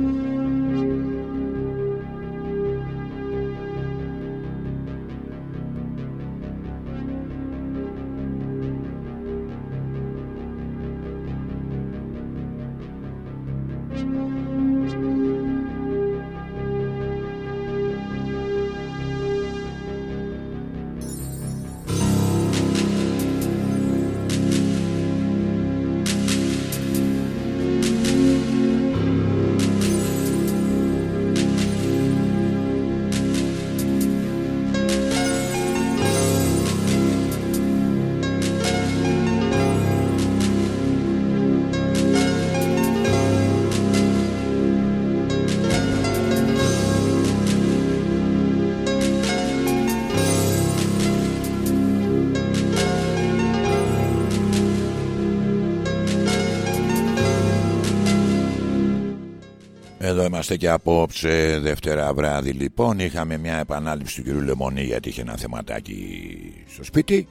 Εδώ είμαστε και απόψε. Δευτέρα βράδυ λοιπόν Είχαμε μια επανάληψη του κυρίου Λεμονή Γιατί είχε ένα θεματάκι στο σπίτι.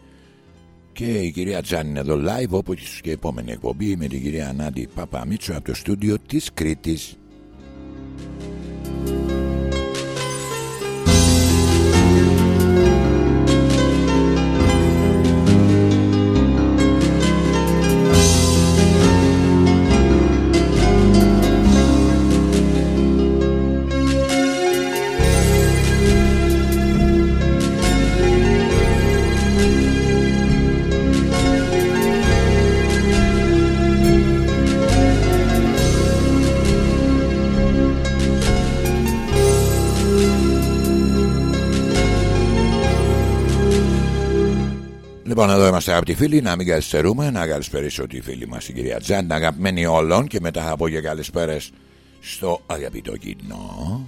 Και η κυρία Τζάνι είναι εδώ live Όπως και η επόμενη εκπομπή Με την κυρία Ανάντη Παπαμίτσου Από το στούντιο της Κρήτης είμαστε αγαπητοί φίλοι. Να μην καθυστερούμε. Να καλησπέρισω τη φίλη μας, την κυρία Τζάν, αγαπημένη όλων. Και μετά θα πω και καλησπέρες στο αγαπητό κοινό.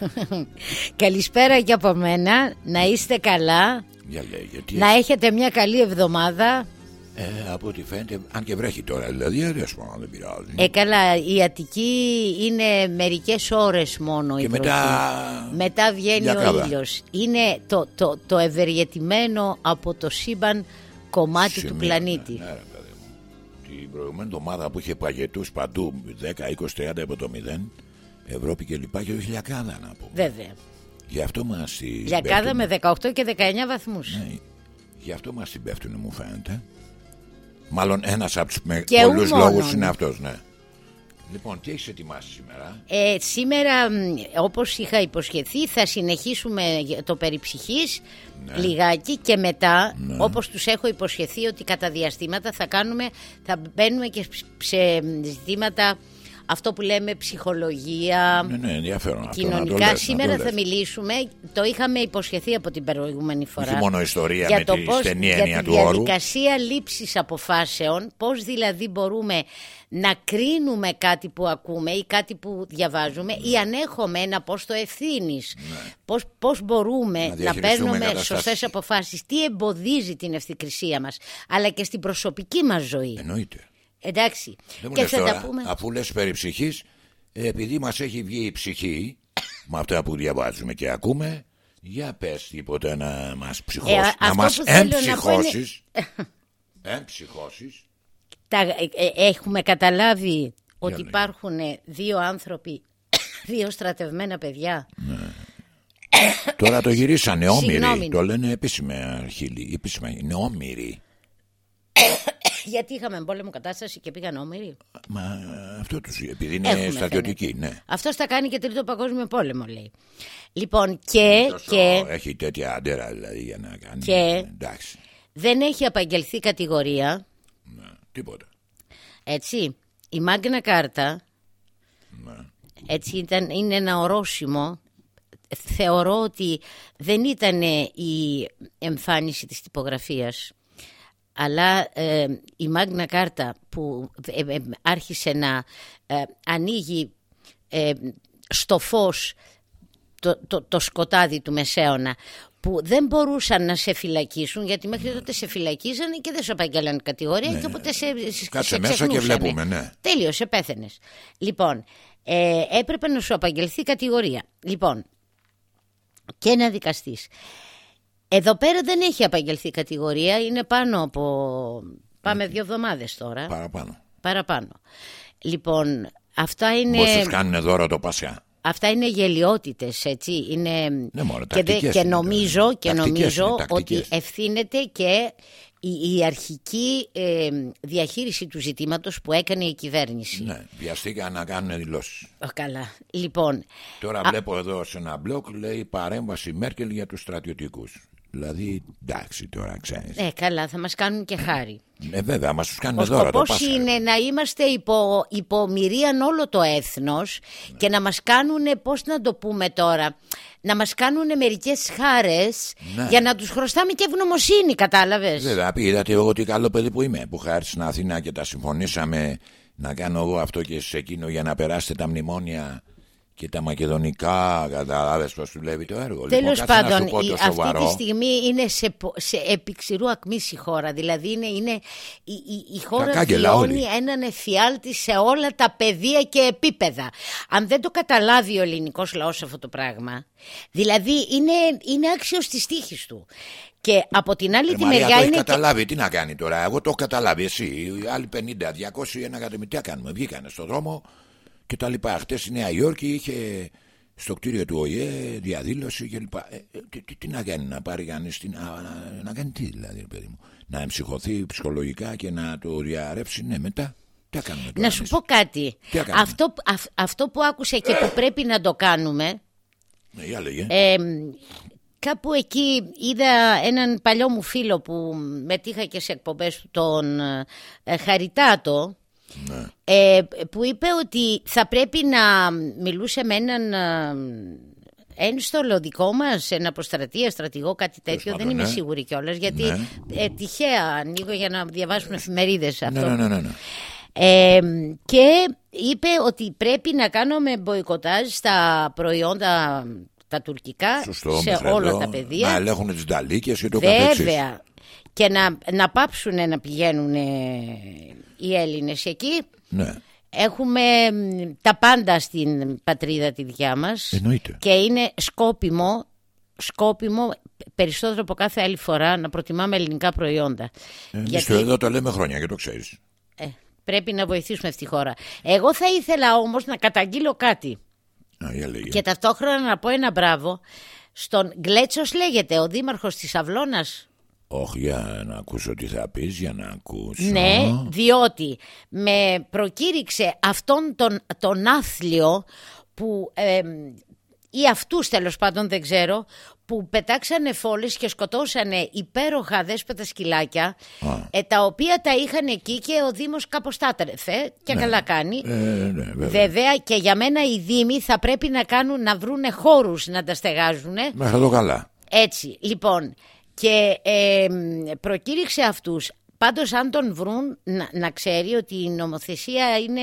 Καλησπέρα και από μένα. Να είστε καλά. Για λέει, γιατί Να έχετε μια καλή εβδομάδα. ε, από ό,τι φαίνεται, αν και βρέχει τώρα, δηλαδή, αρέσουμε, δεν πειράζει. Ε, καλά, η Αττική είναι μερικές ώρες μόνο η και βροχή. μετά. Μετά βγαίνει ο Διακάδα. ήλιος. Είναι το, το, το ευεργετημένο από το σύμπαν κομμάτι του σημείο, πλανήτη. Ναι, ναι, ρε, παιδί μου. Την προηγούμενη εβδομάδα που είχε παγετούς παντού 10, 20, 30 από το 0, Ευρώπη και λοιπά και όχι λιακάδα να πούμε. Βέβαια. Γι' αυτό μας τη. Λιακάδα με 18 και 19 βαθμούς. Ναι, γι' αυτό μας συμπέφτουν, μου φαίνεται. Μάλλον ένας από τους Και ου πολλού μόνον. λόγου είναι αυτός, ναι. Λοιπόν, τι έχεις ετοιμάσει σήμερα; Ε, σήμερα, μ, όπως είχα υποσχεθεί, θα συνεχίσουμε για το περί ψυχής Ναι. λιγάκι και μετά, όπως τους έχω υποσχεθεί ότι κατά διαστήματα θα κάνουμε, θα μπαίνουμε και σε ζητήματα αυτό που λέμε ψυχολογία, Ναι, ναι, ενδιαφέρον αυτό. να το κοινωνικά. λες, να Σήμερα το θα λες. μιλήσουμε, το είχαμε υποσχεθεί από την προηγούμενη φορά. Όχι μόνο ιστορία για με το τη πώς, στενή για έννοια τη του όρου. διαδικασία λήψης αποφάσεων, πώς δηλαδή μπορούμε να κρίνουμε κάτι που ακούμε ή κάτι που διαβάζουμε ή αν έχουμε ένα πόστο ευθύνης. Πώς, πώς μπορούμε να, Ναι. διαχειριστούμε παίρνουμε καταστάσεις. σωστές αποφάσεις, τι εμποδίζει την ευθυκρισία μας, αλλά και στην προσωπική μας ζωή. Εννοείται. Εντάξει. Δεν μου Και λες θα τώρα, τα πούμε. αφού λες περί ψυχής, ε, επειδή μας έχει βγει η ψυχή, με αυτά που διαβάζουμε και ακούμε, για πες τίποτα να μας ψυχώσεις, Ε, να αυτό μας που θέλω να πω είναι- εμψυχώσεις. Εμψυχώσεις. Τα, ε, ε, έχουμε καταλάβει ότι λέει. υπάρχουν ε, δύο άνθρωποι, δύο στρατευμένα παιδιά. Τώρα το γυρίσανε όμοιροι. Συγγνώμη. Το λένε επίσημα αρχίλοι. Επίσημα είναι όμοιροι. Γιατί είχαμε πόλεμο κατάσταση και πήγαν όμοιροι; Μα αυτό τους επειδή είναι Έχουμε, στρατιωτικοί, ναι. Αυτός θα κάνει και τρίτο παγκόσμιο πόλεμο, λέει. Λοιπόν, και, Τόσο και Έχει τέτοια αντέρα δηλαδή για να κάνει. Και- Εντάξει. δεν έχει απαγγελθεί κατηγορία, Ναι, τίποτα. έτσι. Η Μάγκνα Κάρτα, Ναι. έτσι ήταν, είναι ένα ορόσημο. Θεωρώ ότι δεν ήταν η εμφάνιση της τυπογραφίας αλλά ε, η Μάγνα Κάρτα που ε, ε, άρχισε να ε, ανοίγει ε, στο φως το, το, το σκοτάδι του Μεσαίωνα που δεν μπορούσαν να σε φυλακίσουν γιατί μέχρι τότε σε φυλακίζανε και δεν σου απαγγέλαν κατηγορία και οπότε σε, σε, Ναι. Κάτσε σε μέσα και ξεχνούσανε. βλέπουμε, ναι. Τέλειωσε, πέθανε. Λοιπόν, ε, έπρεπε να σου απαγγελθεί κατηγορία. Λοιπόν, και ένα δικαστής. Εδώ πέρα δεν έχει απαγγελθεί κατηγορία, είναι πάνω από... Πάμε δύο εβδομάδες τώρα Παραπάνω. παραπάνω. Λοιπόν, Αυτά είναι... Πώς τους κάνουν δώρο το Πασχά. Αυτά είναι γελιότητες, έτσι. Είναι... Ναι, μωρέ, και, δε- τακτικές και είναι, νομίζω, ναι. και Τακτικές νομίζω είναι, τακτικές. ότι ευθύνεται και η, η αρχική ε, διαχείριση του ζητήματος που έκανε η κυβέρνηση. Ναι, βιαστήκαν να κάνουν δηλώσεις. Ω, καλά. Λοιπόν, Τώρα βλέπω εδώ σε ένα μπλοκ λέει παρέμβαση Μέρκελ για τους στρατιωτικούς. Δηλαδή, εντάξει τώρα, ξέρεις. ε, καλά, θα μας κάνουν και χάρη. Ε, βέβαια, μας τους κάνουν Ο δώρα το σκοπός Πάσχα. είναι να είμαστε υπό, υπομοιρίαν όλο το έθνος και να μας κάνουν, πώς να το πούμε τώρα, να μας κάνουν μερικές χάρες Ναι. για να τους χρωστάμε και ευγνωμοσύνη, κατάλαβες; Βέβαια, πει, είδατε εγώ τι καλό παιδί που είμαι. Που χάρη στην Αθήνα και τα συμφωνήσαμε να κάνω εγώ αυτό και σε εκείνο για να περάσετε τα μνημόνια και τα μακεδονικά. Κατάλαβε πώς δουλεύει το έργο. Τέλος λοιπόν, κάτσε να πάντων, σου πω η- το αυτή σοβαρό. τη στιγμή είναι σε, πο- σε επιξηρού ακμής η χώρα. Δηλαδή είναι, είναι, η, η, η χώρα κάγκελα βιώνει όλοι. έναν εφιάλτη σε όλα τα πεδία και επίπεδα. Αν δεν το καταλάβει ο ελληνικός λαός αυτό το πράγμα, δηλαδή είναι, είναι άξιος της τύχης του. Και από την άλλη Ε, τη Μαρία, μεριά το έχεις είναι. και- καταλάβει, τι να κάνει τώρα; Εγώ το έχω καταλάβει. Εσύ, οι άλλοι 50, 200, ένα εκατομμύριο. Τι κάνουμε, βγήκανε στον δρόμο και τα λοιπά. Χτες η Νέα Υόρκη είχε στο κτίριο του ΟΗΕ διαδήλωση κλπ. Ε, ε, τι, τι, τι να κάνει, να πάρει κανείς. Να, να, να κάνει τι δηλαδή, ρε παιδί μου. Να εμψυχωθεί ψυχολογικά και να το διαρρεύσει. Ναι, μετά. Τι θα κάνουμε τώρα. Να σου εμείς; πω κάτι. Τι έκαναμε; Αυτό, αυ- αυτό που άκουσα και που πρέπει να το κάνουμε Ναι, για λέγε. Ε, κάπου εκεί είδα έναν παλιό μου φίλο που μετήχα και σε εκπομπές του, τον ε, Χαριτάτο, Ναι. ε, που είπε ότι θα πρέπει να μιλούσε με έναν ε, ένστολο δικό μας, ένα προστρατεία, στρατηγό, κάτι τέτοιο. πάντων, Δεν είμαι ναι. σίγουρη κιόλας, γιατί Ναι. ε, τυχαία ανοίγω για να διαβάσουμε εφημερίδες αυτό. Ναι, ναι, ναι, ναι, ναι. Ε, και είπε ότι πρέπει να κάνουμε μποϊκοτάζ στα προϊόντα τα τουρκικά Σωστό, σε μέχρι όλα εδώ. τα πεδία. Να ελέγχουν τις νταλίκες και το καθεξής. Βέβαια. Και να, να πάψουν να πηγαίνουν ε, οι Έλληνες εκεί. Ναι, Έχουμε μ, τα πάντα στην πατρίδα τη δικιά μας. εννοείται. Και είναι σκόπιμο, σκόπιμο περισσότερο από κάθε άλλη φορά να προτιμάμε ελληνικά προϊόντα. Εμείς Γιατί- το εδώ το λέμε χρόνια και το ξέρεις. Ε, πρέπει να βοηθήσουμε αυτή τη χώρα. Εγώ θα ήθελα όμως να καταγγείλω κάτι Για λέγε. και ταυτόχρονα να πω ένα μπράβο στον Γκλέτσος λέγεται, ο δήμαρχος της Αυλώνας. Όχι, για να ακούσω τι θα πεις, για να ακούσω. Ναι, διότι με προκήρυξε αυτόν τον, τον άθλιο που... ε, ή αυτούς τέλος πάντων δεν ξέρω που πετάξανε φόλες και σκοτώσανε υπέροχα δέσποτα σκυλάκια ε, τα οποία τα είχαν εκεί και ο Δήμος κάπως τα έτρεφε και καλά κάνει Ε, ναι, βέβαια. Βέβαια και για μένα οι Δήμοι θα πρέπει να κάνουν να βρούνε χώρους να τα στεγάζουν. Μέχρι εδώ καλά. Έτσι, λοιπόν, και ε, προκήρυξε αυτούς. Πάντως αν τον βρουν να, να ξέρει ότι η νομοθεσία είναι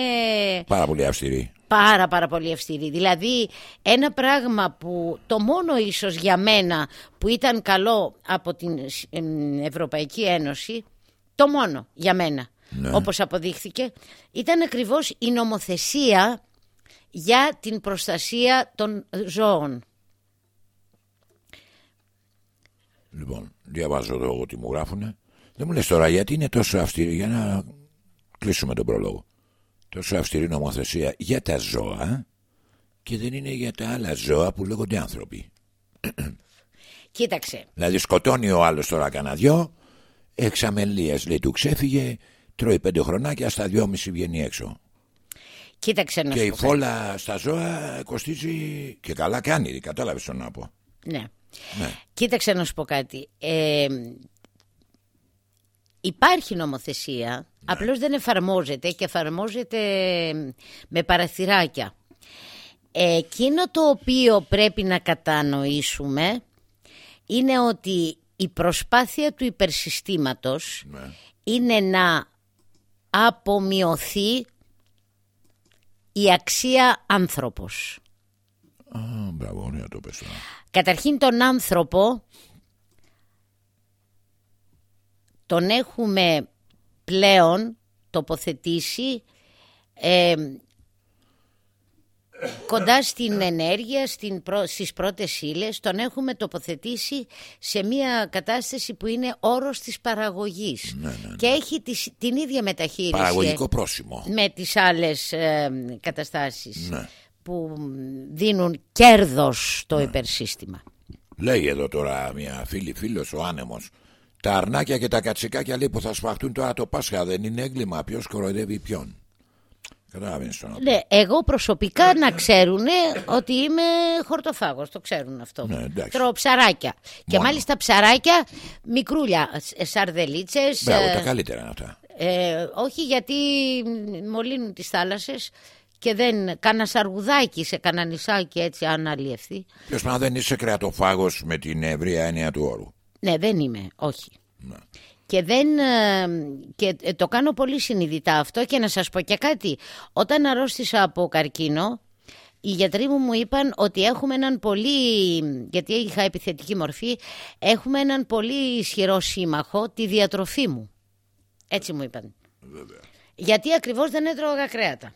Πάρα πολύ αυστηρή. πάρα πάρα πολύ αυστηρή. Δηλαδή ένα πράγμα που το μόνο ίσως για μένα που ήταν καλό από την ε, Ευρωπαϊκή Ένωση, το μόνο για μένα όπως αποδείχθηκε, ήταν ακριβώς η νομοθεσία για την προστασία των ζώων. Λοιπόν, διαβάζω εδώ εγώ τι μου γράφουνε. Δεν μου λες τώρα γιατί είναι τόσο αυστηρή, για να κλείσουμε τον προλόγο. Τόσο αυστηρή νομοθεσία για τα ζώα και δεν είναι για τα άλλα ζώα που λέγονται άνθρωποι. Κοίταξε, Δηλαδή σκοτώνει ο άλλος τώρα κανένα δυο, εξαμελίας λέει του ξέφυγε, τρώει πέντε χρονάκια, στα δυόμιση βγαίνει έξω. κοίταξε να Και σου η πω κάτι. φόλα στα ζώα κοστίζει και καλά κάνει, κατάλαβες τον να πω. Ναι. Ναι. Κοίταξε να σου πω κάτι. Ε, υπάρχει νομοθεσία, απλώς δεν εφαρμόζεται και εφαρμόζεται με παραθυράκια. Ε, Εκείνο το οποίο πρέπει να κατανοήσουμε είναι ότι η προσπάθεια του υπερσυστήματος Ναι. είναι να απομειωθεί η αξία άνθρωπος. Α, μπράβο, ωραία το πες τώρα. Καταρχήν τον άνθρωπο τον έχουμε πλέον τοποθετήσει ε, κοντά στην ενέργεια, στην πρω... στις πρώτες ύλες, τον έχουμε τοποθετήσει σε μια κατάσταση που είναι όρος της παραγωγής Ναι, ναι, ναι. και έχει τις- την ίδια μεταχείριση Παραγωγικό πρόσημο. με τις άλλες ε, καταστάσεις Ναι. Που δίνουν κέρδος στο υπερσύστημα. Λέει εδώ τώρα μια φίλη φίλος ο άνεμος. Τα αρνάκια και τα κατσικάκια λέει που θα σφαχτούν τώρα το Πάσχα δεν είναι έγκλημα. Ποιος κοροϊδεύει ποιον; Καταλαβαίνεις τον Ναι, εγώ προσωπικά να ξέρουν ότι είμαι χορτοφάγος, το ξέρουν αυτό. Ναι, εντάξει. Τρώω ψαράκια. Και Μόνο. μάλιστα ψαράκια μικρούλια, ε, σαρδελίτσες. Μπράβο, ε, τα καλύτερα είναι αυτά. ε, όχι γιατί μολύνουν τις θάλασσες και δεν κάνα σαργουδάκι σε κανένα νησάκι έτσι αν αλλιευθεί. Ποιος πάνω δεν είσαι κρεατοφάγος με την ευρεία έννοια του όρου. Ναι, δεν είμαι, όχι. Ναι. Και, δεν, ε, και ε, το κάνω πολύ συνειδητά αυτό και να σας πω και κάτι. Όταν αρρώστησα από καρκίνο, οι γιατροί μου μου είπαν ότι έχουμε έναν πολύ, γιατί είχα επιθετική μορφή, έχουμε έναν πολύ ισχυρό σύμμαχο, τη διατροφή μου. Έτσι μου είπαν. Γιατί ακριβώς δεν έτρωγα κρέατα.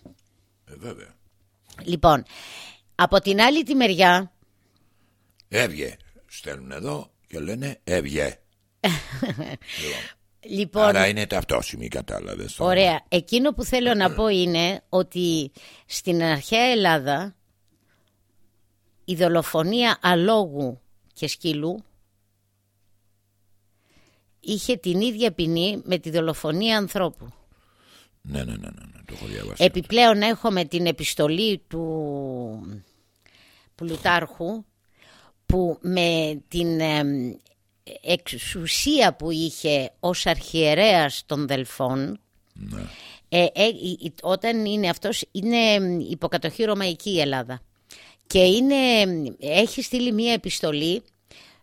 Ε, βέβαια. Λοιπόν, από την άλλη τη μεριά, Έβγε. Στέλνουν εδώ και λένε έβγε. λοιπόν, Άρα είναι ταυτόσιμη, κατάλαβες. Ωραία. Εκείνο που θέλω να πω είναι ότι στην αρχαία Ελλάδα η δολοφονία αλόγου και σκύλου είχε την ίδια ποινή με τη δολοφονία ανθρώπου. Ναι, ναι, ναι, ναι, ναι, το έχω διαβάσει. Επιπλέον έχουμε την επιστολή του Πλουτάρχου που με την εμ, εξουσία που είχε ως αρχιερέας των Δελφών Ναι. ε, ε, η- η- όταν είναι αυτός είναι εμ, υποκατοχή Ρωμαϊκή η Ελλάδα και είναι, εμ, έχει στείλει μία επιστολή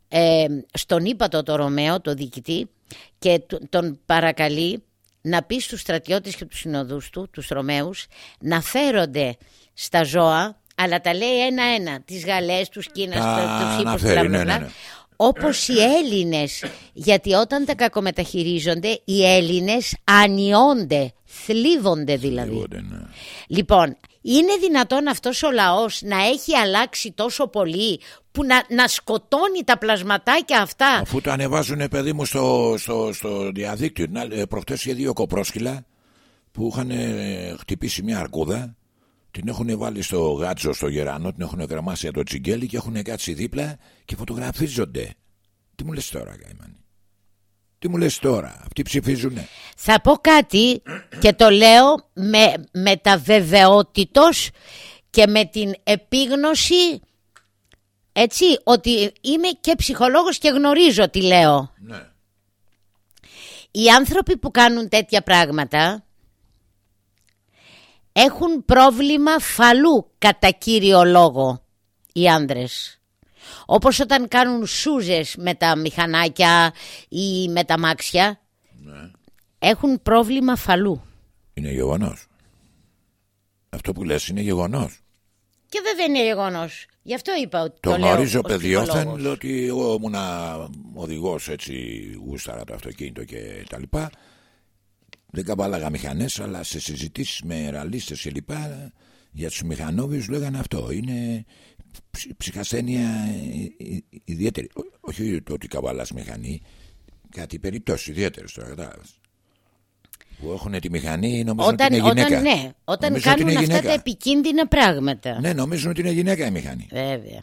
ε, στον ύπατο το Ρωμαίο, το διοικητή και του- τον παρακαλεί να πει στους στρατιώτες και τους συνοδούς του, τους Ρωμαίους, να φέρονται στα ζώα, αλλά τα λέει ένα-ένα, τις γαλές, τους κίνας, Τα τους ύπους, αναφέρει, μπλα, μπλα, ναι, μπλα, ναι, ναι. όπως οι Έλληνες, γιατί όταν τα κακομεταχειρίζονται, οι Έλληνες ανιώνται, θλίβονται δηλαδή. Θλίβονται, ναι. Λοιπόν, είναι δυνατόν αυτός ο λαός να έχει αλλάξει τόσο πολύ που να, να σκοτώνει τα πλασματάκια αυτά; Αφού το ανεβάζουν παιδί μου στο, στο, στο διαδίκτυο Να, ε, Προχτές είχε δύο κοπρόσκυλα Που είχαν ε, χτυπήσει μια αρκούδα Την έχουν βάλει στο γάτσο στο γερανό Την έχουν γραμμάσει από το τσιγκέλι Και έχουν κάτσει δίπλα και φωτογραφίζονται Τι μου λες τώρα Καημάνι; Τι μου λες τώρα Αυτοί ψηφίζουνε Θα πω κάτι και το λέω με, με τα βεβαιότητος και με την επίγνωση έτσι ότι είμαι και ψυχολόγος και γνωρίζω τι λέω. Ναι Οι άνθρωποι που κάνουν τέτοια πράγματα έχουν πρόβλημα φαλού κατά κύριο λόγο οι άντρες. Όπως όταν κάνουν σούζες με τα μηχανάκια ή με τα μάξια έχουν πρόβλημα φαλού. Είναι γεγονός Αυτό που λες είναι γεγονός Και βέβαια είναι γεγονός. Γι' αυτό είπα ότι το, Το λέω γνωρίζω ως παιδιόθεν ψυχολόγος. λέω ότι εγώ ήμουν οδηγός έτσι γούσταρα το αυτοκίνητο και τα λοιπά. Δεν καβάλαγα μηχανές, αλλά σε συζητήσεις με ραλίστες και λοιπά για τους μηχανόβιους λέγανε αυτό. Είναι ψ- ψυχασθένεια ε, ε, ιδιαίτερη. Ό- Όχι το ότι καβάλας μηχανή, κάτι περιπτώσει ιδιαίτερες τώρα, κατάλαβες. Που έχουν τη μηχανή νομίζουν Όταν, ότι είναι γυναίκα. όταν, ναι, όταν Νομίζουν ότι κάνουν είναι αυτά γυναίκα. τα επικίνδυνα πράγματα. Ναι, νομίζουν ότι είναι γυναίκα η μηχανή. Βέβαια.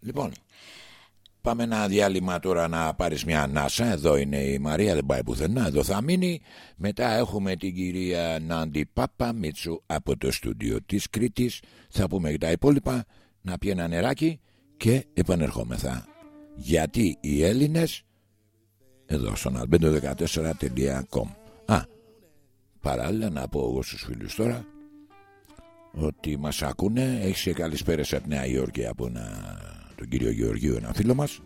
Λοιπόν, πάμε ένα διάλειμμα τώρα να πάρεις μια ανάσα. Εδώ είναι η Μαρία, δεν πάει πουθενά. Εδώ θα μείνει. Μετά έχουμε την κυρία Νάντι Πάπα Μίτσου από το στούντιο της Κρήτης. Θα πούμε και τα υπόλοιπα. Να πιει ένα νεράκι και επανερχόμεθα. Γιατί οι Έλληνες εδώ στον albedo14.com Α, παράλληλα να πω εγώ στους φίλους τώρα ότι μας ακούνε. Έχεις και καλησπέρα από τη Νέα Υόρκη από ένα, τον κύριο Γεωργίου, ένα φίλο μας.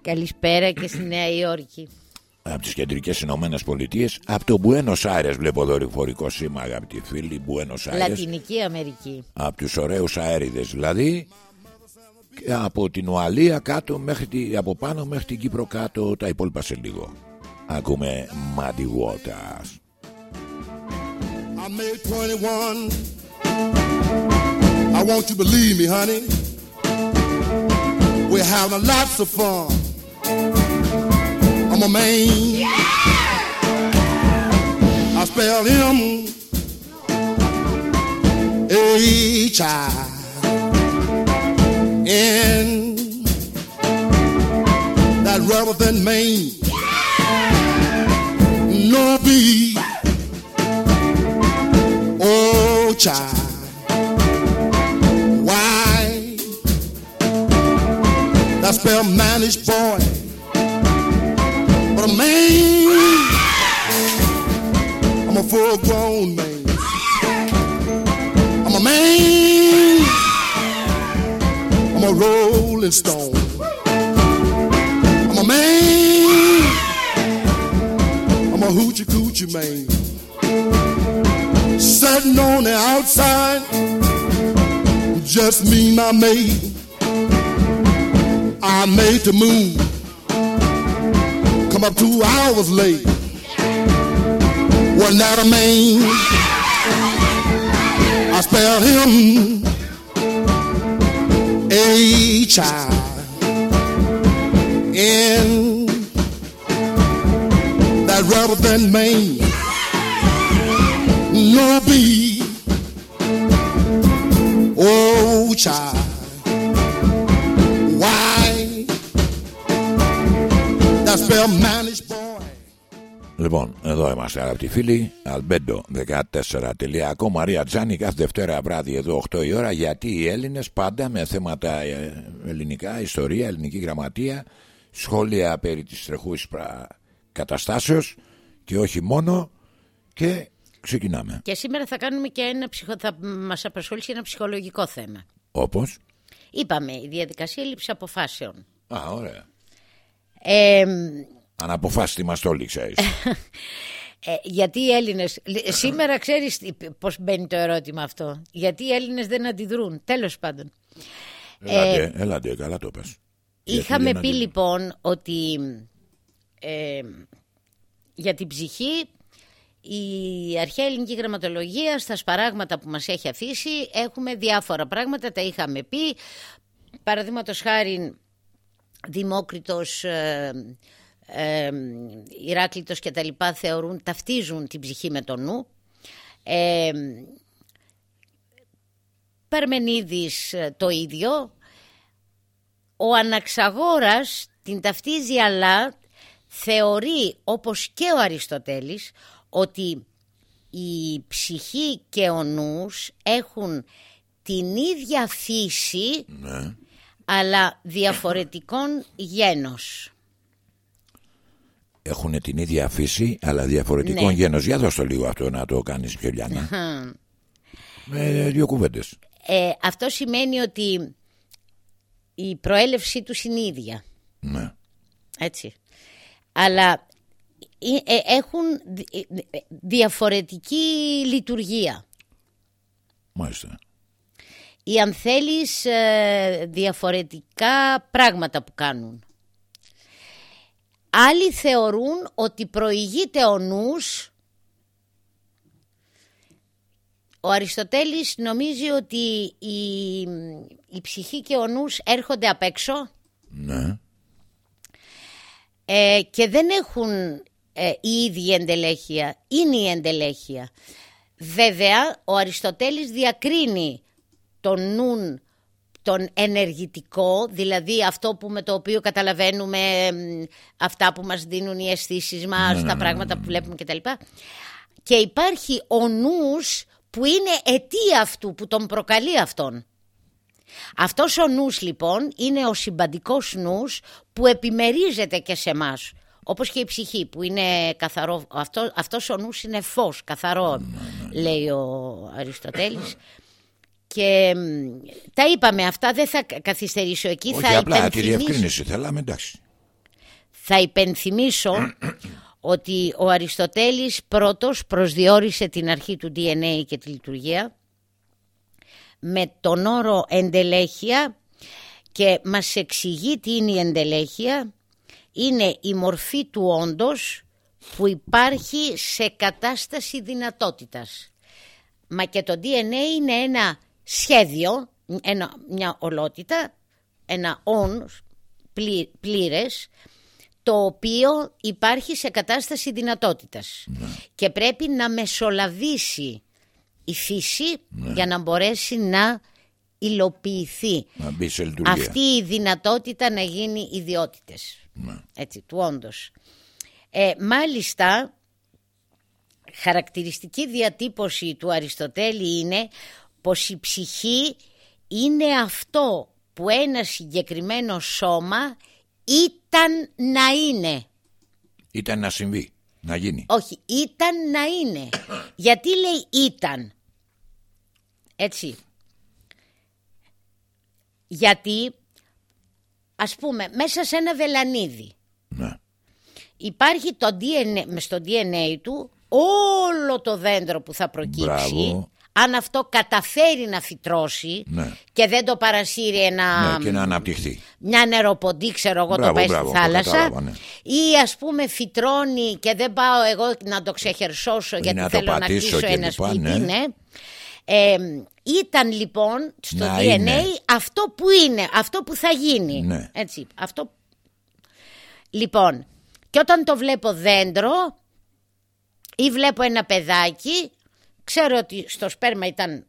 Καλησπέρα και στη Νέα Υόρκη. Από τις κεντρικές Ηνωμένες Πολιτείες. Από το Buenos Aires βλέπω δορυφορικό σήμα αγαπητοί φίλοι. Buenos Aires. Λατινική Αμερική. Από τους ωραίους αέριδες δηλαδή. Και από την Ουαλία κάτω μέχρι τη, από πάνω μέχρι την Κύπρο κάτω τα υπόλοιπα σε λίγο. Ακούμε Muddy Waters. I made 21 I want you to believe me, honey. We're having lots of fun. A man. I spell him H I N. That rather than Maine. No B. Oh, child. Why? That spell managed boy. Full grown man. I'm a man. I'm a rolling stone. I'm a man. I'm a hoochie coochie man. Sitting on the outside, just me, my mate. I made the move. Come up two hours late. That a man? I spelled him H I N. That rather than Maine. No B. είμαστε αγαπητοί φίλοι. Αλμπέντο14.com Μαρία Τζάνη κάθε Δευτέρα βράδυ εδώ 8 η ώρα. Γιατί οι Έλληνες πάντα με θέματα ε, ελληνικά, ιστορία, ελληνική γραμματεία, σχόλια περί της τρεχούση καταστάσεως και όχι μόνο. Και ξεκινάμε. Και σήμερα θα κάνουμε και ένα ψυχο... θα μας απασχολήσει ένα ψυχολογικό θέμα. Όπως; Είπαμε, η διαδικασία λήψης αποφάσεων. Α, ωραία. Ε, Αναποφάσιστη είμαστε όλοι, ξέρεις. Ε, γιατί οι Έλληνες... Σήμερα ξέρεις τι- πώς μπαίνει το ερώτημα αυτό. Γιατί οι Έλληνες δεν αντιδρούν. Τέλος πάντων. Έλατε, έλατε, καλά το πες. Γιατί Είχαμε δεν πει αντιδρούν; λοιπόν ότι ε, για την ψυχή η αρχαία ελληνική γραμματολογία στα σπαράγματα που μας έχει αφήσει έχουμε διάφορα πράγματα, τα είχαμε πει. Παραδείγματος χάρη Δημόκριτος, ε, ε, Ηράκλειτος και τα λοιπά θεωρούν, ταυτίζουν την ψυχή με τον νου. Ε, Παρμενίδης ε, το ίδιο. Ο Αναξαγόρας την ταυτίζει αλλά θεωρεί όπως και ο Αριστοτέλης ότι η ψυχή και ο νους έχουν την ίδια φύση Ναι. αλλά διαφορετικών γένος. Έχουν την ίδια φύση, αλλά διαφορετικό Ναι. γένος. Για δώσ' το λίγο αυτό να το κάνεις πιο λιάνα. Με δύο κουβέντες. Ε, αυτό σημαίνει ότι η προέλευσή τους είναι ίδια. Ναι. Έτσι. Αλλά ε, ε, έχουν δι- ε, ε, διαφορετική λειτουργία. Μάλιστα. Ή αν θέλεις ε, διαφορετικά πράγματα που κάνουν. Άλλοι θεωρούν ότι προηγείται ο νους. Ο Αριστοτέλης νομίζει ότι η, η ψυχή και ο νους έρχονται απ' έξω Ναι. ε, και δεν έχουν ε, η ίδια εντελέχεια, είναι η εντελέχεια. Βέβαια, ο Αριστοτέλης διακρίνει τον νουν τον ενεργητικό, δηλαδή αυτό που με το οποίο καταλαβαίνουμε μ, αυτά που μας δίνουν οι αισθήσεις μας, τα πράγματα που βλέπουμε κτλ. Και υπάρχει ο νους που είναι αιτία αυτού, που τον προκαλεί αυτόν. Αυτός ο νους λοιπόν είναι ο συμπαντικός νους που επιμερίζεται και σε εμάς. Όπως και η ψυχή που είναι καθαρό. Αυτό, αυτός ο νους είναι φως, καθαρό λέει ο Αριστοτέλης. Και μ, τα είπαμε αυτά, δεν θα καθυστερήσω εκεί. Όχι θα απλά τη υπενθυμίσω- διευκρίνηση θέλαμε, εντάξει. θα υπενθυμίσω ότι ο Αριστοτέλης πρώτος προσδιορίσε την αρχή του DNA και τη λειτουργία με τον όρο εντελέχεια και μας εξηγεί τι είναι η εντελέχεια. Είναι η μορφή του όντος που υπάρχει σε κατάσταση δυνατότητας. Μα και το DNA είναι ένα σχέδιο, ένα, μια ολότητα, ένα «ον» πλή, πλήρες, το οποίο υπάρχει σε κατάσταση δυνατότητας Ναι. και πρέπει να μεσολαβήσει η φύση για να μπορέσει να υλοποιηθεί Να μπει σε λειτουργία. αυτή η δυνατότητα να γίνει ιδιότητες Ναι. έτσι, του όντως. Ε, μάλιστα, χαρακτηριστική διατύπωση του Αριστοτέλη είναι πως η ψυχή είναι αυτό που ένα συγκεκριμένο σώμα ήταν να είναι. Ήταν να συμβεί, να γίνει. Όχι, ήταν να είναι. Γιατί λέει ήταν. Έτσι. Γιατί, ας πούμε, μέσα σε ένα βελανίδι Ναι. υπάρχει το DNA, μες στο DNA του όλο το δέντρο που θα προκύψει. Μπράβο. Αν αυτό καταφέρει να φυτρώσει Ναι. και δεν το παρασύρει ένα, ναι, και να αναπτυχθεί. μια νεροποντή, ξέρω εγώ, Μπράβο, το πάει μπράβο, στη το θάλασσα. κατάλαβα, ναι. Ή ας πούμε φυτρώνει και δεν πάω εγώ να το ξεχερσώσω γιατί να το θέλω να πατήσω κλείσω και ένα λοιπά, σπίτι. ναι. Ναι. Ε, ήταν λοιπόν στο Να DNA είναι. αυτό που είναι, αυτό που θα γίνει. Ναι. Έτσι, αυτό Λοιπόν, και όταν το βλέπω δέντρο ή βλέπω ένα παιδάκι, ξέρω ότι στο σπέρμα ήταν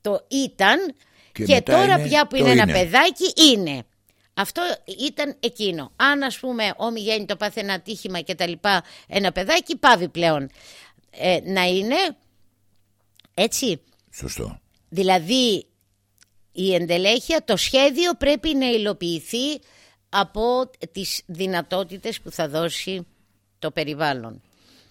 το ήταν και, Και μετά τώρα είναι πια που το είναι ένα είναι. παιδάκι είναι. Αυτό ήταν εκείνο. Αν ας πούμε όμοι γέννη το πάθει ένα ατύχημα και τα λοιπά ένα παιδάκι πάβει πλέον ε, να είναι έτσι. Σωστό. Δηλαδή η εντελέχεια, το σχέδιο πρέπει να υλοποιηθεί από τις δυνατότητες που θα δώσει το περιβάλλον.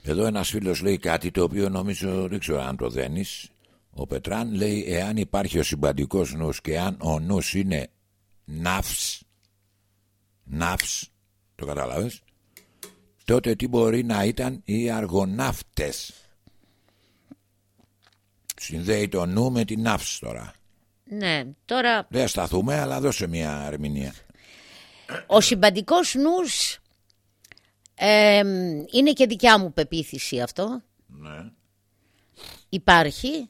Εδώ ένας φίλος λέει κάτι το οποίο νομίζω δεν ξέρω αν το δένεις. Ο Πετράν λέει εάν υπάρχει ο συμπαντικός νους και αν ο νους είναι ναύς, ναύς, το κατάλαβες, τότε τι μπορεί να ήταν οι αργοναύτες. Συνδέει το νου με την ναύς τώρα. Ναι, τώρα Δεν σταθούμε αλλά δώσε μια ερμηνεία. ο συμπαντικός νους ε, είναι και δικιά μου πεποίθηση αυτό. Ναι. Υπάρχει.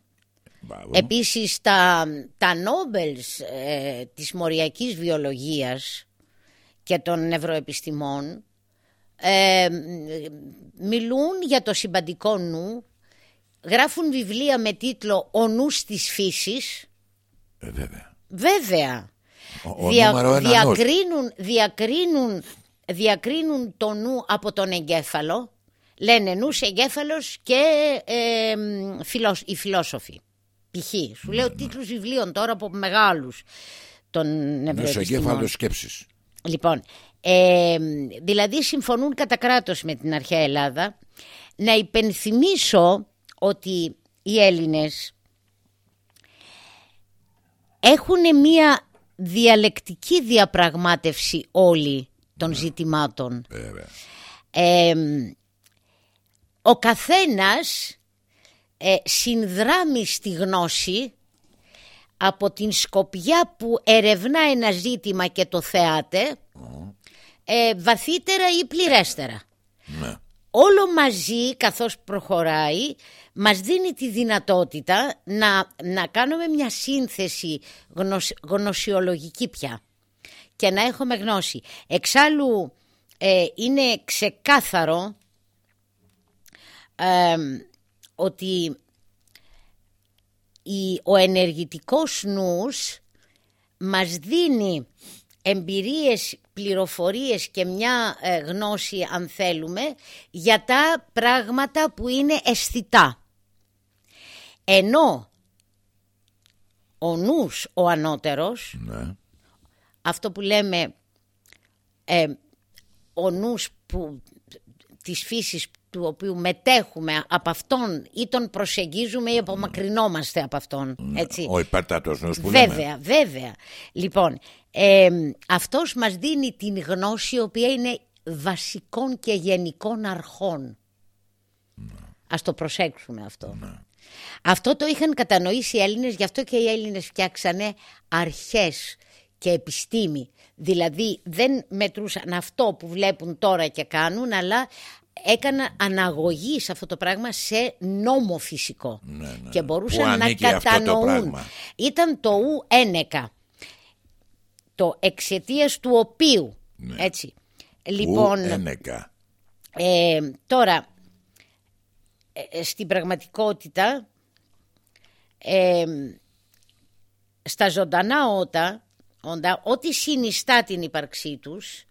Μπράβο. Επίσης τα, τα Νόμπελς ε, της μοριακής βιολογίας και των νευροεπιστημών ε, μιλούν για το συμπαντικό νου, γράφουν βιβλία με τίτλο «Ο νους της φύσης». Ε, βέβαια. Βέβαια, Ο, ο νούμερο ένα νους. διακρίνουν, διακρίνουν, διακρίνουν το νου από τον εγκέφαλο. Λένε νους, εγκέφαλος και ε, φιλόσ- οι φιλόσοφοι. Π.χ. Σου λέω τίτλους βιβλίων τώρα από μεγάλους των Νους νευροεπιστημών. εγκέφαλος σκέψης. Λοιπόν, ε, δηλαδή συμφωνούν κατά κράτος με την αρχαία Ελλάδα. Να υπενθυμίσω ότι οι Έλληνες έχουν μία διαλεκτική διαπραγμάτευση όλοι των ζητημάτων. Βέβαια. Ε, ο καθένας ε, συνδράμει στη γνώση από την σκοπιά που ερευνά ένα ζήτημα και το θεάται ε, βαθύτερα ή πληρέστερα. Ναι. Όλο μαζί καθώς προχωράει μας δίνει τη δυνατότητα να, να κάνουμε μια σύνθεση γνωσ- γνωσιολογική πια και να έχουμε γνώση. Εξάλλου ε, είναι ξεκάθαρο ε, ότι η, ο ενεργητικός νους μας δίνει εμπειρίες, πληροφορίες και μια ε, γνώση αν θέλουμε για τα πράγματα που είναι αισθητά. Ενώ ο νους, ο ανώτερος, Ναι. Αυτό που λέμε ε, ο νους που, της φύσης του οποίου μετέχουμε από αυτόν ή τον προσεγγίζουμε ή απομακρυνόμαστε από αυτόν. Έτσι. Ο υπέρτατος νους που λέμε. Βέβαια, βέβαια. Λοιπόν, ε, αυτός μας δίνει την γνώση η οποία είναι βασικών και γενικών αρχών. Ας το προσέξουμε αυτό. Αυτό το είχαν κατανοήσει οι Έλληνες, γι' αυτό και οι Έλληνες φτιάξανε αρχές και επιστήμη. Δηλαδή δεν μετρούσαν αυτό που βλέπουν τώρα και κάνουν, αλλά έκανα αναγωγή σε αυτό το πράγμα σε νόμο φυσικό. Ναι, ναι. Και Πού μπορούσαν να ανήκει αυτό το κατανοούν. πράγμα; Ήταν το ου ένεκα. Το εξαιτίας του οποίου. Έτσι. Λοιπόν, Ου, ένεκα. ε, τώρα, ε, ε, στην πραγματικότητα, ε, στα ζωντανά ότα, όντα, ό,τι συνιστά την ύπαρξή τους,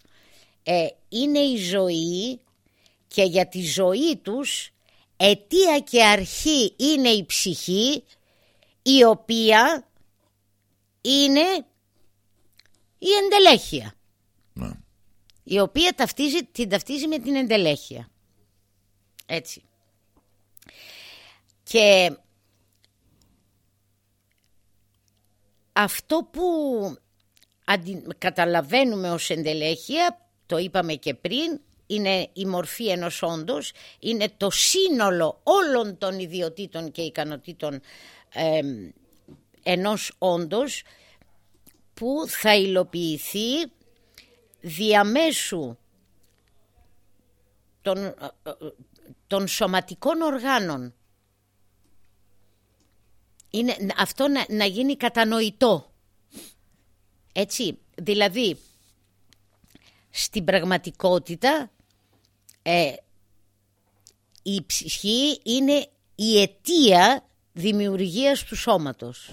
ε, είναι η ζωή και για τη ζωή τους αιτία και αρχή είναι η ψυχή η οποία είναι η εντελέχεια Ναι. η οποία ταυτίζει, την ταυτίζει με την εντελέχεια. Έτσι. Και αυτό που αντι- καταλαβαίνουμε ως εντελέχεια, το είπαμε και πριν, είναι η μορφή ενός όντος, είναι το σύνολο όλων των ιδιωτήτων και ικανοτήτων εμ, ενός όντος που θα υλοποιηθεί διαμέσου των, ε, ε, των σωματικών οργάνων. Είναι αυτό να, να γίνει κατανοητό. Έτσι, δηλαδή, στην πραγματικότητα ε, η ψυχή είναι η αιτία δημιουργίας του σώματος.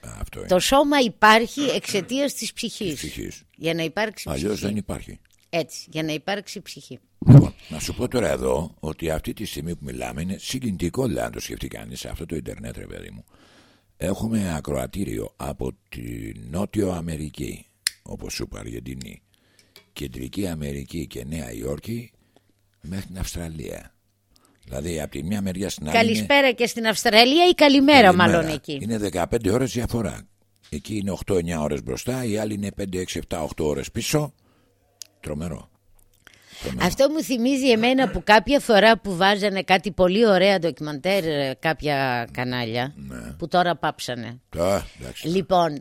Α, Αυτό είναι. Το σώμα υπάρχει εξαιτίας της ψυχής. ψυχής. Για να υπάρξει Αλλιώς ψυχή. δεν υπάρχει. Έτσι, για να υπάρξει ψυχή. Λοιπόν, να σου πω τώρα εδώ ότι αυτή τη στιγμή που μιλάμε είναι συγκινητικό, δηλαδή, αν το σκεφτεί κανείς σε αυτό το Ιντερνετ, ρε παιδί μου. Έχουμε ακροατήριο από τη Νότιο Αμερική, όπως σου είπα, Αργεντινή, Κεντρική Αμερική και Νέα Υόρκη μέχρι την Αυστραλία. Δηλαδή, από τη μια μεριά στην άλλη. είναι- Καλησπέρα και στην Αυστραλία ή καλημέρα, Καλημέρα. μάλλον εκεί; Είναι 15 ώρες διαφορά. Εκεί είναι 8-9 ώρες μπροστά, οι άλλοι είναι 5-6-7-8 ώρες πίσω. Τρομερό. Τρομερό. Αυτό μου θυμίζει εμένα που κάποια φορά που βάζανε κάτι πολύ ωραία ντοκιμαντέρ ε, κάποια κανάλια Ναι. που τώρα πάψανε. Α, εντάξει. Λοιπόν,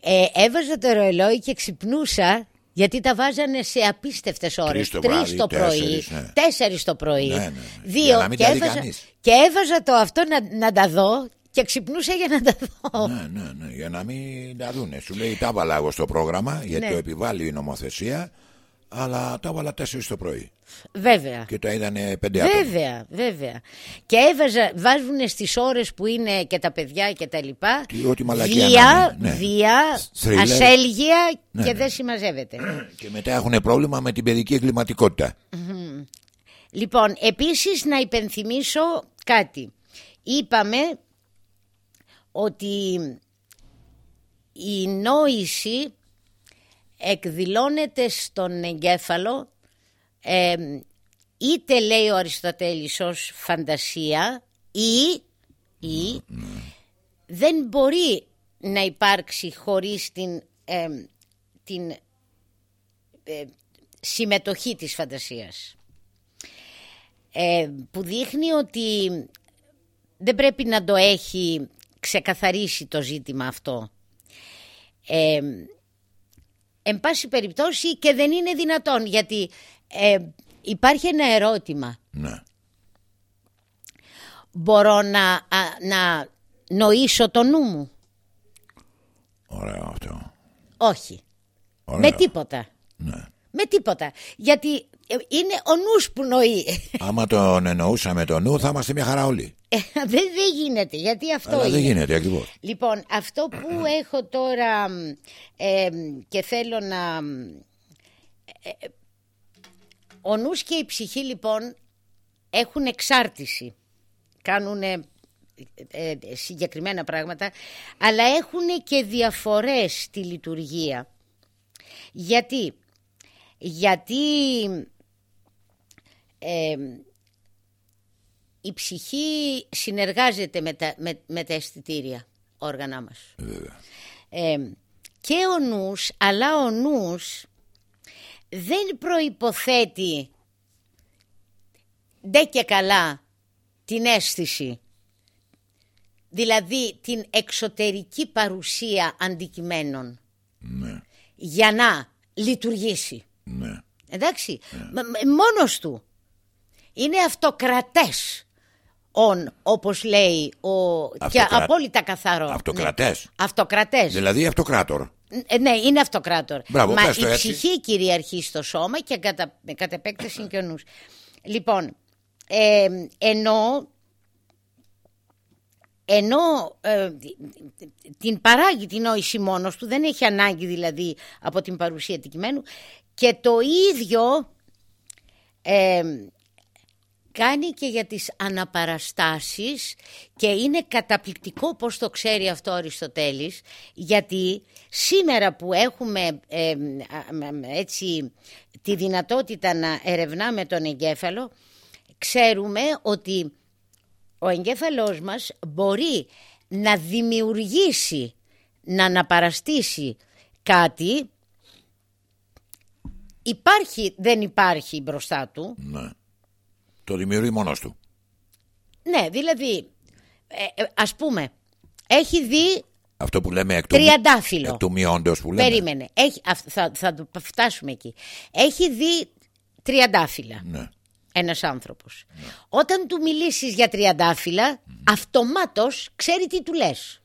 ε, έβαζα το ρολόι και ξυπνούσα γιατί τα βάζανε σε απίστευτες ώρες. Τρεις το Τρεις βράδυ, το πρωί, τέσσερις, ναι. τέσσερις το πρωί, Ναι, ναι, ναι. δύο Για να μην και, τα δει έβαζα, κανείς. και έβαζα το αυτό να, να τα δω και ξυπνούσα για να τα δω. Ναι, ναι, ναι, για να μην τα δούνε. Σου λέει τα έβαλα εγώ στο πρόγραμμα γιατί Ναι. το επιβάλλει η νομοθεσία, αλλά τα έβαλα 4 το πρωί. Βέβαια. Και τα είδανε 5 άτομα. Βέβαια, βέβαια. Και έβαζα, βάζουν στις ώρες που είναι και τα παιδιά και τα λοιπά. Τι, ό,τι μαλακία βία, να είναι, ναι. βία, Thriller. ασέλγεια Ναι, και ναι. δεν συμμαζεύεται. Και μετά έχουν πρόβλημα με την παιδική εγκληματικότητα. λοιπόν, επίσης να υπενθυμίσω κάτι. Είπαμε ότι η νόηση εκδηλώνεται στον εγκέφαλο ε, είτε λέει ο Αριστοτέλης ως φαντασία ή, ή δεν μπορεί να υπάρξει χωρίς την, ε, την ε, συμμετοχή της φαντασίας. Ε, που δείχνει ότι δεν πρέπει να το έχει ξεκαθαρίσει το ζήτημα αυτό. Ε, εν πάση περιπτώσει και δεν είναι δυνατόν γιατί ε, υπάρχει ένα ερώτημα. Ναι. Μπορώ να, α, να νοήσω το νου μου; Ωραίο αυτό. Όχι. Ωραίο. Με τίποτα. Ναι. Με τίποτα. Γιατί ε, είναι ο νους που νοεί. Άμα τον εννοούσαμε το νου, θα είμαστε μια χαρά όλοι. Ε, δεν, δεν γίνεται. Γιατί αυτό Αλλά είναι. δεν γίνεται ακριβώς. Λοιπόν, αυτό που έχω τώρα μ, ε, μ, και θέλω να... μ, ε, ε, ο νους και η ψυχή λοιπόν έχουν εξάρτηση. Κάνουν συγκεκριμένα πράγματα, αλλά έχουν και διαφορές στη λειτουργία. Γιατί, γιατί ε, η ψυχή συνεργάζεται με τα, με, με τα αισθητήρια όργανα μας. Βέβαια. Ε, και ο νους, αλλά ο νους δεν προϋποθέτει ντε και καλά την αίσθηση. Δηλαδή την εξωτερική παρουσία αντικειμένων Ναι. για να λειτουργήσει. Ναι. Εντάξει, Μα- μα- μόνος του. Είναι αυτοκρατές on, όπως λέει ο... και Αυτοκρα- απόλυτα καθαρό. Αυτοκρατές. Ναι. Αυτοκρατές. Δηλαδή αυτοκράτορ. Ε, ναι, είναι αυτοκράτορ. Μπράβο, Μα πες το η έτσι. ψυχή κυριαρχεί στο σώμα και κατα, κατ' επέκταση είναι και ο νους. Λοιπόν, ε, ενώ, ενώ ε, την παράγει την νόηση μόνος του, δεν έχει ανάγκη δηλαδή από την παρουσία του κειμένου και το ίδιο ε, κάνει και για τις αναπαραστάσεις και είναι καταπληκτικό πώς το ξέρει αυτό ο Αριστοτέλης γιατί σήμερα που έχουμε ε, α, α, έτσι τη δυνατότητα να ερευνάμε τον εγκέφαλο ξέρουμε ότι ο εγκέφαλός μας μπορεί να δημιουργήσει, να αναπαραστήσει κάτι υπάρχει, δεν υπάρχει μπροστά του Ναι. Το δημιουργεί μόνος του. Ναι, δηλαδή, ε, ε, ας πούμε, έχει δει Αυτό που λέμε εκ του, τριαντάφυλλο. εκ του μειόντος που λέμε. Περίμενε. Έχει, αυ- θα, θα το φτάσουμε εκεί. Έχει δει τριαντάφυλλα Ναι. ένας άνθρωπος. Όταν του μιλήσεις για τριαντάφυλλα, αυτομάτως ξέρει τι του λες.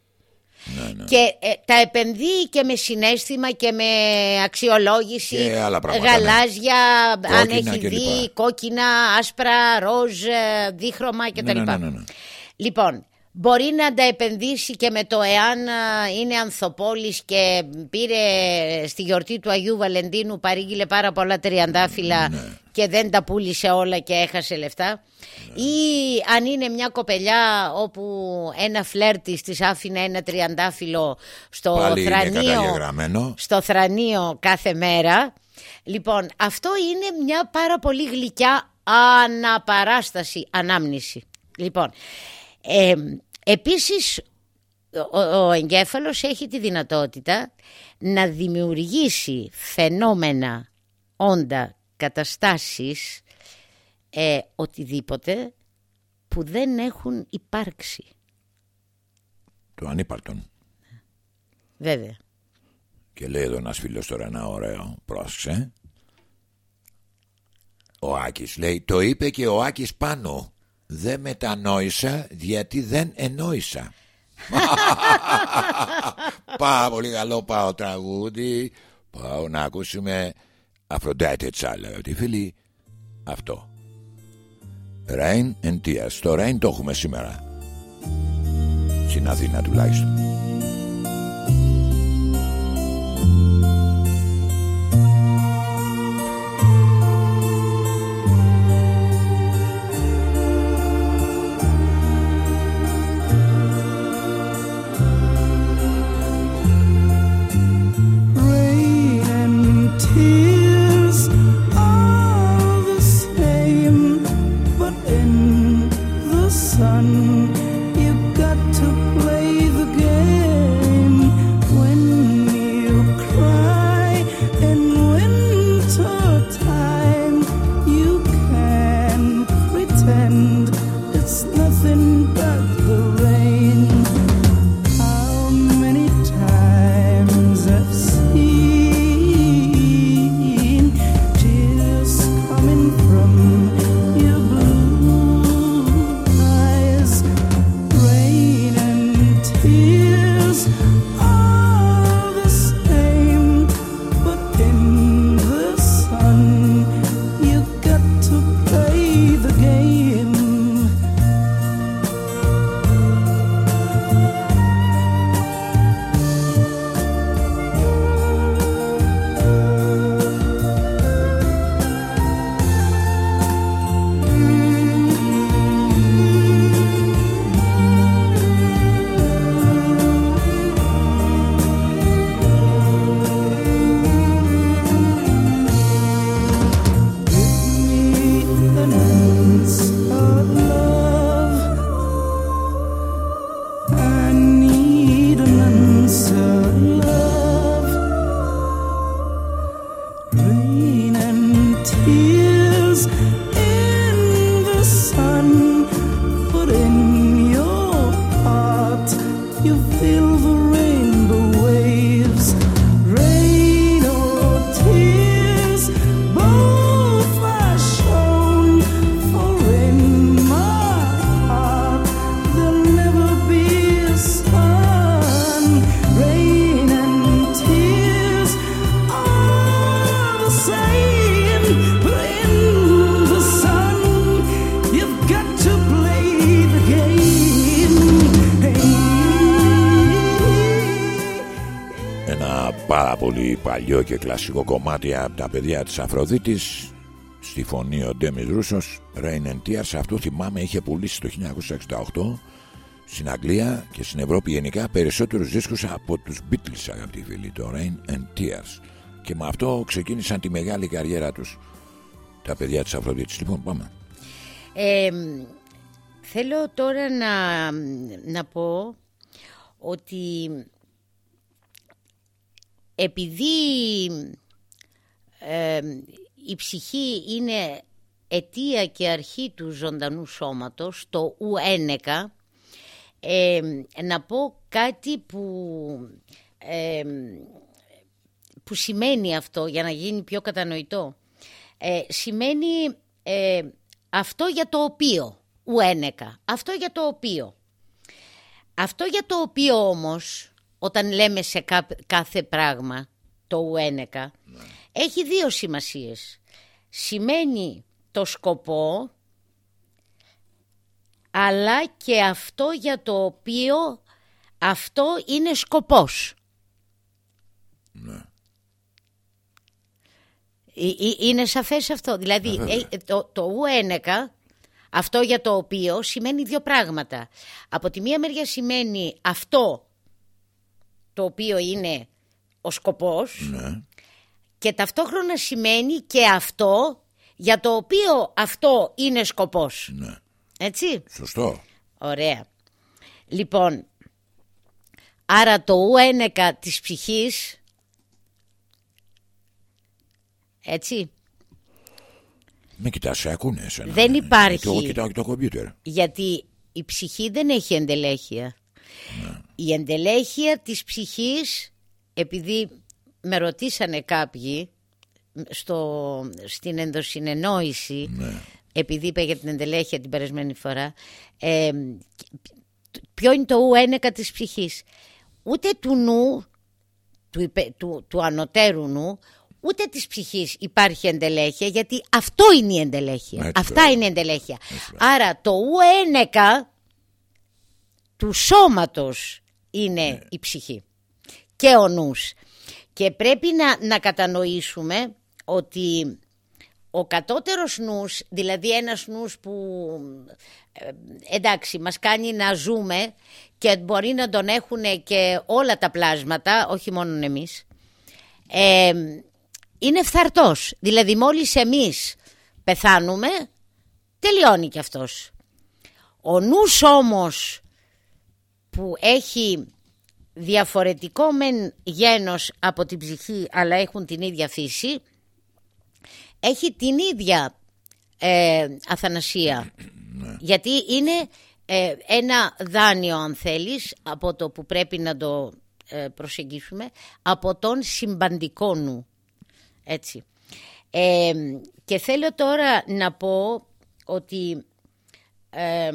Ναι, Και ε, τα επενδύει και με συνέστημα και με αξιολόγηση Και άλλα πράγματα, γαλάζια, αν Κόκκινα έχει και δει λοιπά. κόκκινα, άσπρα, ροζ, ε, δίχρωμα κτλ. Ναι, ναι, ναι, ναι, ναι. Λοιπόν, μπορεί να τα επενδύσει και με το εάν α, είναι ανθοπόλης και πήρε στη γιορτή του Αγίου Βαλεντίνου παρήγγειλε πάρα πολλά τριαντάφυλλα Ναι. και δεν τα πούλησε όλα και έχασε λεφτά. Ή αν είναι μια κοπελιά όπου ένα φλερ της άφηνε ένα τριαντάφυλλο στο Πάλι είναι θρανίο, καταγεγραμμένο. στο θρανίο κάθε μέρα. Λοιπόν, αυτό είναι μια πάρα πολύ γλυκιά αναπαράσταση, ανάμνηση. Λοιπόν, ε, επίσης ο, ο εγκέφαλος έχει τη δυνατότητα να δημιουργήσει φαινόμενα, όντα, καταστάσεις, ε, οτιδήποτε που δεν έχουν υπάρξει. Του ανύπαρτον. Βέβαια. Και λέει εδώ ένας φίλος τώρα ένα ωραίο, πρόσεξε. Ο Άκης λέει, το είπε και ο Άκης πάνω. Δεν μετανόησα γιατί δεν ενόησα. Πάρα πολύ καλό πάω τραγούδι. Πάω να ακούσουμε Αφροντάιτε Τσάλα. Ότι φίλοι, αυτό. Rain and Tears. Το Rain το έχουμε σήμερα. Στην Αθήνα τουλάχιστον. Και κλασικό κομμάτι από τα παιδιά της Αφροδίτης στη φωνή ο Ντέμις Ρούσος Rain and Tears αυτό θυμάμαι είχε πουλήσει το 1968 στην Αγγλία και στην Ευρώπη γενικά περισσότερους δίσκους από τους Beatles αγαπητοί φίλοι το Rain and Tears και με αυτό ξεκίνησαν τη μεγάλη καριέρα τους τα παιδιά της Αφροδίτης. Λοιπόν πάμε. Ε, θέλω τώρα να, να πω ότι επειδή ε, η ψυχή είναι αιτία και αρχή του ζωντανού σώματος, το ουένεκα, ε, να πω κάτι που, ε, που σημαίνει αυτό για να γίνει πιο κατανοητό. Ε, σημαίνει ε, αυτό για το οποίο, ουένεκα, αυτό για το οποίο. Αυτό για το οποίο όμως, όταν λέμε σε κά- κάθε πράγμα, το ουένεκα, έχει δύο σημασίες. Σημαίνει το σκοπό, αλλά και αυτό για το οποίο αυτό είναι σκοπός. Ε, ε, Είναι σαφές αυτό. Δηλαδή ε, το, το ουένεκα, αυτό για το οποίο σημαίνει δύο πράγματα. Από τη μία μεριά σημαίνει αυτό το οποίο είναι ο σκοπός ναι. και ταυτόχρονα σημαίνει και αυτό για το οποίο αυτό είναι σκοπός. ναι. Έτσι; σωστό Ωραία. Λοιπόν, άρα το ουένεκα της ψυχής, έτσι, με κοιτάς σε ακούνε εσένα. Δεν Ναι, ναι. υπάρχει. Και εγώ κοιτάω και το κομπιούτερ γιατί η ψυχή δεν έχει εντελέχεια. Η εντελέχεια της ψυχής, επειδή με ρωτήσανε κάποιοι στο, στην ενδοσυνεννόηση, Ναι. επειδή είπα για την εντελέχεια την περασμένη φορά, ε, ποιο είναι το ουένεκα της ψυχής. Ούτε του νου, του, υπε- του, του ανωτέρου νου, ούτε της ψυχής υπάρχει εντελέχεια, γιατί αυτό είναι η εντελέχεια. Έτσι, Αυτά βέβαια. είναι η εντελέχεια. Άρα το ουένεκα του σώματος είναι η ψυχή και ο νους. Και πρέπει να, να κατανοήσουμε ότι ο κατώτερος νους, δηλαδή ένας νους που ε, εντάξει μας κάνει να ζούμε και μπορεί να τον έχουν και όλα τα πλάσματα, όχι μόνο εμείς, ε, είναι φθαρτός. Δηλαδή μόλις εμείς πεθάνουμε, τελειώνει κι αυτός. Ο νους όμως που έχει διαφορετικό μεν γένος από την ψυχή αλλά έχουν την ίδια φύση έχει την ίδια ε, αθανασία. Γιατί είναι ε, ένα δάνειο αν θέλεις από το που πρέπει να το ε, προσεγγίσουμε από τον συμπαντικό νου. Έτσι. Ε, και θέλω τώρα να πω ότι ε,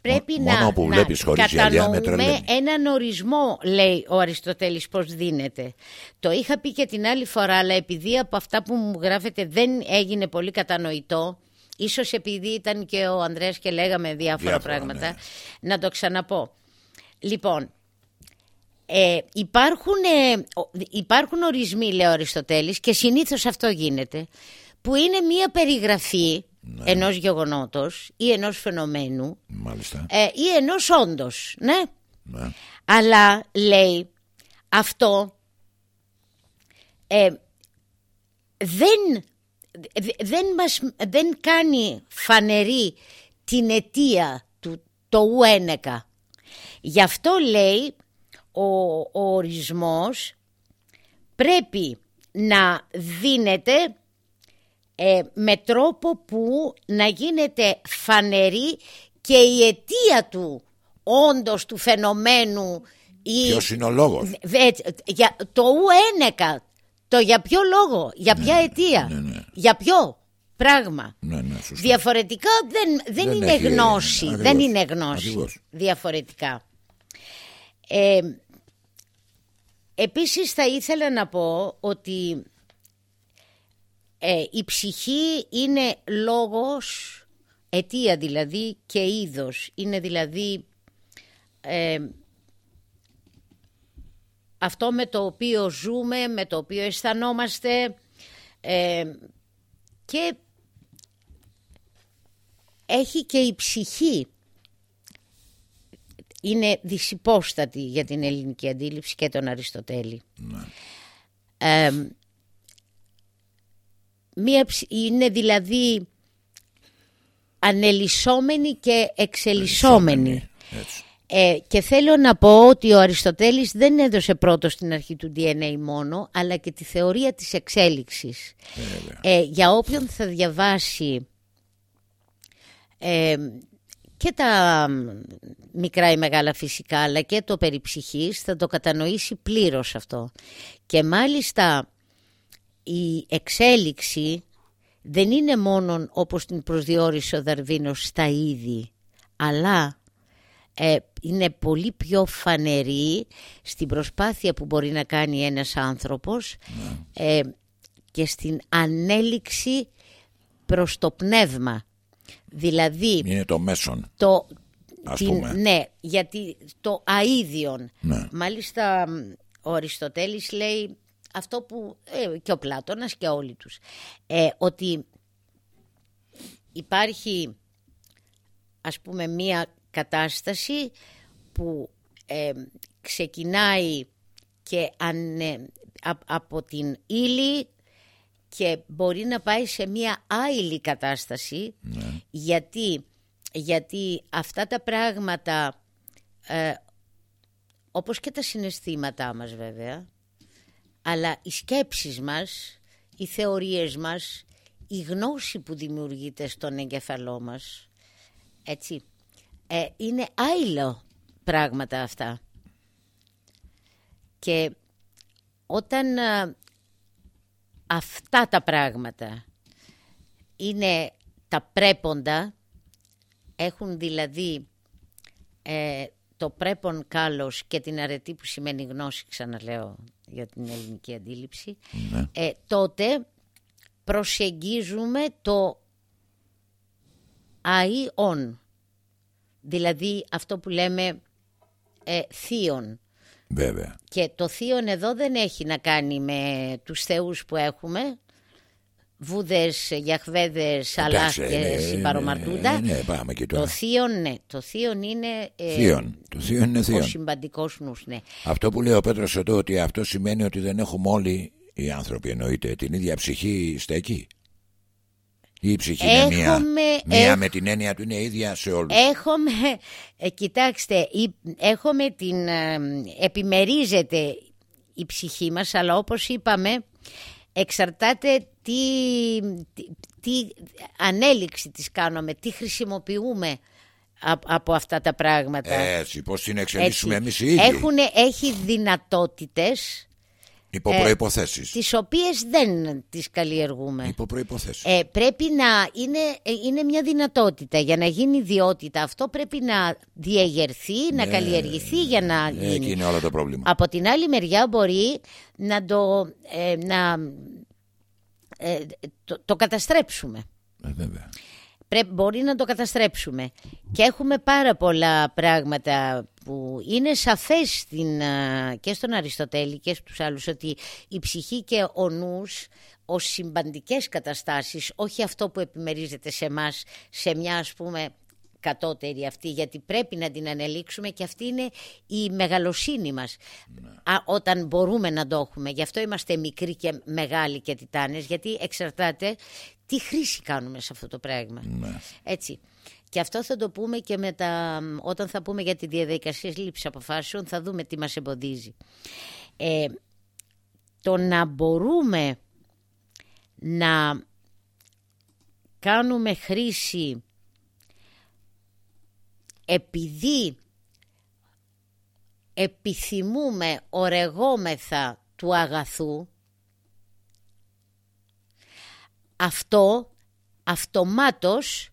πρέπει Μόνο να, που να βλέπεις χωρίς γυαλιά με κατανοούμε τρελαίνει. έναν ορισμό, λέει ο Αριστοτέλης, πώς δίνεται. Το είχα πει και την άλλη φορά, αλλά επειδή από αυτά που μου γράφετε δεν έγινε πολύ κατανοητό, ίσως επειδή ήταν και ο Ανδρέας και λέγαμε διάφορα, Διάφορα, πράγματα, ναι. να το ξαναπώ. Λοιπόν, ε, υπάρχουν, ε, ο- υπάρχουν ορισμοί, λέει ο Αριστοτέλης, και συνήθως αυτό γίνεται, που είναι μία περιγραφή Ναι. ενός γεγονότος ή ενός φαινομένου Μάλιστα. ε, ή ενός όντως, ναι. Ναι. Αλλά λέει αυτό ε, δεν, δε- δεν, μας, δεν κάνει φανερή την αιτία του το ουένεκα. Γι' αυτό λέει ο, ο ορισμός πρέπει να δίνεται ε, με τρόπο που να γίνεται φανερή και η αιτία του όντως του φαινομένου ή Ποιος είναι ο λόγος; Δε- για, το ουένεκα το για ποιο λόγο, για ποια αιτία ναι, ναι. για ποιο πράγμα Ναι, ναι, σωστό. διαφορετικά δεν, δεν, Δεν είναι έχει- γνώση ακριβώς, δεν είναι γνώση ακριβώς. διαφορετικά ε, επίσης θα ήθελα να πω ότι ε, η ψυχή είναι λόγος, αιτία δηλαδή και είδος. Είναι δηλαδή ε, αυτό με το οποίο ζούμε, με το οποίο αισθανόμαστε ε, και έχει και η ψυχή είναι δυσυπόστατη για την ελληνική αντίληψη και τον Αριστοτέλη. Ε, μία, είναι δηλαδή ανελισσόμενη και εξελισσόμενη. Έτσι. Ε, και θέλω να πω ότι ο Αριστοτέλης δεν έδωσε πρώτο στην αρχή του DNA μόνο, αλλά και τη θεωρία της εξέλιξης. Ε, για όποιον θα διαβάσει ε, και τα μικρά ή μεγάλα φυσικά, αλλά και το περί ψυχής, θα το κατανοήσει πλήρως αυτό. Και μάλιστα η εξέλιξη δεν είναι μόνο όπως την προσδιορίσε ο Δαρβίνος στα είδη, αλλά ε, είναι πολύ πιο φανερή στην προσπάθεια που μπορεί να κάνει ένας άνθρωπος ε, και στην ανέλυξη προς το πνεύμα. Δηλαδή... Είναι το μέσον. Το, Ας την- πούμε. ναι, γιατί το αίδιον. Ναι. Μάλιστα ο Αριστοτέλης λέει αυτό που ε, και ο Πλάτωνας και όλοι τους. ε, ότι υπάρχει ας πούμε μία κατάσταση που ε, ξεκινάει και ανε- α- από την ύλη και μπορεί να πάει σε μία άειλη κατάσταση γιατί, γιατί αυτά τα πράγματα ε, όπως και τα συναισθήματά μας βέβαια αλλά οι σκέψεις μας, οι θεωρίες μας, η γνώση που δημιουργείται στον εγκεφαλό μας έτσι, ε, είναι άειλο πράγματα αυτά. Και όταν ε, αυτά τα πράγματα είναι τα πρέποντα έχουν δηλαδή ε, το πρέπον κάλος και την αρετή που σημαίνει γνώση ξαναλέω για την ελληνική αντίληψη. Ε, τότε προσεγγίζουμε το αϊόν δηλαδή αυτό που λέμε ε, θείον. Βέβαια. και το θείον εδώ δεν έχει να κάνει με τους θεούς που έχουμε βούδες, γιαχβέδες, Εντάξει, αλάχες, είναι- η παρομαρτούντα Ναι, ναι, πάμε και το τώρα. θείον ναι, το θείον είναι ε, Θείον. Το θείον είναι ο θείον. συμπαντικός νους ναι. Αυτό που λέει ο Πέτρος εδώ ότι αυτό σημαίνει ότι δεν έχουμε όλοι οι άνθρωποι εννοείται την ίδια ψυχή στέκει; Ή η ψυχή είναι μία, Έχουμε- μία έχ- με την έννοια του είναι ίδια σε όλους; Έχουμε, ε, κοιτάξτε, η- έχουμε την, ε, επιμερίζεται η ψυχή μας, αλλά όπως είπαμε, εξαρτάται τι, τι, τι ανέλυξη της κάνουμε, τι χρησιμοποιούμε από, από αυτά τα πράγματα. Έτσι, πώς την εξελίσσουμε Έτσι. εμείς οι ίδιοι. Έχουνε- έχει δυνατότητες Υπό ε, προϋποθέσεις. τις οποίες δεν τις καλλιεργούμε. Υπό προϋποθέσεις. Ε, πρέπει να είναι, ε, είναι μια δυνατότητα για να γίνει ιδιότητα αυτό πρέπει να διεγερθεί, να καλλιεργηθεί για να Εκεί γίνει. είναι όλο το πρόβλημα. Από την άλλη μεριά μπορεί να το, ε, να, ε, το, το καταστρέψουμε. Ε, βέβαια. Πρέπει, μπορεί να το καταστρέψουμε. Και έχουμε πάρα πολλά πράγματα που είναι σαφές στην, α, και στον Αριστοτέλη και στους άλλους ότι η ψυχή και ο νους ως συμπαντικές καταστάσεις, όχι αυτό που επιμερίζεται σε μας σε μια ας πούμε κατώτερη αυτή γιατί πρέπει να την ανελήξουμε και αυτή είναι η μεγαλοσύνη μας. Α, όταν μπορούμε να το έχουμε. Γι' αυτό είμαστε μικροί και μεγάλοι και τιτάνες γιατί εξαρτάται τι χρήση κάνουμε σε αυτό το πράγμα. Έτσι και αυτό θα το πούμε και με τα, όταν θα πούμε για τη διαδικασία λήψης αποφάσεων θα δούμε τι μας εμποδίζει. Ε, το να μπορούμε να κάνουμε χρήση επειδή επιθυμούμε ορεγόμεθα του αγαθού αυτό αυτομάτως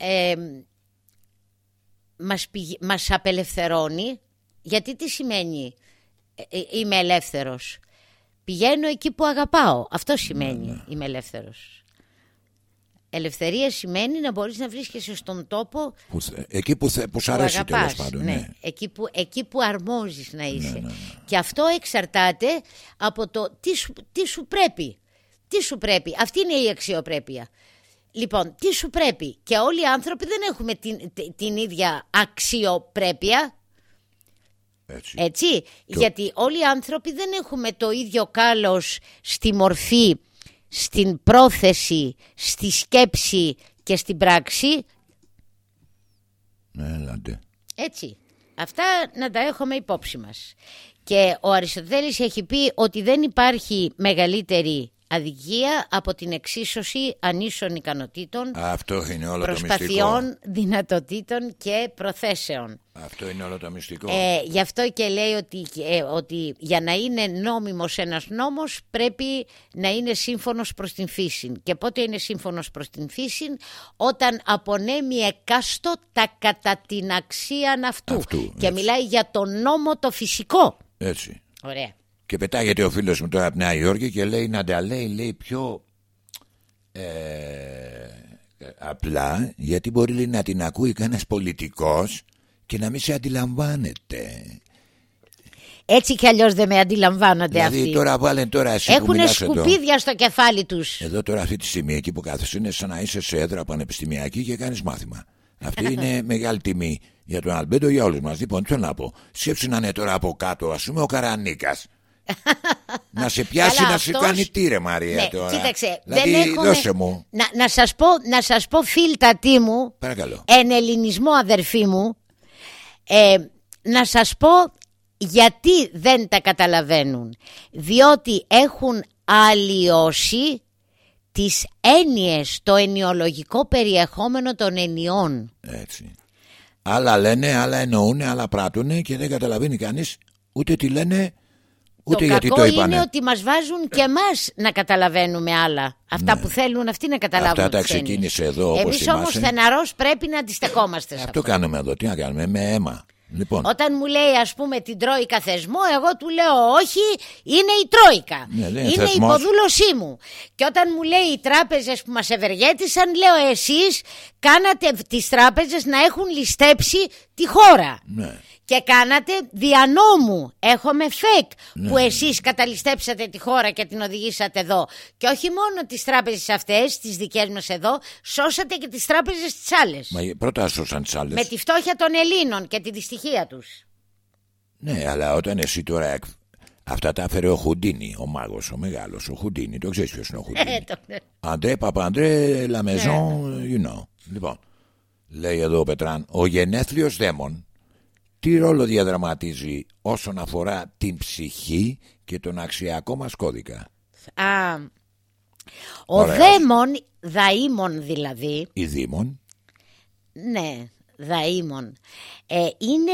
ε, μας, πηγ- μας απελευθερώνει γιατί τι σημαίνει ε, ε, είμαι ελεύθερος; Πηγαίνω εκεί που αγαπάω αυτό σημαίνει είμαι ελεύθερος Ελευθερία σημαίνει να μπορείς να βρίσκεσαι στον τόπο Που θε- εκεί που, θε, που σ' που αρέσει τέλος αγαπάς, πάντων. ναι. Ναι. Εκεί, που, εκεί που αρμόζεις να είσαι. ναι, ναι. Και αυτό εξαρτάται από το τι σου, τι σου πρέπει. Τι σου πρέπει. Αυτή είναι η αξιοπρέπεια. Λοιπόν, τι σου πρέπει; Και όλοι οι άνθρωποι δεν έχουμε την, τε- την ίδια αξιοπρέπεια. Έτσι. Έτσι, γιατί όλοι οι άνθρωποι δεν έχουμε το ίδιο κάλος στη μορφή, στην πρόθεση, στη σκέψη και στην πράξη. Ναι, έλατε. Έτσι. Αυτά να τα έχουμε υπόψη μας. Και ο Αριστοτέλης έχει πει ότι δεν υπάρχει μεγαλύτερη αδικία από την εξίσωση ανίσων ικανοτήτων, Αυτό είναι όλο το μυστικό. προσπαθειών, δυνατοτήτων και προθέσεων. Αυτό είναι όλο το μυστικό. Ε, γι' αυτό και λέει ότι, ε, ότι για να είναι νόμιμος ένας νόμος πρέπει να είναι σύμφωνος προς την φύση. Και πότε είναι σύμφωνος προς την φύση; Όταν απονέμει εκάστο τα κατά την αξία αυτού. Αυτού, και έτσι. μιλάει για τον νόμο το φυσικό. Έτσι. Ωραία. Και πετάγεται ο φίλος μου τώρα από Νέα Υόρκη και λέει να τα λέει, λέει πιο ε, απλά γιατί μπορεί λέει, να την ακούει κανένας πολιτικός και να μην σε αντιλαμβάνεται. Έτσι κι αλλιώς δεν με αντιλαμβάνονται δηλαδή αυτοί. τώρα βάλε τώρα εσύ που Έχουν μιλάς εδώ. σκουπίδια στο κεφάλι τους. Εδώ τώρα αυτή τη στιγμή εκεί που κάθεσαι είναι σαν να είσαι σε έδρα πανεπιστημιακή και κάνεις μάθημα. Αυτή είναι μεγάλη τιμή για τον Αλμπέντο για όλους μας. Λοιπόν, τι θέλω να πω. Σκέψου να είναι τώρα από κάτω, ας πούμε, ο Καρανίκας. Να σε πιάσει Καλά, να σε αυτός- κάνει τι ρε Μαρία Ναι, τώρα. κοίταξε, δηλαδή, δεν έχουμε... δώσε μου. Να, να, σας πω, να σας πω φίλτατή μου, Παρακαλώ. εν ελληνισμό αδερφή μου, ε, να σας πω γιατί δεν τα καταλαβαίνουν. Διότι έχουν αλλοιώσει τις έννοιες, το ενοιολογικό περιεχόμενο των ενιών. Έτσι. Άλλα λένε, άλλα εννοούν, άλλα πράττουν και δεν καταλαβαίνει κανείς ούτε τι λένε, ούτε το γιατί κακό το είπανε. είναι ότι μας βάζουν και εμάς να καταλαβαίνουμε άλλα. Αυτά που θέλουν αυτοί να καταλάβουν. Ναι. Αυτά τα τις έννοιες. ξεκίνησε εδώ, όπως Εμείς όμως θυμάσαι. στεναρός πρέπει να αντιστεκόμαστε σε Αυτό κάνουμε εδώ. Τι να κάνουμε, με αίμα. Λοιπόν, Όταν μου λέει ας πούμε την Τρόικα θεσμό Εγώ του λέω όχι είναι η Τρόικα Ναι, δεν είναι Είναι η θεσμός. υποδούλωσή μου Και όταν μου λέει οι τράπεζες που μας ευεργέτησαν Λέω εσείς κάνατε τις τράπεζες να έχουν ληστέψει τη χώρα ναι. Και κάνατε δια νόμου. Έχουμε φεκ Ναι. που εσείς καταλυστέψατε τη χώρα και την οδηγήσατε εδώ. Και όχι μόνο τις τράπεζες αυτές, τις δικές μας εδώ, σώσατε και τις τράπεζες τις άλλες. Μα πρώτα σώσαν τις άλλες. Με τη φτώχεια των Ελλήνων και τη δυστυχία τους. Ναι, αλλά όταν εσύ τώρα. εκ- Αυτά τα έφερε ο Χουντίνη, ο μάγος, ο μεγάλος, ο Χουντίνη. Το ξέρεις ποιος είναι ο Ε, Χουντίνη. το- Αντρέ Παπαντρέ, la maison, you know. Λοιπόν, λέει εδώ ο Πετράν, ο γενέθλιος δαίμον τι ρόλο διαδραματίζει όσον αφορά την ψυχή και τον αξιακό μας κώδικα; Α, ο Ωραίος. δαίμον, δαίμον δηλαδή, Η Δήμον, ναι, δαίμον, ε, είναι,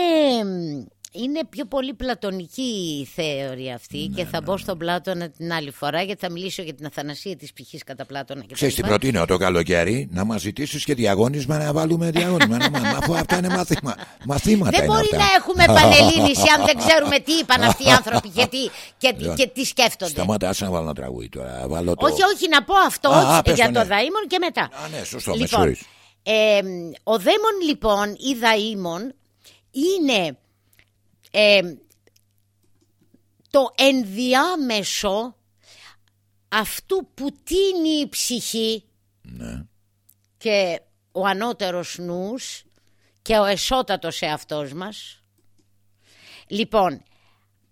είναι πιο πολύ πλατωνική η θεωρία αυτή Ναι, και θα μπω στον Πλάτωνα την άλλη φορά γιατί θα μιλήσω για την αθανασία της πηχής κατά Πλάτωνα και τα ξέρεις τι λοιπά. προτείνω το καλοκαίρι, να μας ζητήσεις και διαγώνισμα να βάλουμε διαγώνισμα. να, μα- μα- αφού αυτά είναι μαθήμα, μαθήματα Δεν είναι μπορεί αυτά. να έχουμε πανελλήνιση αν δεν ξέρουμε τι είπαν αυτοί οι άνθρωποι και τι, και, Λοιπόν, και τι σκέφτονται. Σταμάτα, άσε να βάλω ένα τραγούδι τώρα. Βάλω το... Όχι, όχι, να πω αυτό Α, α, πες για το, το ναι. δαίμον και μετά. Α, ναι, σωστό, με λοιπόν, συγχωρείς. ε, ο δαίμον λοιπόν ή δαίμον είναι ε, το ενδιάμεσο αυτού που τίνει η ψυχή Ναι. και ο ανώτερος νους και ο εσώτατος εαυτός μας. Λοιπόν,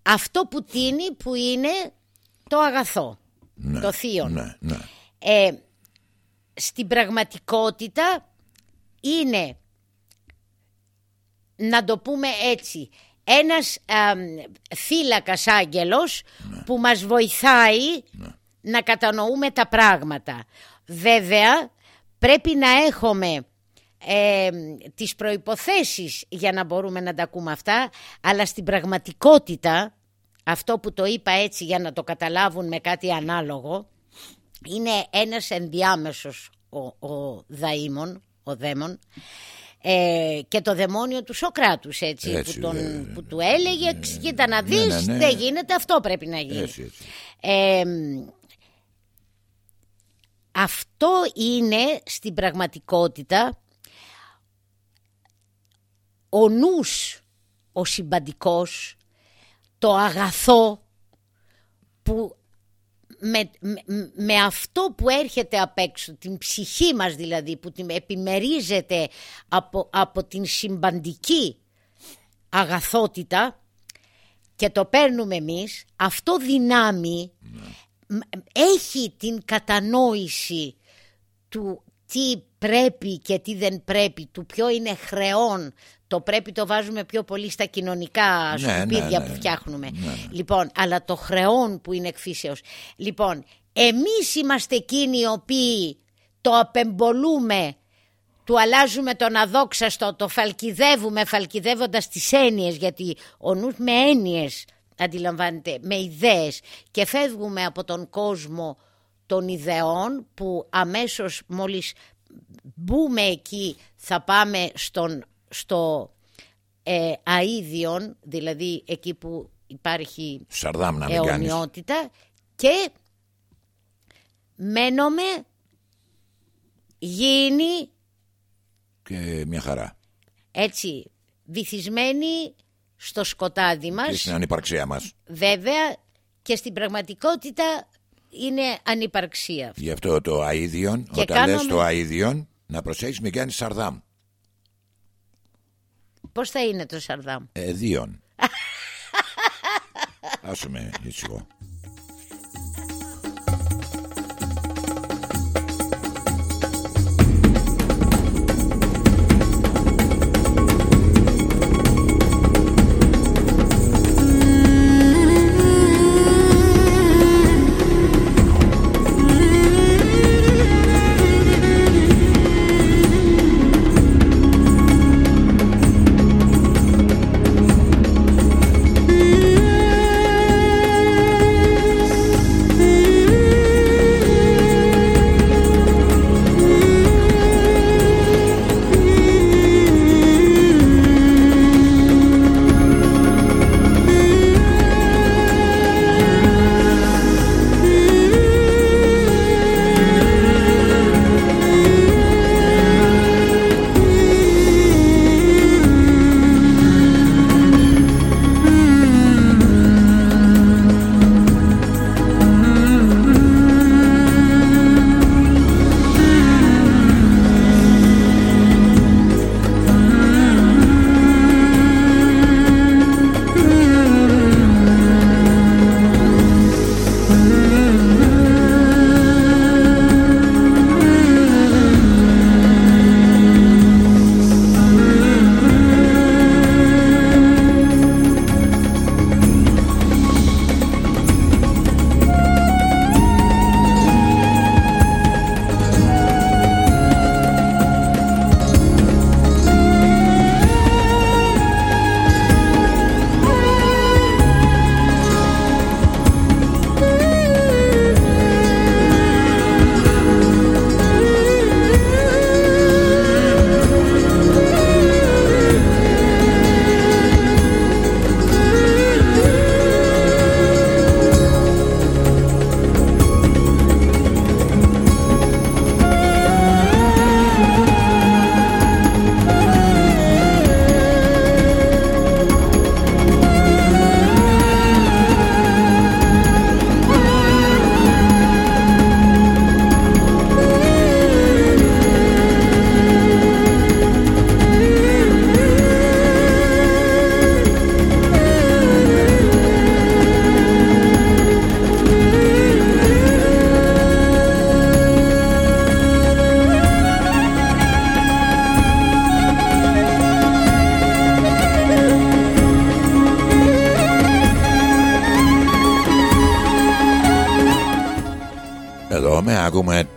αυτό που τίνει που είναι το αγαθό, Ναι, το θείο. Ναι, ναι. Ε, στην πραγματικότητα είναι, να το πούμε έτσι, ένας α, φύλακας άγγελος που μας βοηθάει να κατανοούμε τα πράγματα. Βέβαια, πρέπει να έχουμε ε, τις προϋποθέσεις για να μπορούμε να τα ακούμε αυτά, αλλά στην πραγματικότητα, αυτό που το είπα έτσι για να το καταλάβουν με κάτι ανάλογο, είναι ένας ενδιάμεσος ο, ο δαίμον, ο δαίμον, ε, και το δαιμόνιο του Σοκράτους έτσι, Έτσι, που, τον, ναι, ναι, που του έλεγε κοίτα να δεις ναι, ναι. δεν γίνεται αυτό πρέπει να γίνει Έτσι, έτσι. ε, αυτό είναι στην πραγματικότητα ο νους, ο συμπαντικός, το αγαθό που με, με, αυτό που έρχεται απ' έξω, την ψυχή μας δηλαδή, που την επιμερίζεται από, από την συμπαντική αγαθότητα και το παίρνουμε εμείς, αυτό δυνάμει έχει την κατανόηση του τι πρέπει και τι δεν πρέπει, του ποιο είναι χρεών. Το πρέπει το βάζουμε πιο πολύ στα κοινωνικά Ναι, σκουπίδια ναι, ναι. που φτιάχνουμε. Λοιπόν, αλλά το χρεών που είναι εκφύσεως. Λοιπόν, εμείς είμαστε εκείνοι οι οποίοι το απεμπολούμε, του αλλάζουμε τον αδόξαστο, το φαλκιδεύουμε φαλκιδεύοντας τις έννοιες, γιατί ο νους με έννοιες αντιλαμβάνεται, με ιδέες και φεύγουμε από τον κόσμο των ιδεών που αμέσως μόλις μπούμε εκεί θα πάμε στον, στο ε, αΐδιον, δηλαδή εκεί που υπάρχει Σαρδάμ να μην κάνεις. αιωνιότητα και μένουμε γίνει Και μια χαρά. έτσι βυθισμένοι στο σκοτάδι Και μας στην ανυπαρξία μας. βέβαια και στην πραγματικότητα είναι ανυπαρξία Γι' αυτό το αΐδιον, Και όταν κάνουμε- λες το αΐδιον, να προσέχεις μην κάνεις Σαρδάμ. Πώς θα είναι το Σαρδάμ; Ε, δίον. Άσε με ήσυχο.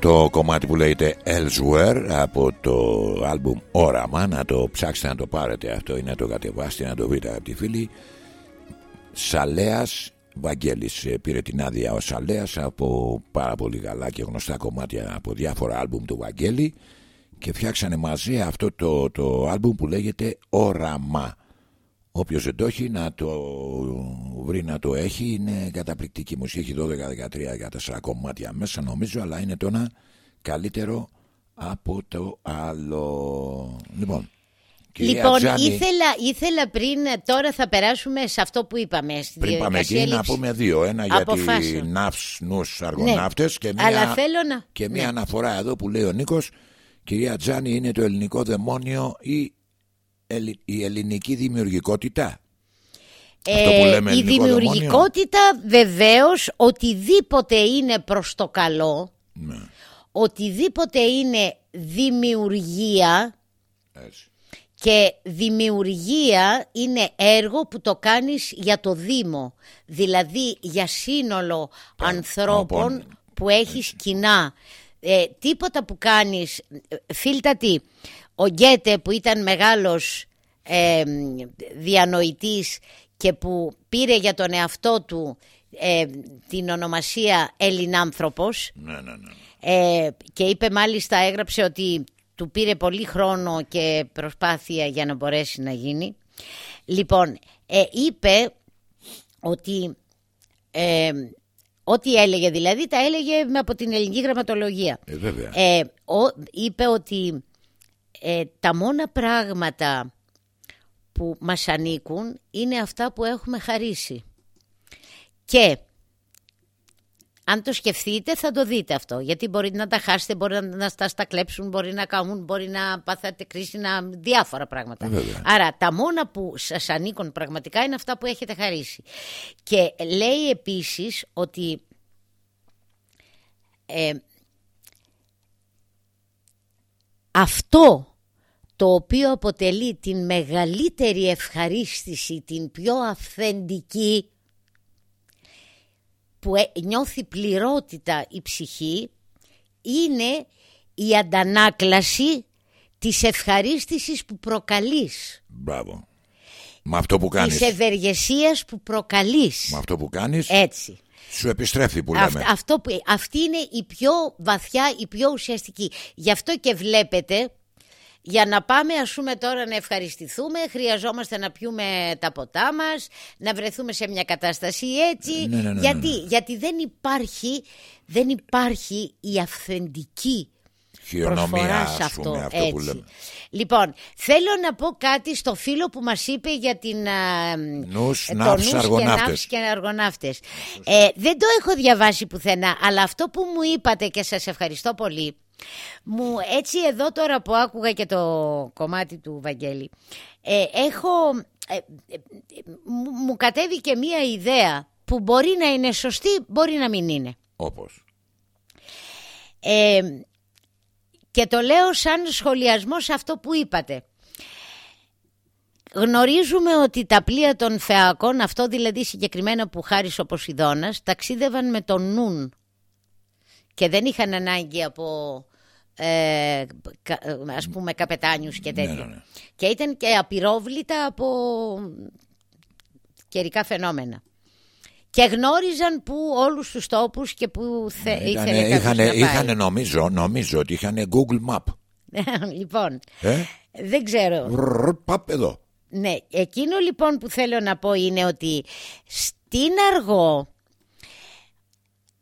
Το κομμάτι που λέγεται Elsewhere από το άλμπουμ Όραμα. Να το ψάξετε να το πάρετε αυτό είναι να το κατεβάσετε να το βρείτε από τη φίλη. Σαλέας Βαγγέλης ε, πήρε την άδεια ο Σαλέας από πάρα πολύ καλά και γνωστά κομμάτια από διάφορα άλμπουμ του Βαγγέλη και φτιάξανε μαζί αυτό το, το άλμπουμ που λέγεται Όραμα Όποιος δεν το έχει να το βρει να το έχει είναι καταπληκτική μουσική έχει 12, 13, 14 κομμάτια μέσα νομίζω αλλά είναι το ένα καλύτερο από το άλλο. Λοιπόν, κυρία Λοιπόν, Τζάνη, ήθελα, ήθελα πριν, τώρα θα περάσουμε σε αυτό που είπαμε. Στη πριν πάμε διαδικασία εκεί να λήψης πούμε δύο. Ένα για τη αποφάσεων. ναύς νους αργοναύτες και μία, Αλλά θέλω να- και μία ναι. αναφορά εδώ που λέει ο Νίκος Κυρία Τζάνη είναι το ελληνικό δαιμόνιο ή ελλη- η ελληνική δημιουργικότητα Αυτό που λέμε Ε, η ελληνικό δημιουργικότητα βεβαίως οτιδήποτε είναι προς το καλό, Ναι, οτιδήποτε είναι δημιουργία έτσι. και δημιουργία είναι έργο που το κάνεις για το Δήμο, δηλαδή για σύνολο ανθρώπων ανθρώπων. που έχεις κοινά. Ε, τίποτα που κάνεις, ε, φίλτα τι, ο Γκέτε που ήταν μεγάλος ε, διανοητής και που πήρε για τον εαυτό του ε, την ονομασία Ελληνάνθρωπος Ναι, ναι, ναι. ε, και είπε μάλιστα έγραψε ότι του πήρε πολύ χρόνο και προσπάθεια για να μπορέσει να γίνει. Λοιπόν, ε, είπε ότι ε, ό,τι έλεγε δηλαδή τα έλεγε με από την ελληνική γραμματολογία. Ε, βέβαια. Ε, ο- είπε ότι ε, τα μόνα πράγματα που μας ανήκουν είναι αυτά που έχουμε χαρίσει. Και αν το σκεφτείτε θα το δείτε αυτό. Γιατί μπορεί να τα χάσετε, μπορεί να, να τα, στα κλέψουν, μπορεί να κάνουν, μπορεί να πάθετε κρίση, να, διάφορα πράγματα. Ε, βέβαια. Άρα τα μόνα που σας ανήκουν πραγματικά είναι αυτά που έχετε χαρίσει. Και λέει επίσης ότι ε, αυτό το οποίο αποτελεί την μεγαλύτερη ευχαρίστηση, την πιο αυθεντική που ε- νιώθει πληρότητα η ψυχή είναι η αντανάκλαση της ευχαρίστησης που προκαλείς, Μπράβο. Με αυτό που κάνεις, της ευεργεσίας που προκαλείς. με αυτό που κάνεις Έτσι. σου επιστρέφει που Αυ- λέμε. αυτό που, αυτή είναι η πιο βαθιά, η πιο ουσιαστική. Γι' αυτό και βλέπετε, για να πάμε ας πούμε τώρα να ευχαριστηθούμε, χρειαζόμαστε να πιούμε τα ποτά μας, να βρεθούμε σε μια κατάσταση έτσι. Ναι, ναι, ναι, ναι, γιατί, ναι. γιατί δεν υπάρχει, δεν υπάρχει η αυθεντική Χειρονομία, προσφορά ας σε αυτό. πούμε, αυτό έτσι. που λέμε. Λοιπόν, θέλω να πω κάτι στο φίλο που μας είπε για την... α, Νους, ε, το ναύς, νους και αργοναύτες. ναύς και αργοναύτες. Ε, δεν το έχω διαβάσει πουθενά, αλλά αυτό που μου είπατε και σας ευχαριστώ πολύ, μου έτσι εδώ τώρα που άκουγα και το κομμάτι του Βαγγέλη, ε, έχω, ε, ε, ε, μου, μου κατέβηκε μία ιδέα που μπορεί να είναι σωστή, μπορεί να μην είναι. Όπως. Ε, και το λέω σαν σχολιασμός σε αυτό που είπατε. Γνωρίζουμε ότι τα πλοία των Φεακών, αυτό δηλαδή συγκεκριμένα που χάρισε ο Ποσειδώνας, ταξίδευαν με τον νουν και δεν είχαν ανάγκη από ε, κα- ας πούμε καπετάνιους και τέτοια. ναι, ναι. Και ήταν και απειρόβλητα από καιρικά φαινόμενα. Και γνώριζαν που όλους τους τόπους και που θε, Ήτανε- ήθελε κάποιος Ναι, είχανε, να πάει. είχανε νομίζω, νομίζω ότι είχαν Google Map. λοιπόν, Ε; δεν ξέρω. Ρρρ, Παπ εδώ. Ναι, εκείνο λοιπόν που θέλω να πω είναι ότι στην Αργό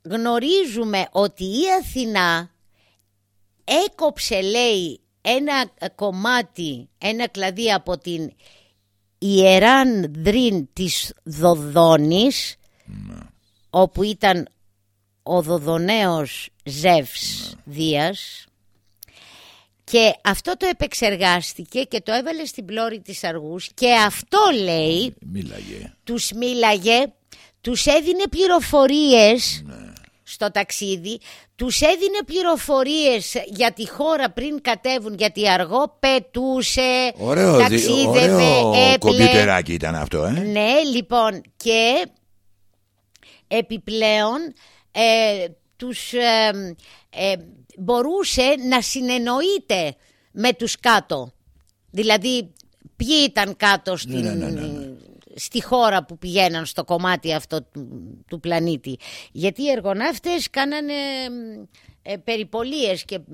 γνωρίζουμε ότι η Αθηνά έκοψε λέει ένα κομμάτι, ένα κλαδί από την Ιεράν Δρύν της Δοδόνης όπου ήταν ο Δοδονέος Ζεύς Δίας. Και αυτό το επεξεργάστηκε και το έβαλε στην πλώρη της Αργούς και αυτό λέει Μίλαγε. τους μίλαγε, τους έδινε πληροφορίες στο ταξίδι, τους έδινε πληροφορίες για τη χώρα πριν κατέβουν, γιατί αργό πετούσε, Ωραίο, δι- ταξίδευε, ωραίο έπλε. κομπιουτεράκι ήταν αυτό, ε; Ναι, λοιπόν, και επιπλέον ε, τους ε, ε, μπορούσε να συνεννοείται με τους κάτω. Δηλαδή, ποιοι ήταν κάτω στην, ναι, ναι, ναι. Στη χώρα που πηγαίναν στο κομμάτι αυτό του, του πλανήτη. Γιατί οι εργοναύτες κάνανε ε, περιπολίες και μ,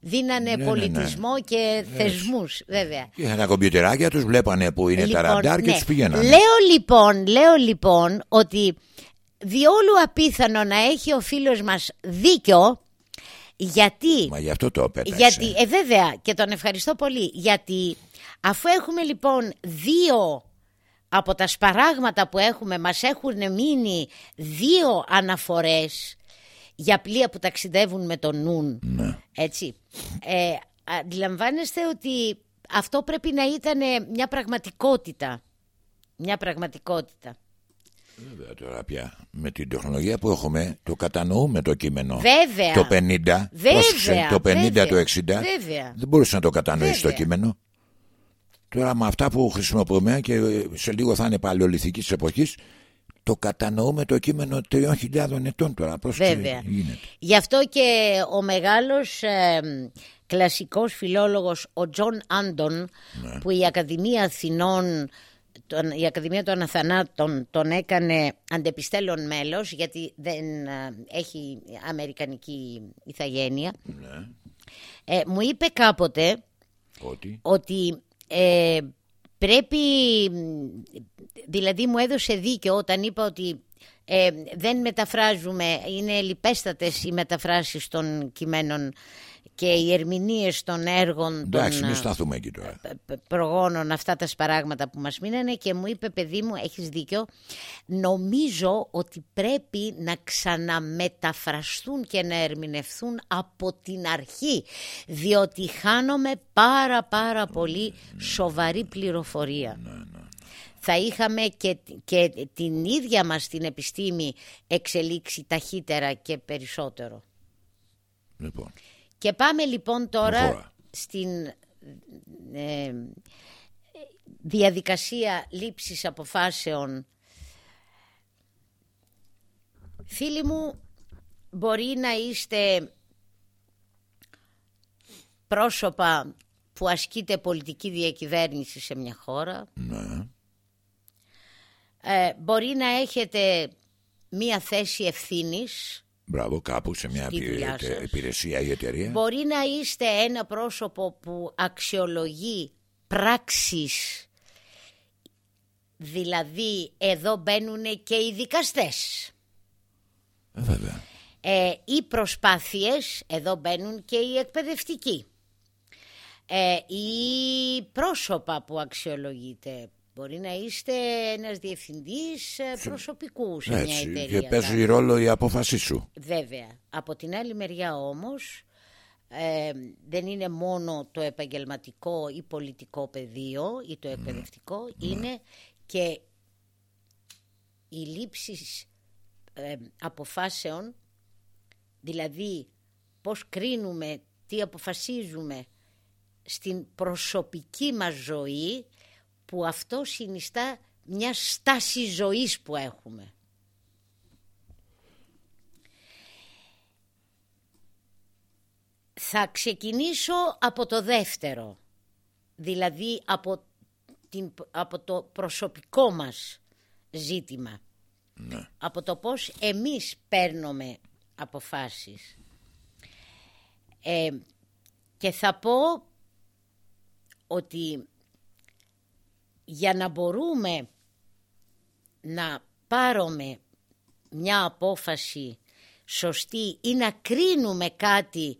δίνανε Ναι, ναι, ναι. πολιτισμό και θεσμούς βέβαια. Και είχαν τα κομπιουτεράκια τους βλέπανε που είναι τα Λοιπόν, ραντάρ και ναι. τους πηγαίνανε. Λέω λοιπόν, λέω λοιπόν ότι διόλου απίθανο να έχει ο φίλος μας δίκιο Γιατί Μα γι' αυτό το έπέταξε. γιατί, ε, βέβαια, και τον ευχαριστώ πολύ. Γιατί αφού έχουμε λοιπόν δύο από τα σπαράγματα που έχουμε, μας έχουν μείνει δύο αναφορές για πλοία που ταξιδεύουν με τον νουν. Ναι. Έτσι. Ε, αντιλαμβάνεστε ότι αυτό πρέπει να ήταν μια πραγματικότητα. Μια πραγματικότητα. Βέβαια τώρα πια με την τεχνολογία που έχουμε το κατανοούμε το κείμενο. Βέβαια. Το 50, Βέβαια, πρόσεξε, το 50, βέβαια, το 60 βέβαια. δεν μπορούσε να το κατανοήσει το Βέβαια. κείμενο. Τώρα με αυτά που χρησιμοποιούμε και σε λίγο θα είναι παλαιολιθικής εποχής το κατανοούμε το κείμενο 3.000 ετών τώρα. Πρόσεξε, Βέβαια. γίνεται. Γι' αυτό και ο μεγάλος ε, κλασικός φιλόλογος ο Τζον Άντον που η Ακαδημία Αθηνών τον, η Ακαδημία των Αθανάτων τον έκανε αντεπιστέλλον μέλος γιατί δεν ε, έχει αμερικανική ιθαγένεια ε, μου είπε κάποτε Ότι; ότι ε, πρέπει, δηλαδή μου έδωσε δίκιο όταν είπα ότι ε, δεν μεταφράζουμε, είναι λιπέστατες οι μεταφράσεις των κειμένων και οι ερμηνείες των έργων εντάξει των μην ε, σταθούμε εκεί τώρα. π- προγόνων αυτά τα σπαράγματα που μας μείνανε και μου είπε παιδί μου έχεις δίκιο νομίζω ότι πρέπει να ξαναμεταφραστούν και να ερμηνευθούν από την αρχή διότι χάνομαι πάρα πάρα πολύ σοβαρή πληροφορία θα είχαμε και, και την ίδια μας την επιστήμη εξελίξει ταχύτερα και περισσότερο. Λοιπόν, Και πάμε λοιπόν τώρα Προχώρα. στην ε, διαδικασία λήψης αποφάσεων. Φίλοι μου, μπορεί να είστε πρόσωπα που ασκείτε πολιτική διακυβέρνηση σε μια χώρα. ναι. Ε, μπορεί να έχετε μία θέση ευθύνης Μπράβο, κάπου σε μια Στη υπηρε- δουλειά σας. υπηρεσία ή εταιρεία. Μπορεί να είστε ένα πρόσωπο που αξιολογεί πράξεις Δηλαδή εδώ μπαίνουν και οι δικαστές Ε, βέβαια. ε, Οι προσπάθειες εδώ μπαίνουν και οι εκπαιδευτικοί ε, Οι πρόσωπα που αξιολογείτε Μπορεί να είστε ένας διευθυντής ε, προσωπικούς σε μια Έτσι, εταιρεία και παίζει κάτι. ρόλο η απόφασή σου. Βέβαια. Από την άλλη μεριά όμως ε, δεν είναι μόνο το επαγγελματικό ή πολιτικό πεδίο ή το εκπαιδευτικό, είναι και οι λήψεις ε, αποφάσεων, δηλαδή πώς κρίνουμε, τι αποφασίζουμε στην προσωπική μας ζωή που αυτό συνιστά μια στάση ζωής που έχουμε. Θα ξεκινήσω από το δεύτερο, δηλαδή από, την, από το προσωπικό μας ζήτημα. Από το πώς εμείς παίρνουμε αποφάσεις. Ε, και θα πω ότι για να μπορούμε να πάρουμε μια απόφαση σωστή ή να κρίνουμε κάτι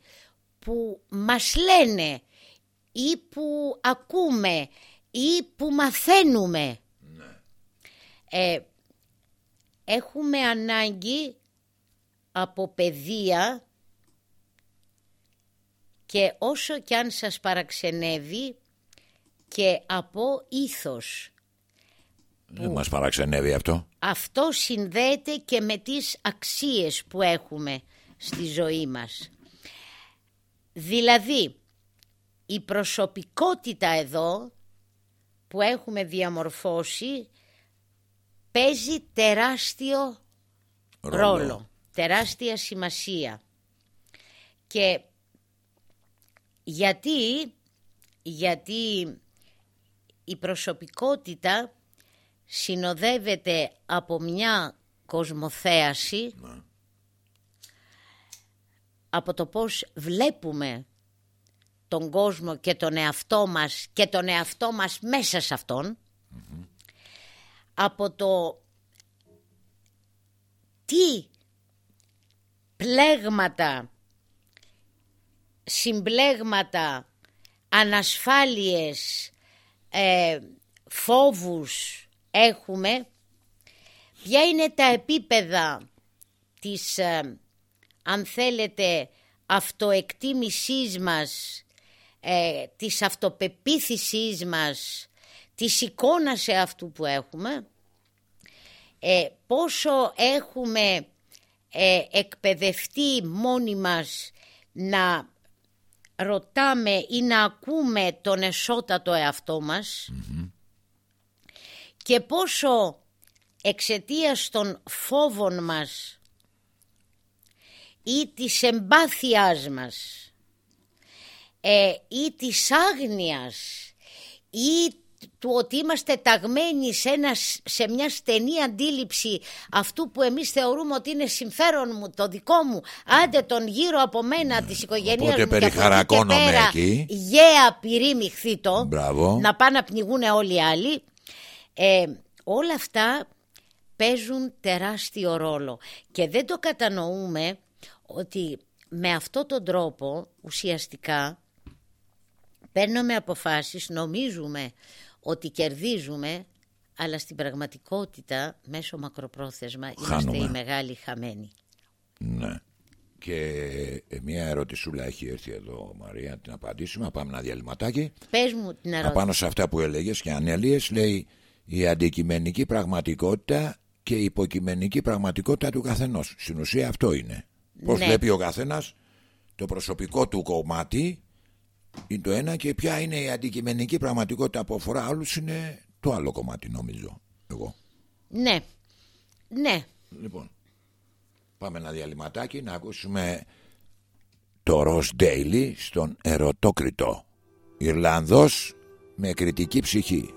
που μας λένε ή που ακούμε ή που μαθαίνουμε. Ε, έχουμε ανάγκη από παιδεία και όσο κι αν σας παραξενεύει και από ήθος. Δεν μας παραξενεύει αυτό. Αυτό συνδέεται και με τις αξίες που έχουμε στη ζωή μας. Δηλαδή, η προσωπικότητα εδώ που έχουμε διαμορφώσει παίζει τεράστιο ρόλο, τεράστια σημασία. Και γιατί, γιατί η προσωπικότητα συνοδεύεται από μια κοσμοθέαση από το πώς βλέπουμε τον κόσμο και τον εαυτό μας και τον εαυτό μας μέσα σε αυτον από το τι πλέγματα συμπλέγματα, ανασφάλειες, ε, φόβους έχουμε, ποια είναι τα επίπεδα της, ε, αν θέλετε, αυτοεκτίμησής μας, ε, της αυτοπεποίθησής μας, της εικόνας αυτού που έχουμε, ε, πόσο έχουμε ε, εκπαιδευτεί μόνοι μας να ρωτάμε ή να ακούμε τον εσώτατο εαυτό μας και πόσο εξαιτίας των φόβων μας ή της εμπάθειάς μας ε, ή της άγνοιας ή του ότι είμαστε ταγμένοι σε, ένα, σε μια στενή αντίληψη αυτού που εμείς θεωρούμε ότι είναι συμφέρον μου, το δικό μου, άντε τον γύρω από μένα της οικογένειας Οπότε μου και από εκεί και περιχαρακώνομαι πέρα εκεί. γέα πυρήμη χθήτο, Μπράβο. να πάνε να πνιγούν όλοι οι άλλοι. Ε, όλα αυτά παίζουν τεράστιο ρόλο και δεν το κατανοούμε ότι με αυτό τον τρόπο ουσιαστικά παίρνουμε αποφάσεις, νομίζουμε ότι κερδίζουμε αλλά στην πραγματικότητα μέσω μακροπρόθεσμα είμαστε Χάνουμε. οι μεγάλοι χαμένοι. Ναι. Και ε, μια ερωτησούλα έχει έρθει εδώ, Μαρία, να την απαντήσουμε. Να πάμε ένα διαλυματάκι. Πες μου την ερώτηση. Απάνω σε αυτά που έλεγες και ανέλυες, λέει η αντικειμενική πραγματικότητα και η υποκειμενική πραγματικότητα του καθενός. Στην ουσία αυτό είναι. Πώς Ναι. βλέπει ο καθένας το προσωπικό του κομμάτι είναι το ένα και ποια είναι η αντικειμενική πραγματικότητα που αφορά άλλους είναι το άλλο κομμάτι νομίζω. Εγώ. Ναι, ναι. Λοιπόν, πάμε ένα διαλυματάκι να ακούσουμε το Ross Daily στον Ερωτόκριτο. Ιρλανδός με κριτική ψυχή.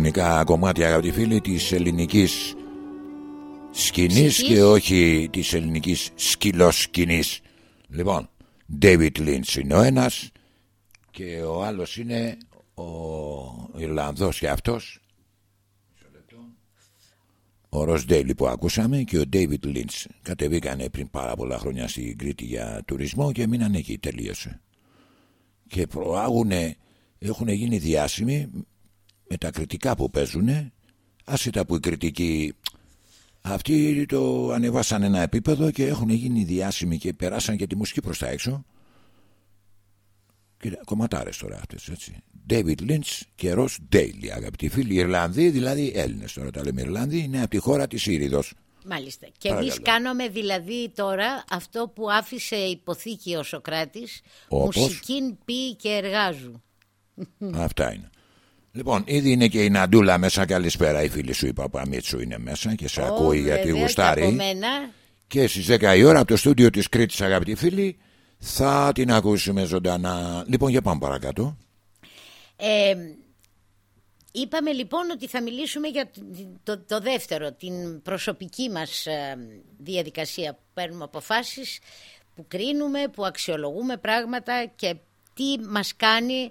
Διαχρονικά κομμάτια αγαπητοί φίλοι της ελληνικής σκηνής Ψυχής. και όχι της ελληνικής σκυλοσκηνής. Λοιπόν, David Lynch είναι ο ένας και ο άλλος είναι ο Ιρλανδός και αυτός ο Ρος Ντέιλι που ακούσαμε και ο David Lynch κατεβήκανε πριν πάρα πολλά χρόνια στην Κρήτη για τουρισμό και μείναν εκεί τελείωσε και προάγουνε έχουν γίνει διάσημοι με τα κριτικά που παίζουν άσχετα που οι κριτικοί αυτοί το ανεβάσαν ένα επίπεδο και έχουν γίνει διάσημοι και περάσαν και τη μουσική προς τα έξω Κοίτα, κομματάρες τώρα αυτές έτσι David Lynch και Ross Daly αγαπητοί φίλοι Ιρλανδοί δηλαδή Έλληνες τώρα τα λέμε Ιρλανδοί είναι από τη χώρα της Ήριδος Μάλιστα. Και Παρακαλώ. εμείς κάνουμε δηλαδή τώρα αυτό που άφησε υποθήκη ο Σοκράτης Όπως; μουσικήν πει και εργάζου. Αυτά είναι Λοιπόν, ήδη είναι και η Ναντούλα μέσα. Καλησπέρα, η φίλη σου η Παπαμίτσου είναι μέσα και σε Ω, ακούει γιατί βέβαια, γουστάρει. και από μένα. Και στις 10 η ώρα από το στούντιο της Κρήτης αγαπητοί φίλοι θα την ακούσουμε ζωντανά. Λοιπόν, για πάμε παρακάτω. Ε, είπαμε λοιπόν ότι θα μιλήσουμε για το, το δεύτερο, την προσωπική μας ε, διαδικασία που παίρνουμε αποφάσεις, που κρίνουμε, που αξιολογούμε πράγματα και τι μας κάνει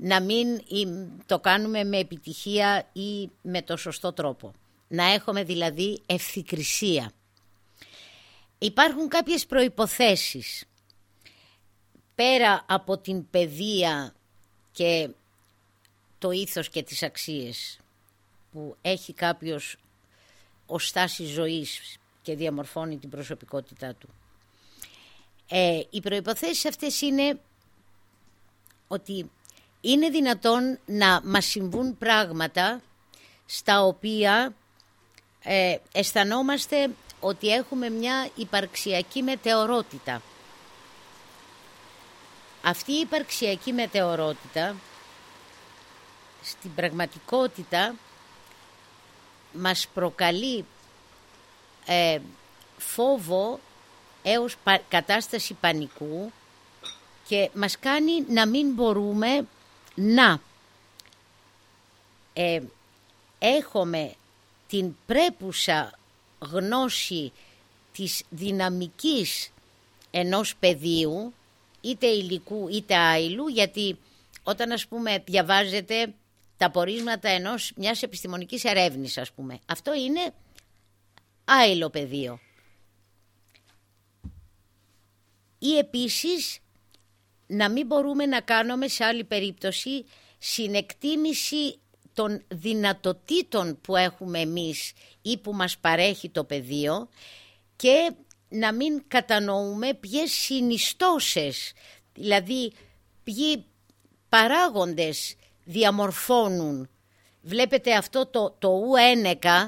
να μην ή- το κάνουμε με επιτυχία ή με το σωστό τρόπο. Να έχουμε δηλαδή ευθυκρισία. Υπάρχουν κάποιες προϋποθέσεις πέρα από την παιδεία και το ήθος και τις αξίες που έχει κάποιος ως στάση ζωής και διαμορφώνει την προσωπικότητά του. Ε, οι προϋποθέσεις αυτές είναι ότι είναι δυνατόν να μας συμβούν πράγματα στα οποία ε, αισθανόμαστε ότι έχουμε μια υπαρξιακή μετεωρότητα. Αυτή η υπαρξιακή μετεωρότητα στην πραγματικότητα μας προκαλεί ε, φόβο έως πα- κατάσταση πανικού και μας κάνει να μην μπορούμε να ε, έχουμε την πρέπουσα γνώση της δυναμικής ενός πεδίου είτε υλικού είτε άειλου γιατί όταν ας πούμε διαβάζετε τα πορίσματα ενός μιας επιστημονικής ερεύνης ας πούμε αυτό είναι άειλο πεδίο. Ή επίσης να μην μπορούμε να κάνουμε σε άλλη περίπτωση συνεκτίμηση των δυνατοτήτων που έχουμε εμείς ή που μας παρέχει το πεδίο και να μην κατανοούμε ποιες συνιστώσεις, δηλαδή ποιοι παράγοντες διαμορφώνουν. Βλέπετε αυτό το, το ουένεκα,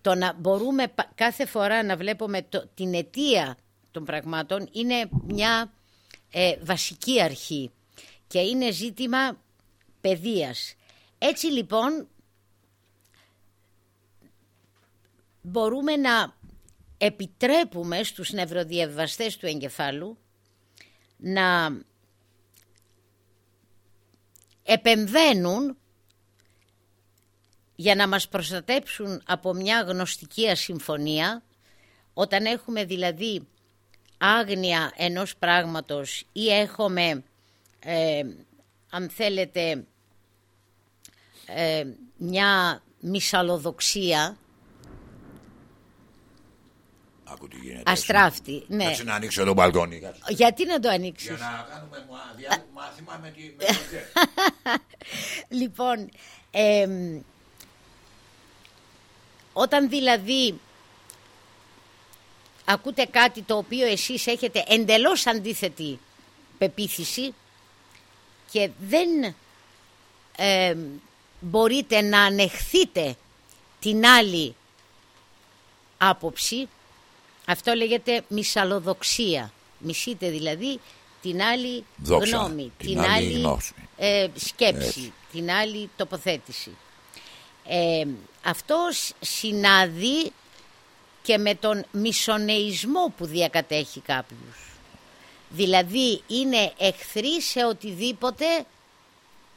το να μπορούμε πα- κάθε φορά να βλέπουμε το, την αιτία των πραγμάτων, είναι μια ε, βασική αρχή και είναι ζήτημα παιδείας. Έτσι λοιπόν μπορούμε να επιτρέπουμε στους νευροδιαβαστές του εγκεφάλου να επεμβαίνουν για να μας προστατέψουν από μια γνωστική ασυμφωνία όταν έχουμε δηλαδή άγνοια ενός πράγματος ή έχουμε ε, αν θέλετε ε, μια μυσαλλοδοξία Άκου τι γίνεται. αστράφτη. Ναι. Κάτσε να ανοίξω το μπαλκόνι. κάτσε. Γιατί να το ανοίξεις; Για να κάνουμε μα- διά- μάθημα με τη με το τζε. Λοιπόν, εμ, όταν δηλαδή ακούτε κάτι το οποίο εσείς έχετε εντελώς αντίθετη πεποίθηση και δεν εμ, μπορείτε να ανεχθείτε την άλλη άποψη, αυτό λέγεται μυσαλλοδοξία. Μισείτε δηλαδή την άλλη Δόξα, γνώμη, την άλλη γνώση. ε, σκέψη, Έτσι. την άλλη τοποθέτηση. Ε, αυτό σ- συνάδει και με τον μισονεϊσμό που διακατέχει κάποιους. Δηλαδή είναι εχθροί σε οτιδήποτε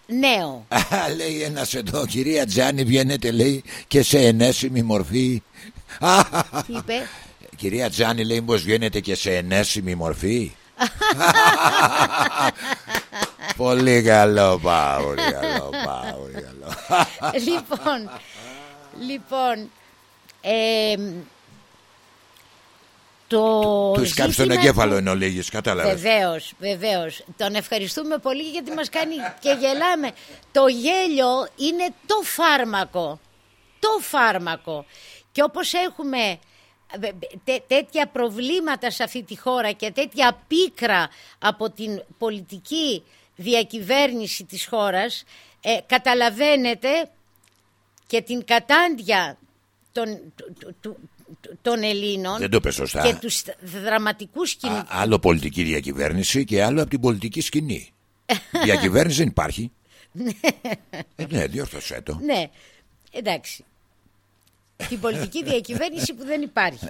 νέο. Α, λέει ένας εδώ, κυρία Τζάνι, βγαίνετε λέει και σε ενέσιμη μορφή. Τι είπε; Κυρία Τζάνι, λέει, πως βγαίνετε και σε ενέσιμη μορφή. πολύ καλό, πάρα πολύ καλό, πάρα πολύ καλό. λοιπόν, λοιπόν, ε, το Του σκάψει τον ζήτημα εγκέφαλο που- ενώ λέγεις, κατάλαβες. Βεβαίως, βεβαίως. Τον ευχαριστούμε πολύ γιατί μας κάνει και γελάμε. Το γέλιο είναι το φάρμακο. Το φάρμακο. Και όπως έχουμε ε, τέ- τέτοια προβλήματα σε αυτή τη χώρα και τέτοια πίκρα από την πολιτική διακυβέρνηση της χώρας, ε, καταλαβαίνετε και την κατάντια των, του- του- του- των Ελλήνων Δεν το είπες σωστά. και τους δραματικούς Α, κινητούς. άλλο πολιτική διακυβέρνηση και άλλο από την πολιτική σκηνή. διακυβέρνηση δεν υπάρχει. ε, ναι, διόρθωσέ το. Ναι, εντάξει. Την πολιτική διακυβέρνηση που δεν υπάρχει.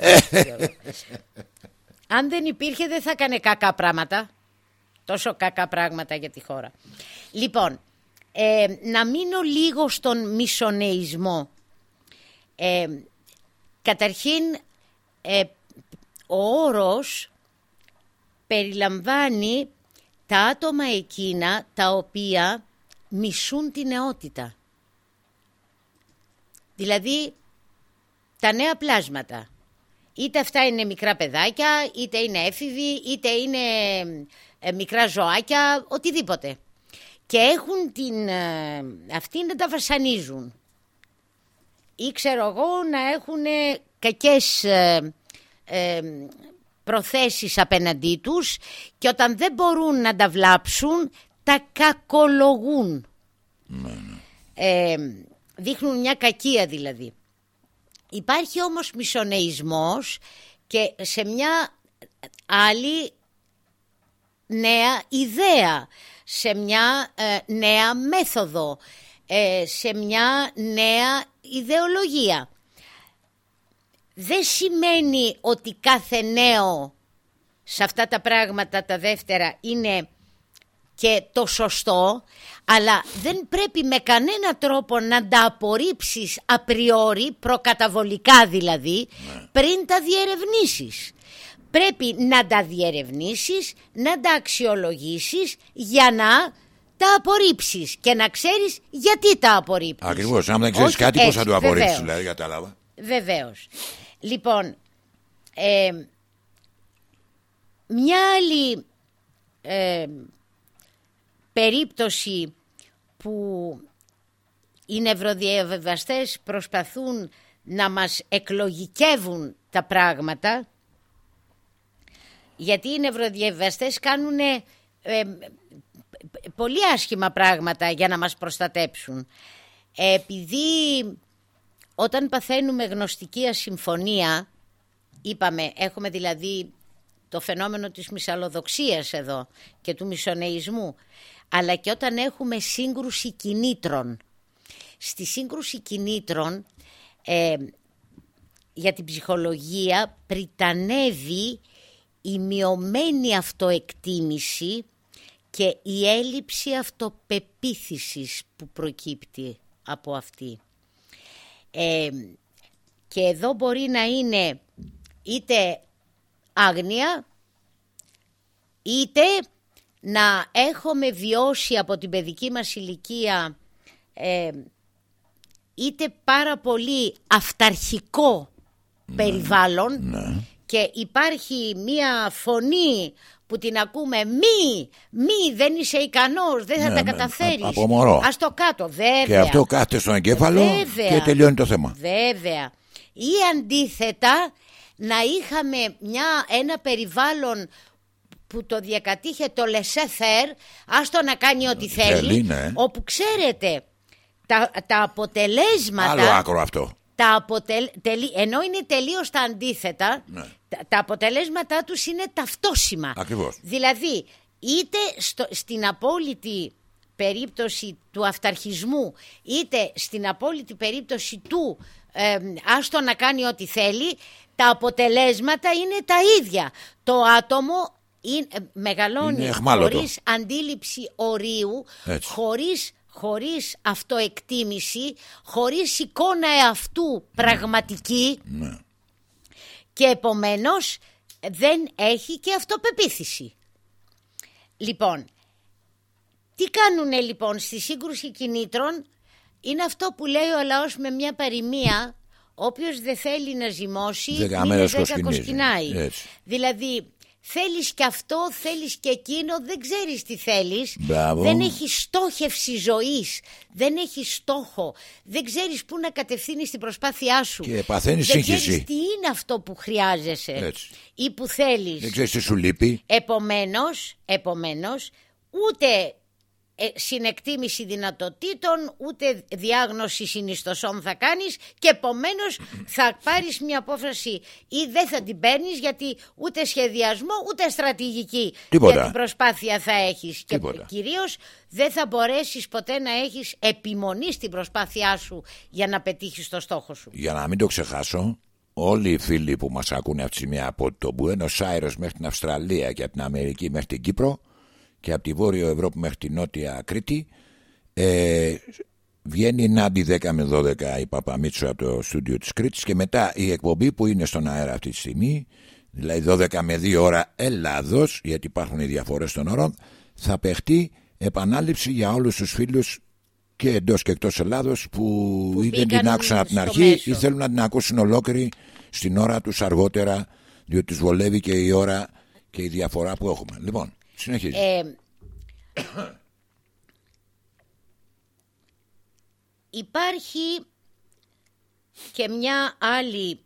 Αν δεν υπήρχε δεν θα έκανε κακά πράγματα. Τόσο κακά πράγματα για τη χώρα. Λοιπόν, ε, να μείνω λίγο στον μισονεϊσμό. Ε, καταρχήν, ε, ο όρος περιλαμβάνει τα άτομα εκείνα τα οποία μισούν τη νεότητα. Δηλαδή τα νέα πλάσματα. Είτε αυτά είναι μικρά παιδάκια, είτε είναι έφηβοι, είτε είναι ε, μικρά ζωάκια, οτιδήποτε. Και έχουν την... ε, αυτοί να τα βασανίζουν. Ή ξέρω εγώ να έχουν ε, κακές ε, ε, προθέσεις απέναντί τους και όταν δεν μπορούν να τα βλάψουν τα κακολογούν. Ε, δείχνουν μια κακία δηλαδή. Υπάρχει όμως μισονεϊσμός και σε μια άλλη νέα ιδέα, σε μια ε, νέα μέθοδο, ε, σε μια νέα ιδεολογία. Δεν σημαίνει ότι κάθε νέο σε αυτά τα πράγματα τα δεύτερα είναι και το σωστό, αλλά δεν πρέπει με κανένα τρόπο να τα απορρίψεις απριόρι, προκαταβολικά δηλαδή, πριν τα διερευνήσεις. Πρέπει να τα διερευνήσεις, να τα αξιολογήσεις για να τα απορρίψεις και να ξέρεις γιατί τα απορρίπτεις. Ακριβώς, αν δεν ξέρεις Όχι κάτι πώς έτσι, θα το απορρίψεις, βεβαίως. δηλαδή, κατάλαβα. Βεβαίως. Λοιπόν, ε, μια άλλη ε, περίπτωση που οι νευροδιαβεβαστές προσπαθούν να μας εκλογικεύουν τα πράγματα γιατί οι νευροδιαβεβαστές κάνουν ε, ε, πολύ άσχημα πράγματα για να μας προστατέψουν. Επειδή όταν παθαίνουμε γνωστική ασυμφωνία, είπαμε, έχουμε δηλαδή το φαινόμενο της μυσαλλοδοξίας εδώ και του μισονεϊσμού, αλλά και όταν έχουμε σύγκρουση κινήτρων. Στη σύγκρουση κινήτρων ε, για την ψυχολογία πριτανεύει η μειωμένη αυτοεκτίμηση και η έλλειψη αυτοπεποίθησης που προκύπτει από αυτή. Ε, και εδώ μπορεί να είναι είτε άγνοια είτε να έχουμε βιώσει από την παιδική μας ηλικία ε, είτε πάρα πολύ αυταρχικό περιβάλλον και υπάρχει μία φωνή που την ακούμε μη, μη δεν είσαι ικανός, δεν θα Ναι, τα ναι, καταφέρεις. α- από μωρό. Ας το κάτω, βέβαια. Και αυτό κάθεται στον εγκέφαλο Βέβαια. και τελειώνει το θέμα. Βέβαια. Ή αντίθετα να είχαμε μια, ένα περιβάλλον που το διακατήχε το laissez-faire, άστο να κάνει ό,τι θέλει, θέλει, ναι. όπου ξέρετε τα, τα αποτελέσματα... Άλλο άκρο αυτό. Τα αποτελ... τελει- Ενώ είναι τελείως τα αντίθετα, Ναι. Τα, τα αποτελέσματά τους είναι ταυτόσιμα. Ακριβώς. Δηλαδή, είτε στο, στην απόλυτη περίπτωση του αυταρχισμού, είτε στην απόλυτη περίπτωση του ε, άστο να κάνει ό,τι θέλει, τα αποτελέσματα είναι τα ίδια. Το άτομο είναι, ε, μεγαλώνει Είναι εχμάλωτο. χωρίς αντίληψη ορίου, Έτσι. χωρίς χωρίς αυτοεκτίμηση, χωρίς εικόνα εαυτού πραγματική Ναι. Και επομένως δεν έχει και αυτοπεποίθηση. Λοιπόν, τι κάνουν λοιπόν στη σύγκρουση κινήτρων; Είναι αυτό που λέει ο λαός με μια παροιμία όποιος δεν θέλει να ζυμώσει Δέκα μήνες μέρες δέκα κοσκινίζει. κοσκινάει. Έτσι. Δηλαδή θέλεις και αυτό, θέλεις και εκείνο, δεν ξέρεις τι θέλεις. Μπράβο. Δεν έχει στόχευση ζωής, δεν έχει στόχο, δεν ξέρεις πού να κατευθύνεις την προσπάθειά σου. Και παθαίνεις δεν σύγχυση. ξέρεις τι είναι αυτό που χρειάζεσαι Έτσι. ή που θέλεις. Δεν ξέρεις τι σου λείπει. Επομένως, επομένως ούτε ε, συνεκτίμηση δυνατοτήτων, ούτε διάγνωση συνιστοσών θα κάνεις και επομένως θα πάρεις μια απόφαση ή δεν θα την παίρνεις γιατί ούτε σχεδιασμό ούτε στρατηγική Τίποτα. για την προσπάθεια θα έχεις Τίποτα. και κυρίως δεν θα μπορέσεις ποτέ να έχεις επιμονή στην προσπάθειά σου για να πετύχεις το στόχο σου. Για να μην το ξεχάσω, όλοι οι φίλοι που μας ακούνε αυτή τη στιγμή από το Buenos Aires μέχρι την Αυστραλία και από την Αμερική μέχρι την Κύπρο και από τη Βόρειο Ευρώπη μέχρι την Νότια Κρήτη ε, βγαίνει Νάντι 10 με 12 η Παπαμίτσου από το στούντιο της Κρήτης και μετά η εκπομπή που είναι στον αέρα αυτή τη στιγμή δηλαδή 12 με 2 ώρα Ελλάδος γιατί υπάρχουν οι διαφορές των ώρων θα παιχτεί επανάληψη για όλους τους φίλους και εντός και εκτός Ελλάδος που, Που ή δεν μπήκαν την άκουσαν από την στο αρχή μέσο. ή θέλουν να την ακούσουν ολόκληρη στην ώρα τους αργότερα διότι τους βολεύει και η ώρα και η διαφορά που έχουμε. Λοιπόν, συνεχίζει. Ε, υπάρχει και μια άλλη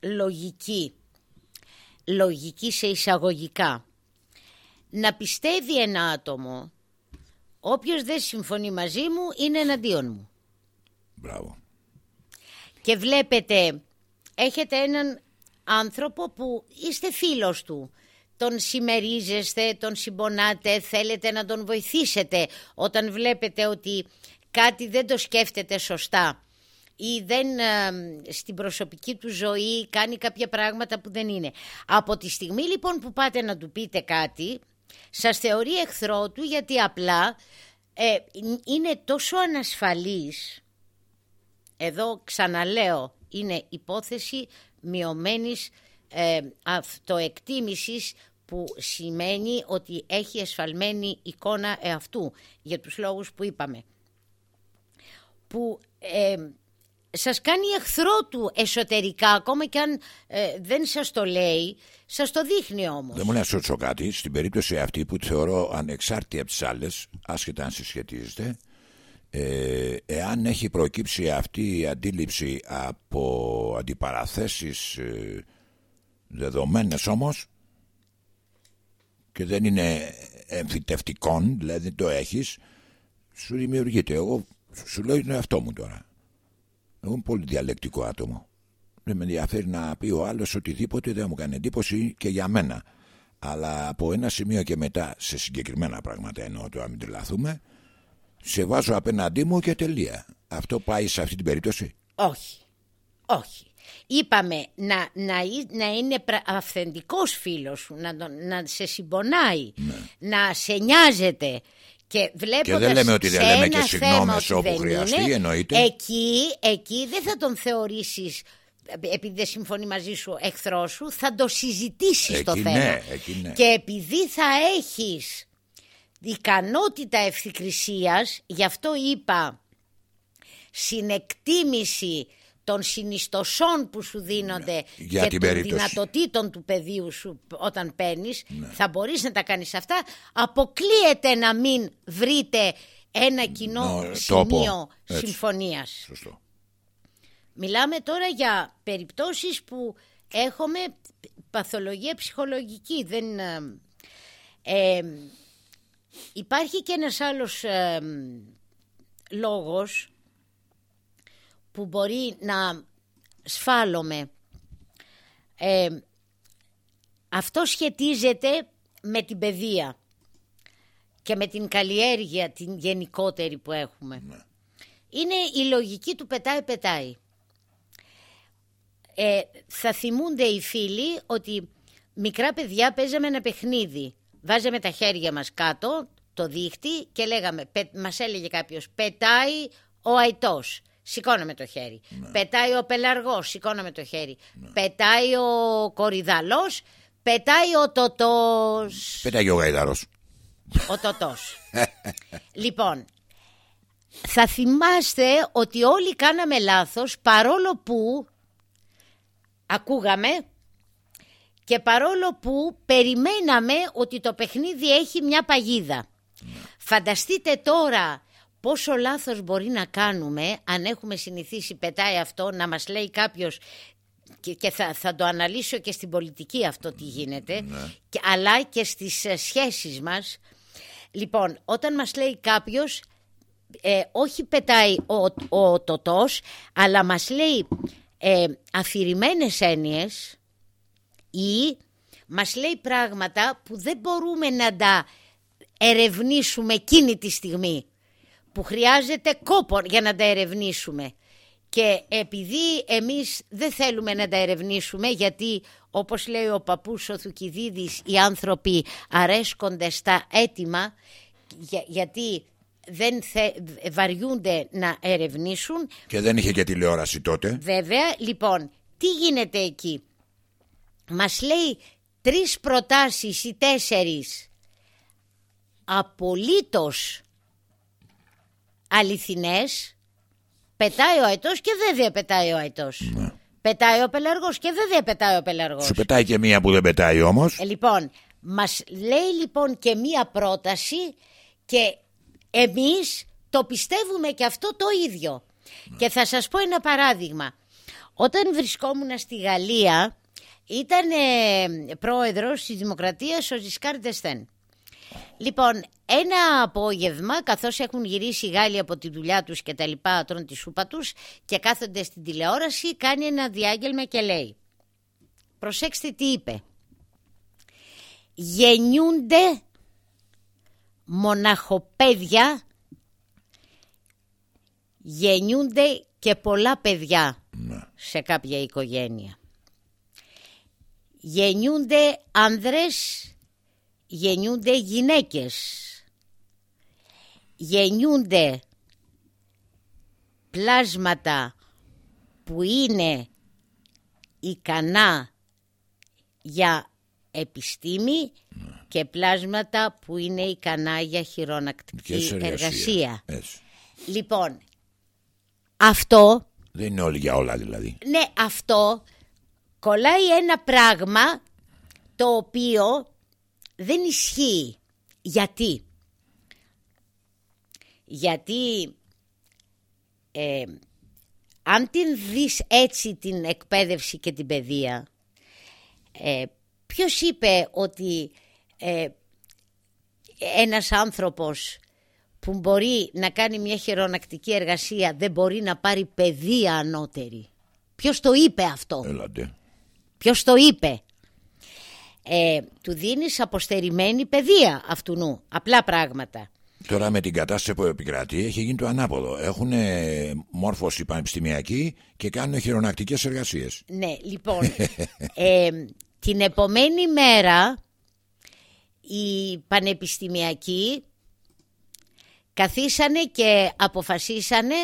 λογική, λογική σε εισαγωγικά. Να πιστεύει ένα άτομο, όποιος δεν συμφωνεί μαζί μου είναι εναντίον μου. Μπράβο. Και βλέπετε, έχετε έναν άνθρωπο που είστε φίλος του. Τον συμμερίζεστε, τον συμπονάτε, θέλετε να τον βοηθήσετε όταν βλέπετε ότι κάτι δεν το σκέφτεται σωστά ή δεν ε, στην προσωπική του ζωή κάνει κάποια πράγματα που δεν είναι. Από τη στιγμή λοιπόν που πάτε να του πείτε κάτι, σας θεωρεί εχθρό του γιατί απλά ε, είναι τόσο ανασφαλής εδώ ξαναλέω είναι υπόθεση μειωμένης ε, αυτοεκτίμησης που σημαίνει ότι έχει εσφαλμένη εικόνα εαυτού για τους λόγους που είπαμε. Που ε, σας κάνει εχθρό του εσωτερικά ακόμα και αν ε, δεν σας το λέει, σας το δείχνει όμως. Δεν μου να σου ρωτήσω κάτι. Στην περίπτωση αυτή που τη θεωρώ ανεξάρτητη από τις άλλες, άσχετα αν συσχετίζεται, ε, εάν έχει προκύψει αυτή η αντίληψη από αντιπαραθέσεις ε, δεδομένες όμως και δεν είναι εμφυτευτικών, δηλαδή δεν το έχεις, σου δημιουργείται. Εγώ σου λέω είναι αυτό μου τώρα. Εγώ είμαι πολύ διαλεκτικό άτομο. Δεν με ενδιαφέρει να πει ο άλλος οτιδήποτε δεν μου κάνει εντύπωση και για μένα. Αλλά από ένα σημείο και μετά σε συγκεκριμένα πράγματα εννοώ το να μην τρελαθούμε σε βάζω απέναντί μου και τελεία. Αυτό πάει σε αυτή την περίπτωση; Όχι, όχι. Είπαμε να, να, εί- να είναι πρα- αυθεντικός φίλος σου, να, τον- να σε συμπονάει, να σε νοιάζεται. Και, βλέποντας Ναι. Και δεν λέμε ότι δεν σε λέμε και ένα συγγνώμες θέμα ότι όπου δεν χρειαστεί, είναι, εννοείται. Εκεί, εκεί δεν θα τον θεωρήσεις επειδή δεν συμφωνεί μαζί σου εχθρός σου, θα το συζητήσεις το Εκεί θέμα. ναι, εκεί ναι. Και επειδή θα έχεις ικανότητα ευθυκρισίας, γι' αυτό είπα συνεκτίμηση των συνιστοσών που σου δίνονται Ναι, για και την των περίπτωση. δυνατοτήτων του πεδίου σου όταν παίρνεις, θα μπορείς να τα κάνεις αυτά. Αποκλείεται να μην βρείτε ένα κοινό Ναι, τόπο. σημείο Έτσι. συμφωνίας. Σωστό. Μιλάμε τώρα για περιπτώσεις που έχουμε παθολογία ψυχολογική. Δεν, ε, ε, υπάρχει και ένας άλλος ε, λόγος που μπορεί να σφάλωμε. Ε, αυτό σχετίζεται με την παιδεία και με την καλλιέργεια την γενικότερη που έχουμε. Είναι η λογική του πετάει-πετάει. Ε, θα θυμούνται οι φίλοι ότι μικρά παιδιά παίζαμε ένα παιχνίδι. Βάζαμε τα χέρια μας κάτω, το δίχτυ και λέγαμε, πε, μας έλεγε κάποιος, πετάει ο αητός. Σηκώναμε το χέρι. Πετάει ο πελαργός, σηκώναμε το χέρι. Πετάει ο κορυδαλός, πετάει ο τοτός. Πέταγε ο Γαϊδαρός. Ο τοτός. λοιπόν, θα θυμάστε ότι όλοι κάναμε λάθος παρόλο που ακούγαμε και παρόλο που περιμέναμε ότι το παιχνίδι έχει μια παγίδα. Φανταστείτε τώρα πόσο λάθος μπορεί να κάνουμε αν έχουμε συνηθίσει πετάει αυτό να μας λέει κάποιος και, και θα, θα το αναλύσω και στην πολιτική αυτό τι γίνεται και, αλλά και στις ε, σχέσεις μας. Λοιπόν όταν μας λέει κάποιος ε, όχι πετάει ο, ο τοτός αλλά μας λέει ε, αφηρημένες έννοιες ή μας λέει πράγματα που δεν μπορούμε να τα ερευνήσουμε εκείνη τη στιγμή που χρειάζεται κόπο για να τα ερευνήσουμε και επειδή εμείς δεν θέλουμε να τα ερευνήσουμε γιατί όπως λέει ο παππούς ο Θουκυδίδης οι άνθρωποι αρέσκονται στα έτοιμα γιατί δεν θε, βαριούνται να ερευνήσουν Και δεν είχε και τηλεόραση τότε. Βέβαια, λοιπόν, τι γίνεται εκεί; Μας λέει τρεις προτάσεις ή τέσσερις απολύτως αληθινές πετάει ο αετός και βέβαια πετάει ο αετός. Πετάει ο πελαργός και βέβαια πετάει ο πελαργός. Σου πετάει και μία που δεν πετάει όμως. Ε, λοιπόν, μας λέει λοιπόν και μία πρόταση και εμείς το πιστεύουμε και αυτό το ίδιο. Και θα σας πω ένα παράδειγμα. Όταν βρισκόμουν στη Γαλλία ήταν ε, πρόεδρος της Δημοκρατίας ο Ζισκάρ Ντεστέν. Λοιπόν, ένα απόγευμα, καθώς έχουν γυρίσει οι Γάλλοι από τη δουλειά τους και τα λοιπά, τρώνε τη σούπα τους και κάθονται στην τηλεόραση, κάνει ένα διάγγελμα και λέει «Προσέξτε τι είπε. Γεννιούνται μοναχοπαίδια, γεννιούνται και πολλά παιδιά σε κάποια οικογένεια. Γεννιούνται άνδρες, γεννιούνται γυναίκες. Γεννιούνται πλάσματα που είναι ικανά για επιστήμη και πλάσματα που είναι ικανά για Και χειρονακτική σε εργασία. Έτσι. Λοιπόν, αυτό, Δεν είναι όλοι για όλα δηλαδή. ναι αυτό κολλάει ένα πράγμα το οποίο δεν ισχύει. Γιατί; Γιατί ε, αν την δεις έτσι την εκπαίδευση και την παιδεία ε, ποιος είπε ότι ε, ένας άνθρωπος που μπορεί να κάνει μια χειρονακτική εργασία δεν μπορεί να πάρει παιδεία ανώτερη; Ποιος το είπε αυτό; Έλατε. Ποιος το είπε; Ε, του δίνεις αποστερημένη παιδεία αυτού νου. Απλά πράγματα. Τώρα με την κατάσταση που επικρατεί έχει γίνει το ανάποδο. Έχουν μόρφωση πανεπιστημιακή και κάνουν χειρονακτικές εργασίες. Ναι, λοιπόν, ε, την επομένη μέρα οι πανεπιστημιακοί καθίσανε και αποφασίσανε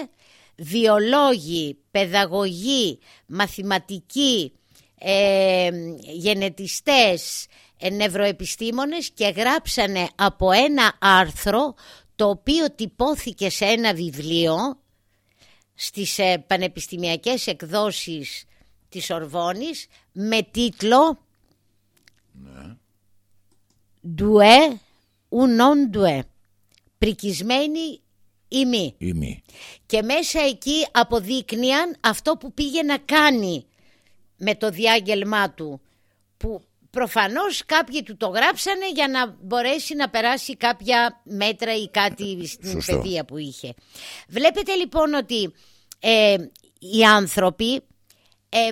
βιολόγοι, παιδαγωγοί, μαθηματικοί, ε, γενετιστές, ε, νευροεπιστήμονες και γράψανε από ένα άρθρο το οποίο τυπώθηκε σε ένα βιβλίο στις ε, πανεπιστημιακές εκδόσεις της Ορβόνης με τίτλο «Doué ou non doué» πρικισμένη ή μη. Ή μη. Και μέσα εκεί αποδείκνυαν αυτό που πήγε να κάνει με το διάγγελμά του που προφανώς κάποιοι του το γράψανε για να μπορέσει να περάσει κάποια μέτρα ή κάτι στην Σωστό. παιδεία που είχε. Βλέπετε λοιπόν ότι ε, οι άνθρωποι ε,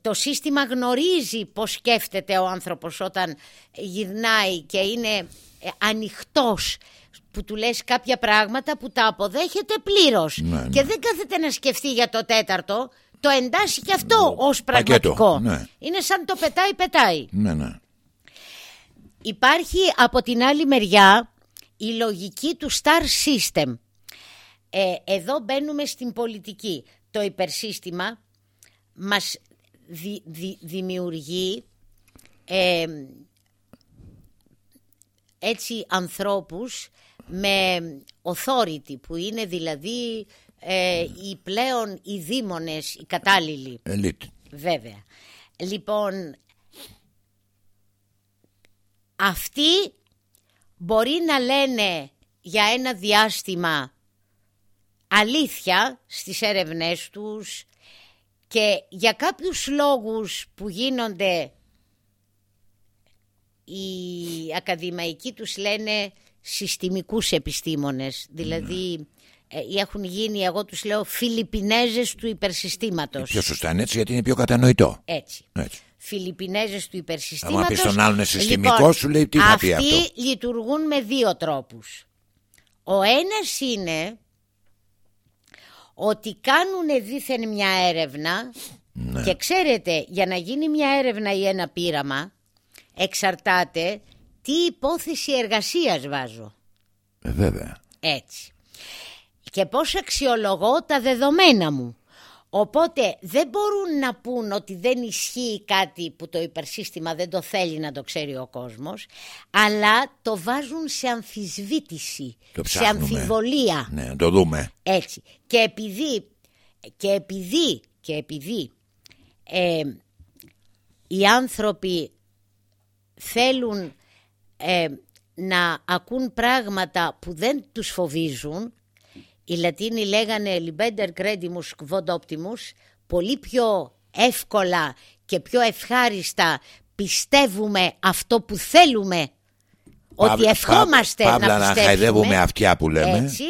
το σύστημα γνωρίζει πώς σκέφτεται ο άνθρωπος όταν γυρνάει και είναι ε, ανοιχτός που του λες κάποια πράγματα που τα αποδέχεται πλήρως Ναι, ναι. και δεν κάθεται να σκεφτεί για το τέταρτο το εντάσσει και αυτό ως πακέτο, πραγματικό ναι. είναι σαν το πετάει πετάει Ναι, ναι. Υπάρχει από την άλλη μεριά η λογική του star system. Ε, εδώ μπαίνουμε στην πολιτική. Το υπερσύστημα μας δη- δη- δημιουργεί ε, έτσι ανθρώπους με authority που είναι δηλαδή ε, οι πλέον οι δήμονες, οι κατάλληλοι. Ελίτ. Βέβαια. Λοιπόν, αυτοί μπορεί να λένε για ένα διάστημα αλήθεια στις έρευνές τους και για κάποιους λόγους που γίνονται οι ακαδημαϊκοί τους λένε συστημικούς επιστήμονες. Δηλαδή ε, έχουν γίνει, εγώ τους λέω, Φιλιππινέζες του υπερσυστήματος. Πιο σωστά είναι έτσι γιατί είναι πιο κατανοητό. Έτσι. Έτσι. Φιλιππινέζες του υπερσυστήματος. Άμα πεις στον άλλον είναι συστημικό, σου λέει τι θα πει αυτοί αυτό; λειτουργούν με δύο τρόπους. Ο ένας είναι ότι κάνουν δήθεν μια έρευνα Ναι. και ξέρετε για να γίνει μια έρευνα ή ένα πείραμα εξαρτάται τι υπόθεση εργασίας βάζω. Ε, βέβαια. Έτσι. Και πώς αξιολογώ τα δεδομένα μου. Οπότε δεν μπορούν να πούν ότι δεν ισχύει κάτι που το υπερσύστημα δεν το θέλει να το ξέρει ο κόσμος, αλλά το βάζουν σε αμφισβήτηση, Το σε ψάχνουμε. αμφιβολία. Ναι, να το δούμε. Έτσι. Και επειδή, και επειδή, και επειδή ε, οι άνθρωποι θέλουν ε, να ακούν πράγματα που δεν τους φοβίζουν, οι Λατίνοι λέγανε «Libender credimus quod optimus», πολύ πιο εύκολα και πιο ευχάριστα πιστεύουμε αυτό που θέλουμε ότι Παύλα- ευχόμαστε πα- παύλα να να πιστέψουμε. χαϊδεύουμε αυτιά που λέμε. Έτσι.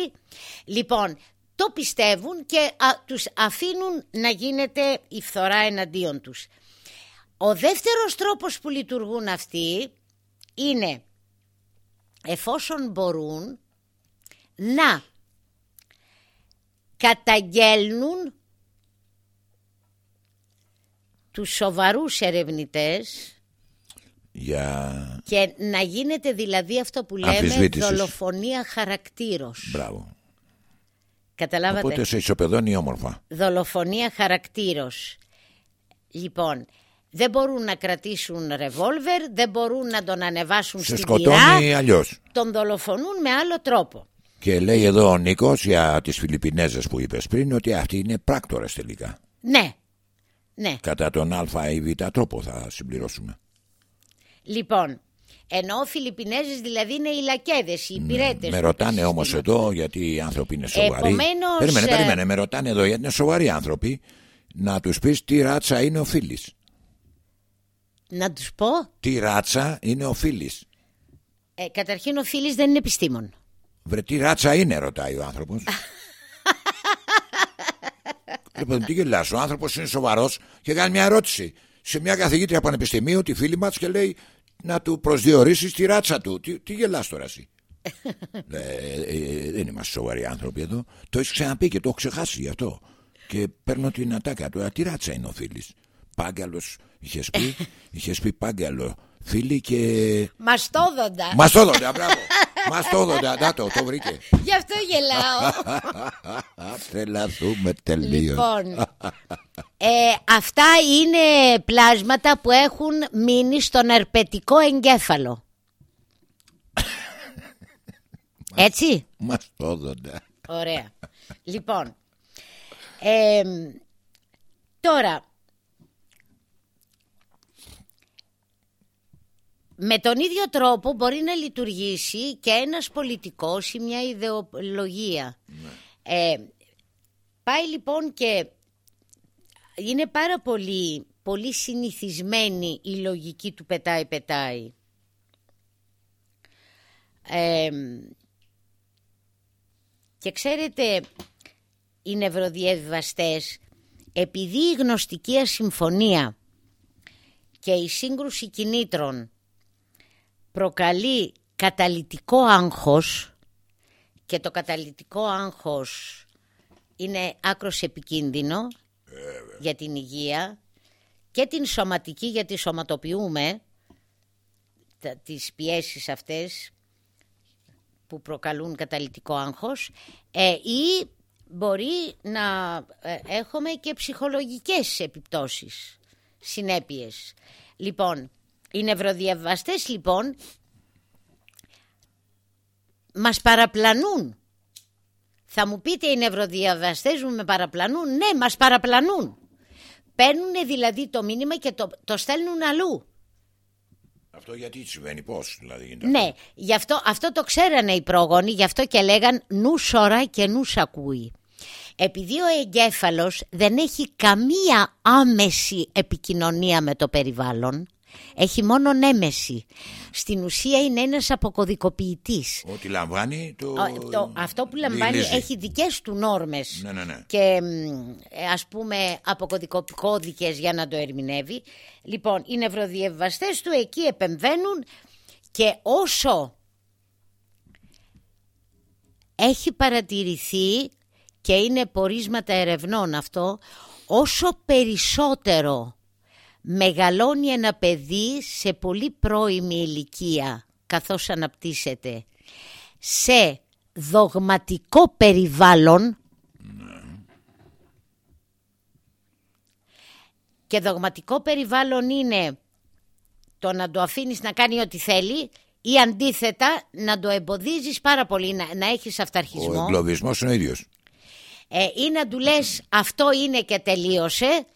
Λοιπόν, το πιστεύουν και α, τους αφήνουν να γίνεται η φθορά εναντίον τους. Ο δεύτερος τρόπος που λειτουργούν αυτοί είναι εφόσον μπορούν να καταγγέλνουν τους σοβαρούς ερευνητές Για. και να γίνεται δηλαδή αυτό που λέμε Αμφισβήτησης. δολοφονία χαρακτήρος. Μπράβο. Καταλάβατε; Οπότε σε ισοπεδώνει όμορφα. Δολοφονία χαρακτήρος. Λοιπόν, δεν μπορούν να κρατήσουν ρεβόλβερ, δεν μπορούν να τον ανεβάσουν Σε στην σκοτώνει πυρά. αλλιώς. Τον δολοφονούν με άλλο τρόπο. Και λέει εδώ ο Νίκος για τις Φιλιππινέζες που είπες πριν ότι αυτοί είναι πράκτορες τελικά. Ναι, ναι. Κατά τον Α ή Β τρόπο θα συμπληρώσουμε. Λοιπόν, ενώ οι Φιλιππινέζες δηλαδή είναι οι λακέδες, οι υπηρέτες. Ναι, Με του ρωτάνε όμως υπερσυστήματος. εδώ γιατί οι άνθρωποι είναι σοβαροί. Επομένως, Περίμενε, ε, περίμενε. Με ρωτάνε εδώ γιατί είναι σοβαροί άνθρωποι. Να τους πεις τι ράτσα είναι ο Φίλης. Να τους πω, Τι ράτσα είναι ο Φίλης. ε, καταρχήν ο Φίλης δεν είναι επιστήμον. Βρε τι ράτσα είναι, ρωτάει ο άνθρωπος. λοιπόν, τι γελάς, ο άνθρωπος είναι σοβαρός και κάνει μια ερώτηση σε μια καθηγήτρια πανεπιστημίου, τη φίλη μας, και λέει να του προσδιορίσεις τη ράτσα του. Τι, τι γελάς τώρα εσύ; Λέει, «Ε, ε, δεν είμαστε σοβαροί άνθρωποι εδώ. Το έχεις ξαναπεί και το έχω ξεχάσει γι' αυτό. Και παίρνω την ατάκα του. «Α, Τι ράτσα είναι ο φίλης; Πάγκαλος, είχες πει, είχες πει πάγκαλο. Φίλοι και. Μαστόδοντα. Μαστόδοντα, μπράβο. Μαστόδοντα, να το, το βρήκε. Γι' αυτό γελάω. Τρελαθούμε τελείως. λοιπόν, ε, αυτά είναι πλάσματα που έχουν μείνει στον αρπετικό εγκέφαλο. Έτσι; Μαστόδοντα. Ωραία. λοιπόν, ε, τώρα, με τον ίδιο τρόπο μπορεί να λειτουργήσει και ένας πολιτικός ή μια ιδεολογία. Ε, πάει λοιπόν και είναι πάρα πολύ, πολύ συνηθισμένη η λογική του πετάει-πετάει. Ε, και ξέρετε, οι νευροδιαβιβαστές, επειδή η γνωστική ασυμφωνία και η σύγκρουση κινήτρων προκαλεί καταλυτικό άγχος και το καταλυτικό άγχος είναι άκρος επικίνδυνο για την υγεία και την σωματική γιατί σωματοποιούμε τα- τις πιέσεις αυτές που προκαλούν καταλυτικό άγχος ε, ή μπορεί να ε, έχουμε και ψυχολογικές επιπτώσεις, συνέπειες. Λοιπόν, οι νευροδιαβαστές λοιπόν μας παραπλανούν. Θα μου πείτε οι νευροδιαβαστές μου με παραπλανούν. Ναι, μας παραπλανούν. Παίρνουν δηλαδή το μήνυμα και το, το στέλνουν αλλού. Αυτό γιατί συμβαίνει, πώς δηλαδή γίνεται. Ναι, γι' αυτό, αυτό το ξέρανε οι πρόγονοι, γι' αυτό και λέγαν νου σωρά και νου ακούει. Επειδή ο εγκέφαλος δεν έχει καμία άμεση επικοινωνία με το περιβάλλον, έχει μόνο νέμεση. Στην ουσία είναι ένας αποκωδικοποιητής. Ό,τι λαμβάνει το... Ο- το- αυτό που λαμβάνει διηλύζει. έχει δικές του νόρμες Ναι, ναι, ναι. και μ, ε, ας πούμε αποκωδικώδικες για να το ερμηνεύει. Λοιπόν, οι νευροδιαβαστές του εκεί επεμβαίνουν και όσο έχει παρατηρηθεί και είναι πορίσματα ερευνών αυτό, όσο περισσότερο μεγαλώνει ένα παιδί σε πολύ πρώιμη ηλικία καθώς αναπτύσσεται σε δογματικό περιβάλλον. Και δογματικό περιβάλλον είναι το να το αφήνεις να κάνει ό,τι θέλει ή αντίθετα να το εμποδίζεις πάρα πολύ, να, να έχεις Ο αυταρχισμό εγκλωβισμός είναι ο ίδιος. ε, ή να του λες αυτό είναι και τελείωσε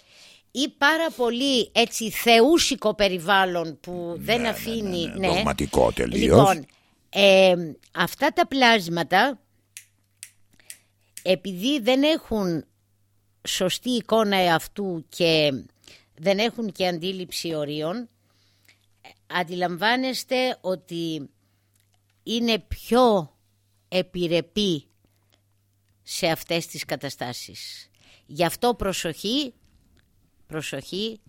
ή πάρα πολύ έτσι θεούσικο περιβάλλον που δεν ναι, αφήνει ναι, ναι, δογματικό τελείως. Λοιπόν, ε, αυτά τα πλάσματα επειδή δεν έχουν σωστή εικόνα εαυτού και δεν έχουν και αντίληψη ορίων ε, αντιλαμβάνεστε ότι είναι πιο επιρρεπή σε αυτές τις καταστάσεις. Γι' αυτό προσοχή, προσοχή,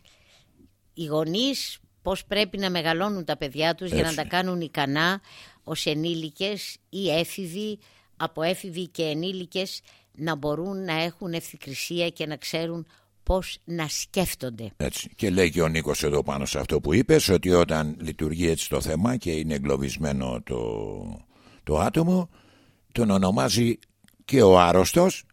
οι γονείς πώς πρέπει να μεγαλώνουν τα παιδιά τους για να Έτσι. τα κάνουν ικανά ως ενήλικες ή έφηβοι, από έφηβοι και ενήλικες να μπορούν να έχουν ευθυκρισία και να ξέρουν πώς να σκέφτονται. Έτσι. Και λέει και ο Νίκος εδώ πάνω σε αυτό που είπες ότι όταν λειτουργεί έτσι το θέμα και είναι εγκλωβισμένο το, το άτομο τον ονομάζει και ο άρρωστος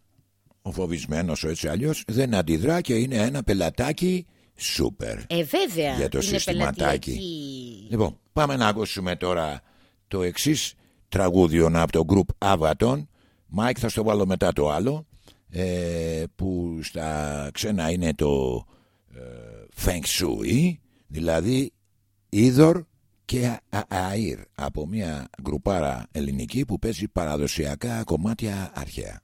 ο φοβισμένος ο έτσι αλλιώς δεν αντιδρά και είναι ένα πελατάκι σούπερ. Ε, βέβαια, Για το είναι συστηματάκι. πελατειακή. Λοιπόν, πάμε να ακούσουμε τώρα το εξής τραγούδι από το group Avaton. Μάικ, θα στο βάλω μετά το άλλο. ε, που στα ξένα είναι το ε, Feng Shui, δηλαδή ύδωρ και α- αήρ από μια γκρουπάρα ελληνική που παίζει παραδοσιακά κομμάτια αρχαία.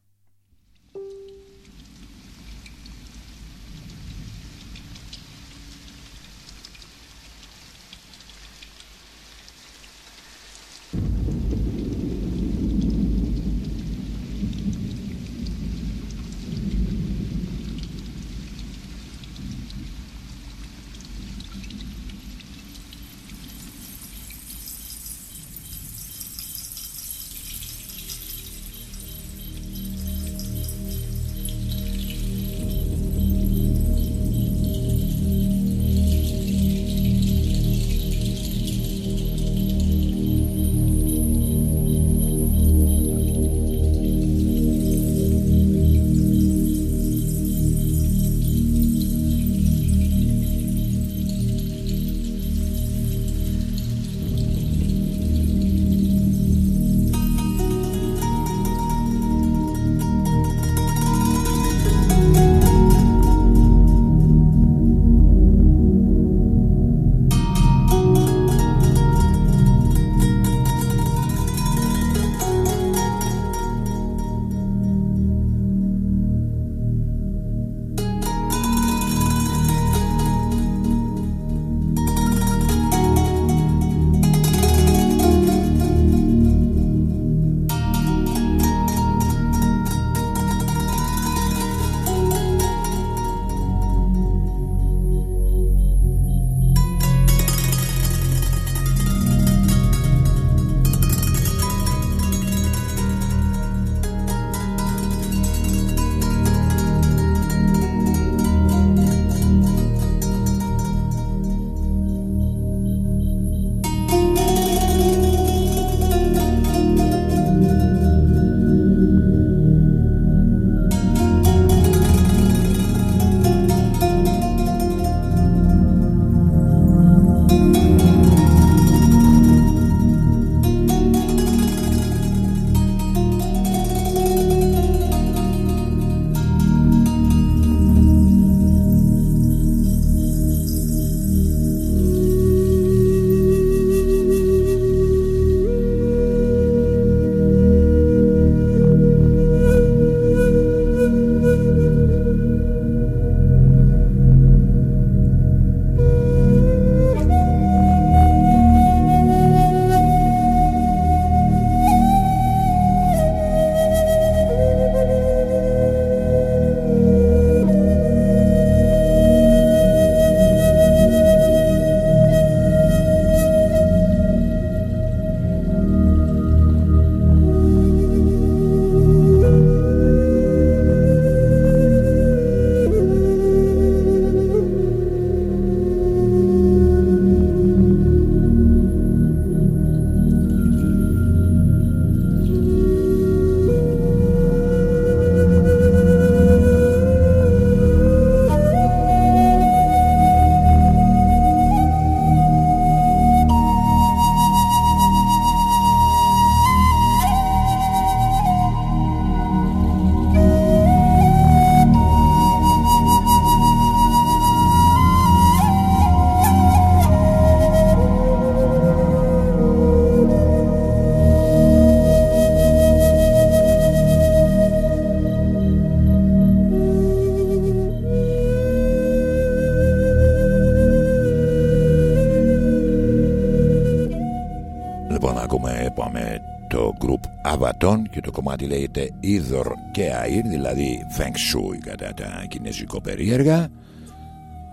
Το κομμάτι λέγεται Είδωρ και Αΐρ, δηλαδή Feng Shui κατά τα κινέζικο περίεργα.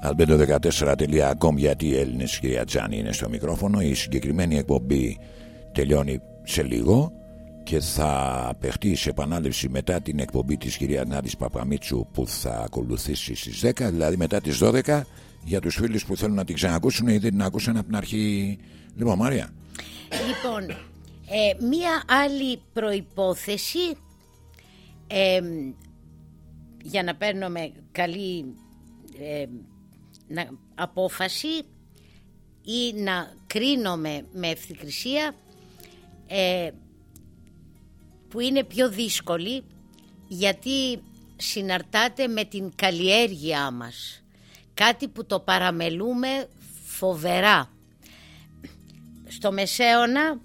Albedo14.com γιατί οι Έλληνες κυρία Τζάνη είναι στο μικρόφωνο. Η συγκεκριμένη εκπομπή τελειώνει σε λίγο και θα παιχτεί σε επανάληψη μετά την εκπομπή της κυρία Νάντης Παπαμίτσου που θα ακολουθήσει στις 10, δηλαδή μετά τις 12 για τους φίλους που θέλουν να την ξανακούσουν ή δεν την ακούσαν από την αρχή. Λοιπόν, Μάρια. Λοιπόν, ε, μία άλλη προϋπόθεση ε, για να παίρνουμε καλή ε, να, απόφαση ή να κρίνομαι με ευθυκρισία ε, που είναι πιο δύσκολη γιατί συναρτάται με την καλλιέργειά μας. Κάτι που το παραμελούμε φοβερά. Στο Μεσαίωνα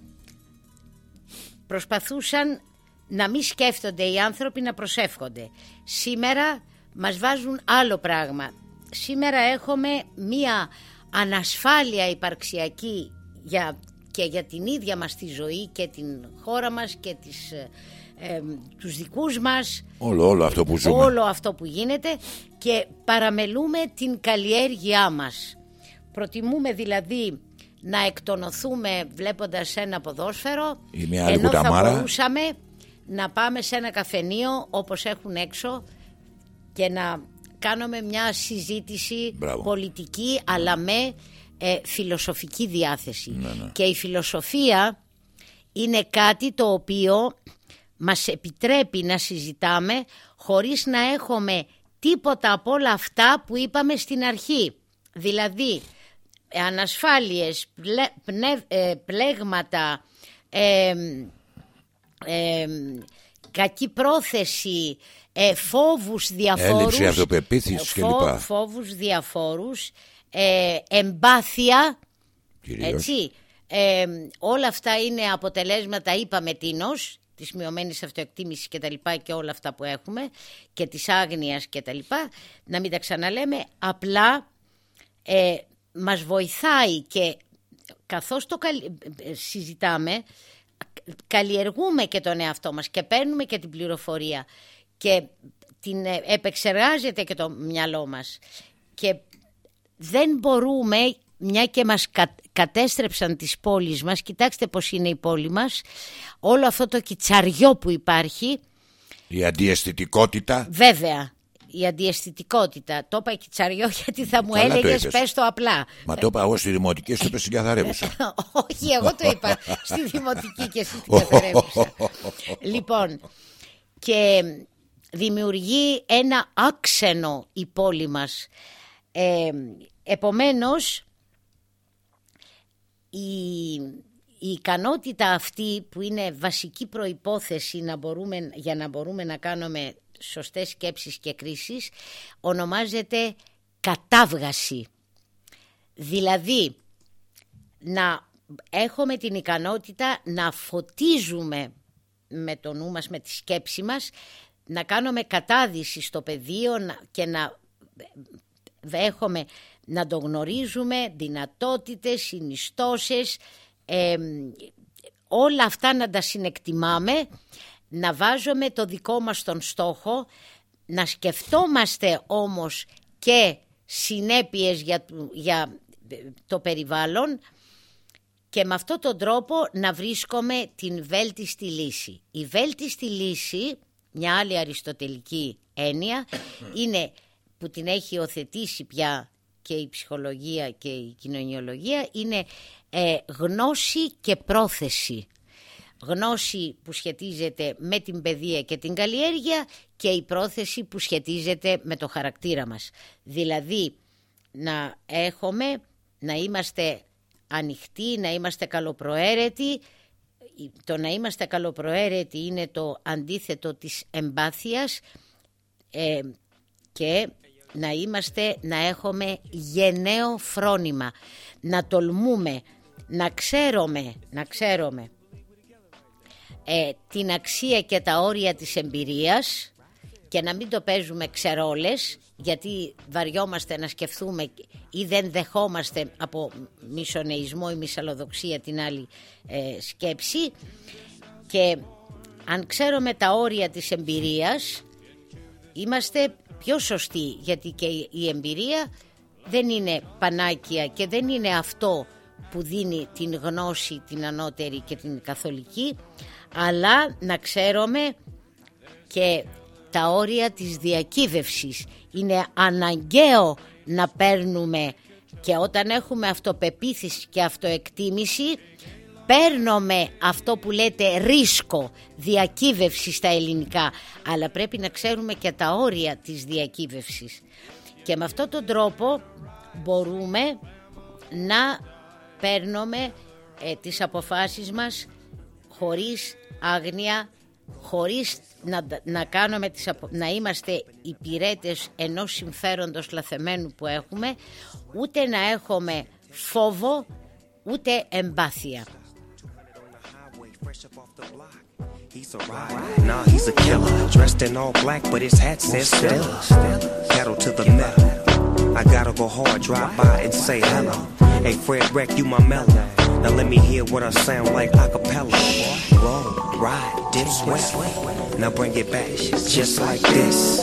προσπαθούσαν να μην σκέφτονται οι άνθρωποι να προσεύχονται. Σήμερα μας βάζουν άλλο πράγμα. Σήμερα έχουμε μία ανασφάλεια υπαρξιακή για, και για την ίδια μας τη ζωή και την χώρα μας και τις, ε, ε, τους δικούς μας. Όλο, όλο αυτό που ζούμε. Όλο αυτό που γίνεται και παραμελούμε την καλλιέργειά μας. Προτιμούμε δηλαδή να εκτονωθούμε βλέποντας ένα ποδόσφαιρο Ή μια άλλη ενώ θα κουταμάρα. μπορούσαμε να πάμε σε ένα καφενείο όπως έχουν έξω και να κάνουμε μια συζήτηση Μπράβο. πολιτική αλλά με ε, φιλοσοφική διάθεση. Ναι, ναι. Και η φιλοσοφία είναι κάτι το οποίο μας επιτρέπει να συζητάμε χωρίς να έχουμε τίποτα από όλα αυτά που είπαμε στην αρχή. Δηλαδή, ε, ανασφάλειες, πλε- πνευ- ε, πλέγματα, ε, ε, κακή πρόθεση, ε, φόβους διαφόρους. Έλλειψη αυτοπεποίθησης ε, φο- κλπ. Φόβους διαφόρους, ε, εμπάθεια, Κυρίως. έτσι. Ε, όλα αυτά είναι αποτελέσματα, είπαμε τίνος, της μειωμένης αυτοεκτίμησης και τα λοιπά και όλα αυτά που έχουμε και της άγνοιας και τα λοιπά. Να μην τα ξαναλέμε, απλά ε, μας βοηθάει και καθώς το καλ- ε, συζητάμε καλλιεργούμε και τον εαυτό μας και παίρνουμε και την πληροφορία και την ε, επεξεργάζεται και το μυαλό μας και δεν μπορούμε μια και μας κα- κατέστρεψαν τις πόλεις μας κοιτάξτε πως είναι η πόλη μας όλο αυτό το κιτσαριό που υπάρχει Η αντιαισθητικότητα. βέβαια η αντιαισθητικότητα το είπα κιτσαριό γιατί θα μου Καλά το έλεγες είπες. πες το απλά Μα το είπα εγώ στη δημοτική, στο είπες στην καθαρεύουσα. Όχι, εγώ το είπα στη δημοτική και στην καθαρεύουσα. λοιπόν, και δημιουργεί ένα άξενο η πόλη μας. Ε, επομένως, η, η ικανότητα αυτή που είναι βασική προϋπόθεση να μπορούμε, για να μπορούμε να κάνουμε σωστές σκέψεις και κρίσεις ονομάζεται κατάβγαση. Δηλαδή, να έχουμε την ικανότητα να φωτίζουμε με το νου μας, με τη σκέψη μας, να κάνουμε κατάδυση στο πεδίο να- και να έχουμε, να το γνωρίζουμε, δυνατότητες, συνιστώσεις, εμ, όλα αυτά να τα συνεκτιμάμε, να βάζουμε το δικό μας τον στόχο, να σκεφτόμαστε όμως και συνέπειες για, του- για ε, το περιβάλλον και με αυτόν τον τρόπο να βρίσκουμε την βέλτιστη λύση. Η βέλτιστη λύση, μια άλλη αριστοτελική έννοια, είναι που την έχει υιοθετήσει πια και η ψυχολογία και η κοινωνιολογία, είναι ε, γνώση και πρόθεση. Γνώση που σχετίζεται με την παιδεία και την καλλιέργεια και η πρόθεση που σχετίζεται με το χαρακτήρα μας. Δηλαδή να έχουμε, να είμαστε ανοιχτοί, να είμαστε καλοπροαίρετοι. Το να είμαστε καλοπροαίρετοι είναι το αντίθετο της εμπάθειας ε, και να είμαστε, να έχουμε γενναίο φρόνημα, να τολμούμε, να ξέρουμε, να ξέρουμε ε, την αξία και τα όρια της εμπειρίας και να μην το παίζουμε ξερόλες γιατί βαριόμαστε να σκεφτούμε ή δεν δεχόμαστε από μισονεϊσμό ή μισαλλοδοξία την άλλη ε, σκέψη. Και αν ξέρουμε τα όρια της εμπειρίας είμαστε πιο σωστοί γιατί και η εμπειρία δεν είναι πανάκια και δεν είναι αυτό που δίνει την γνώση την ανώτερη και την καθολική αλλά να ξέρουμε και τα όρια της διακύβευσης. Είναι αναγκαίο να παίρνουμε και όταν έχουμε αυτοπεποίθηση και αυτοεκτίμηση παίρνουμε αυτό που λέτε ρίσκο διακύβευση στα ελληνικά αλλά πρέπει να ξέρουμε και τα όρια της διακύβευσης και με αυτόν τον τρόπο μπορούμε να παίρνουμε ε, τις αποφάσεις μας χωρίς άγνοια, χωρίς να, να, κάνουμε τις, να είμαστε υπηρέτες ενός συμφέροντος λαθεμένου που έχουμε, ούτε να έχουμε φόβο, ούτε εμπάθεια. He's a rider, nah, he's a killer. Dressed in all black, but his hat says Stella. Cattle to the metal. I gotta go hard, drive by and say hello. Hey, Fred Wreck, you my mellow. Now let me hear what I sound like a cappella. Roll, ride, dip, sweat. Now bring it back, just like this.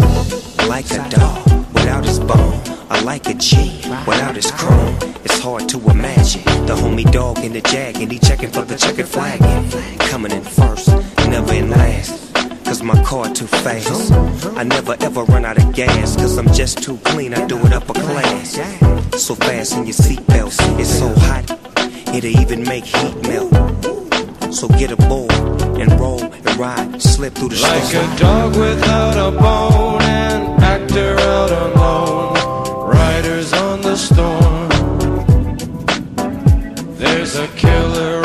Like a dog without his bone. I like a G without his chrome. It's hard to imagine the homie dog in the jag and he checking for the checkered flag. Coming in first, never in last. Cause my car too fast. I never ever run out of gas. Cause I'm just too clean, I do it upper class. So fast in your seatbelts, it's so hot It'll even make heat melt. So get a aboard and roll and ride, slip through the Like a dog without a bone, an actor out alone, riders on the storm. There's a killer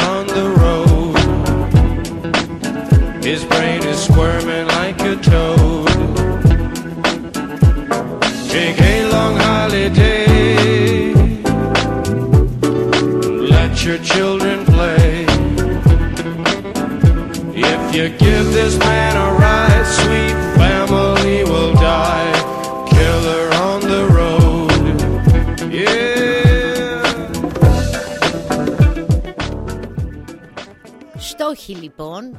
If you give this man a ride, sweet family will die. Killer on the road. Yeah. Στόχοι λοιπόν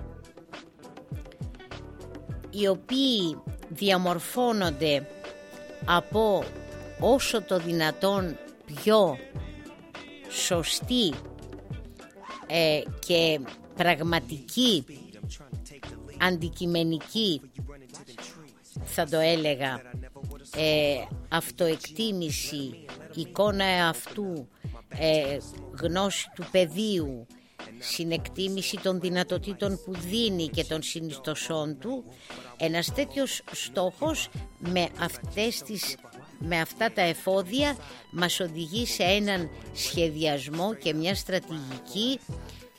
οι οποίοι διαμορφώνονται από όσο το δυνατόν πιο σωστή ε, και πραγματική αντικειμενική θα το έλεγα ε, αυτοεκτίμηση εικόνα αυτού ε, γνώση του πεδίου συνεκτίμηση των δυνατοτήτων που δίνει και των συνιστοσών του ένας τέτοιος στόχος με αυτές τις με αυτά τα εφόδια μας οδηγεί σε έναν σχεδιασμό και μια στρατηγική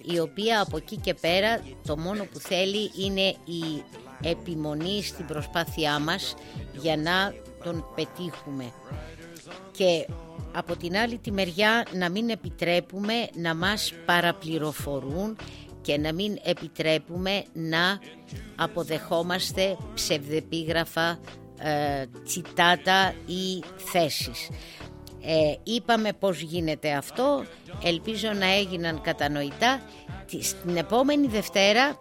η οποία από εκεί και πέρα το μόνο που θέλει είναι η επιμονή στην προσπάθειά μας για να τον πετύχουμε και από την άλλη τη μεριά να μην επιτρέπουμε να μας παραπληροφορούν και να μην επιτρέπουμε να αποδεχόμαστε ψευδεπίγραφα ε, τσιτάτα ή θέσεις. Ε, είπαμε πώς γίνεται αυτό, ελπίζω να έγιναν κατανοητά. Στην επόμενη Δευτέρα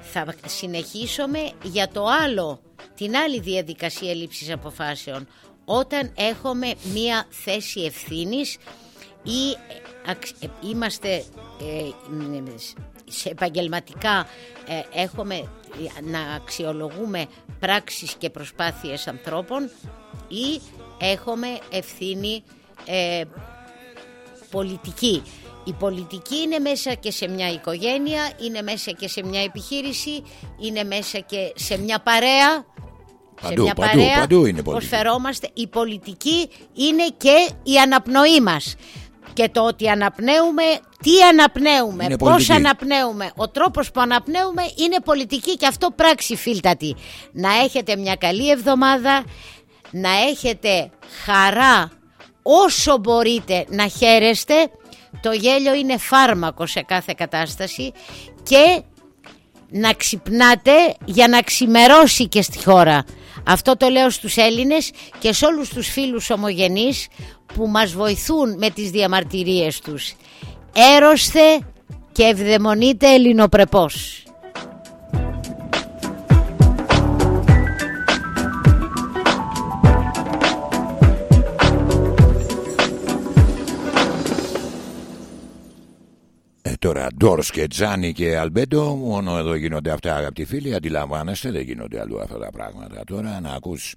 θα συνεχίσουμε για το άλλο, την άλλη διαδικασία λήψης αποφάσεων. Όταν έχουμε μία θέση ευθύνης ή ε, είμαστε ε, σε επαγγελματικά έχουμε να αξιολογούμε πράξεις και προσπάθειες ανθρώπων ή έχουμε ευθύνη ε, πολιτική. Η πολιτική είναι μέσα και σε μια οικογένεια, είναι μέσα και σε μια επιχείρηση, είναι μέσα και σε μια παρέα. Παντού, σε μια παντού, παρέα παντού είναι πολιτική. φερόμαστε. Η πολιτική είναι και η αναπνοή μας. Και το ότι αναπνέουμε, τι αναπνέουμε, Είναι πώς πολιτική. αναπνέουμε, ο τρόπος που αναπνέουμε είναι πολιτική και αυτό πράξη φίλτατη. Να έχετε μια καλή εβδομάδα, να έχετε χαρά όσο μπορείτε να χαίρεστε. Το γέλιο είναι φάρμακο σε κάθε κατάσταση και να ξυπνάτε για να ξημερώσει και στη χώρα. Αυτό το λέω στους Έλληνες και σε όλους τους φίλους ομογενείς που μας βοηθούν με τις διαμαρτυρίες τους. Έρωσθε και ευδαιμονείτε ελληνοπρεπώς. Τώρα Ντόρς και Τζάνι και Αλμπέντο μόνο εδώ γίνονται αυτά αγαπητοί φίλοι αντιλαμβάνεστε δεν γίνονται αλλού αυτά τα πράγματα τώρα. Να ακούς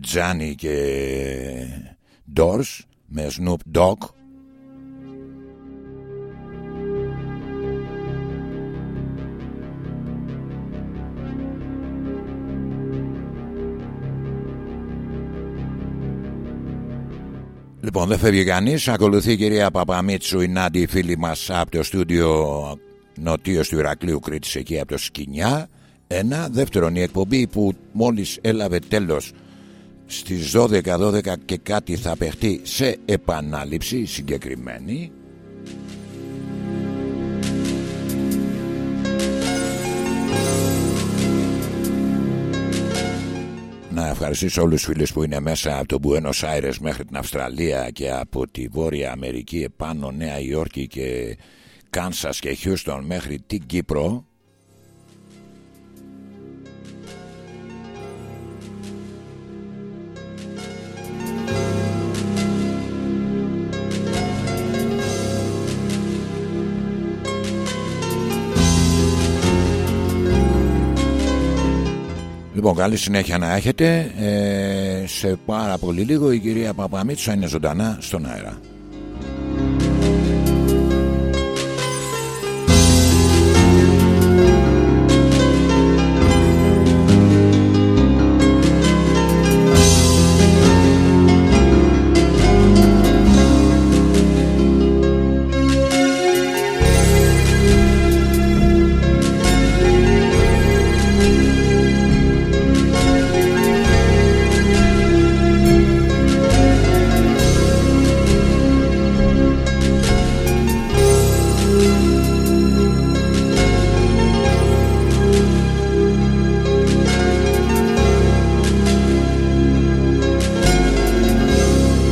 Τζάνι και Ντόρς με Snoop Dogg Λοιπόν, δεν φεύγει κανείς. Ακολουθεί η κυρία Παπαμίτσου, η Νάντι, η φίλη μας από το στούντιο νοτίω του Ηρακλείου Κρήτης, εκεί από το Σκινιά. Ένα. Δεύτερον, η εκπομπή που μόλις έλαβε τέλος στις 12, 12 και κάτι θα παιχτεί σε επανάληψη συγκεκριμένη. Να ευχαριστήσω όλους τους φίλους που είναι μέσα από το Buenos Aires μέχρι την Αυστραλία και από τη Βόρεια Αμερική επάνω Νέα Υόρκη και Κάνσας και Χιούστον μέχρι την Κύπρο Λοιπόν, καλή συνέχεια να έχετε. Ε, σε πάρα πολύ λίγο η κυρία Παπαμίτσου είναι ζωντανά στον αέρα.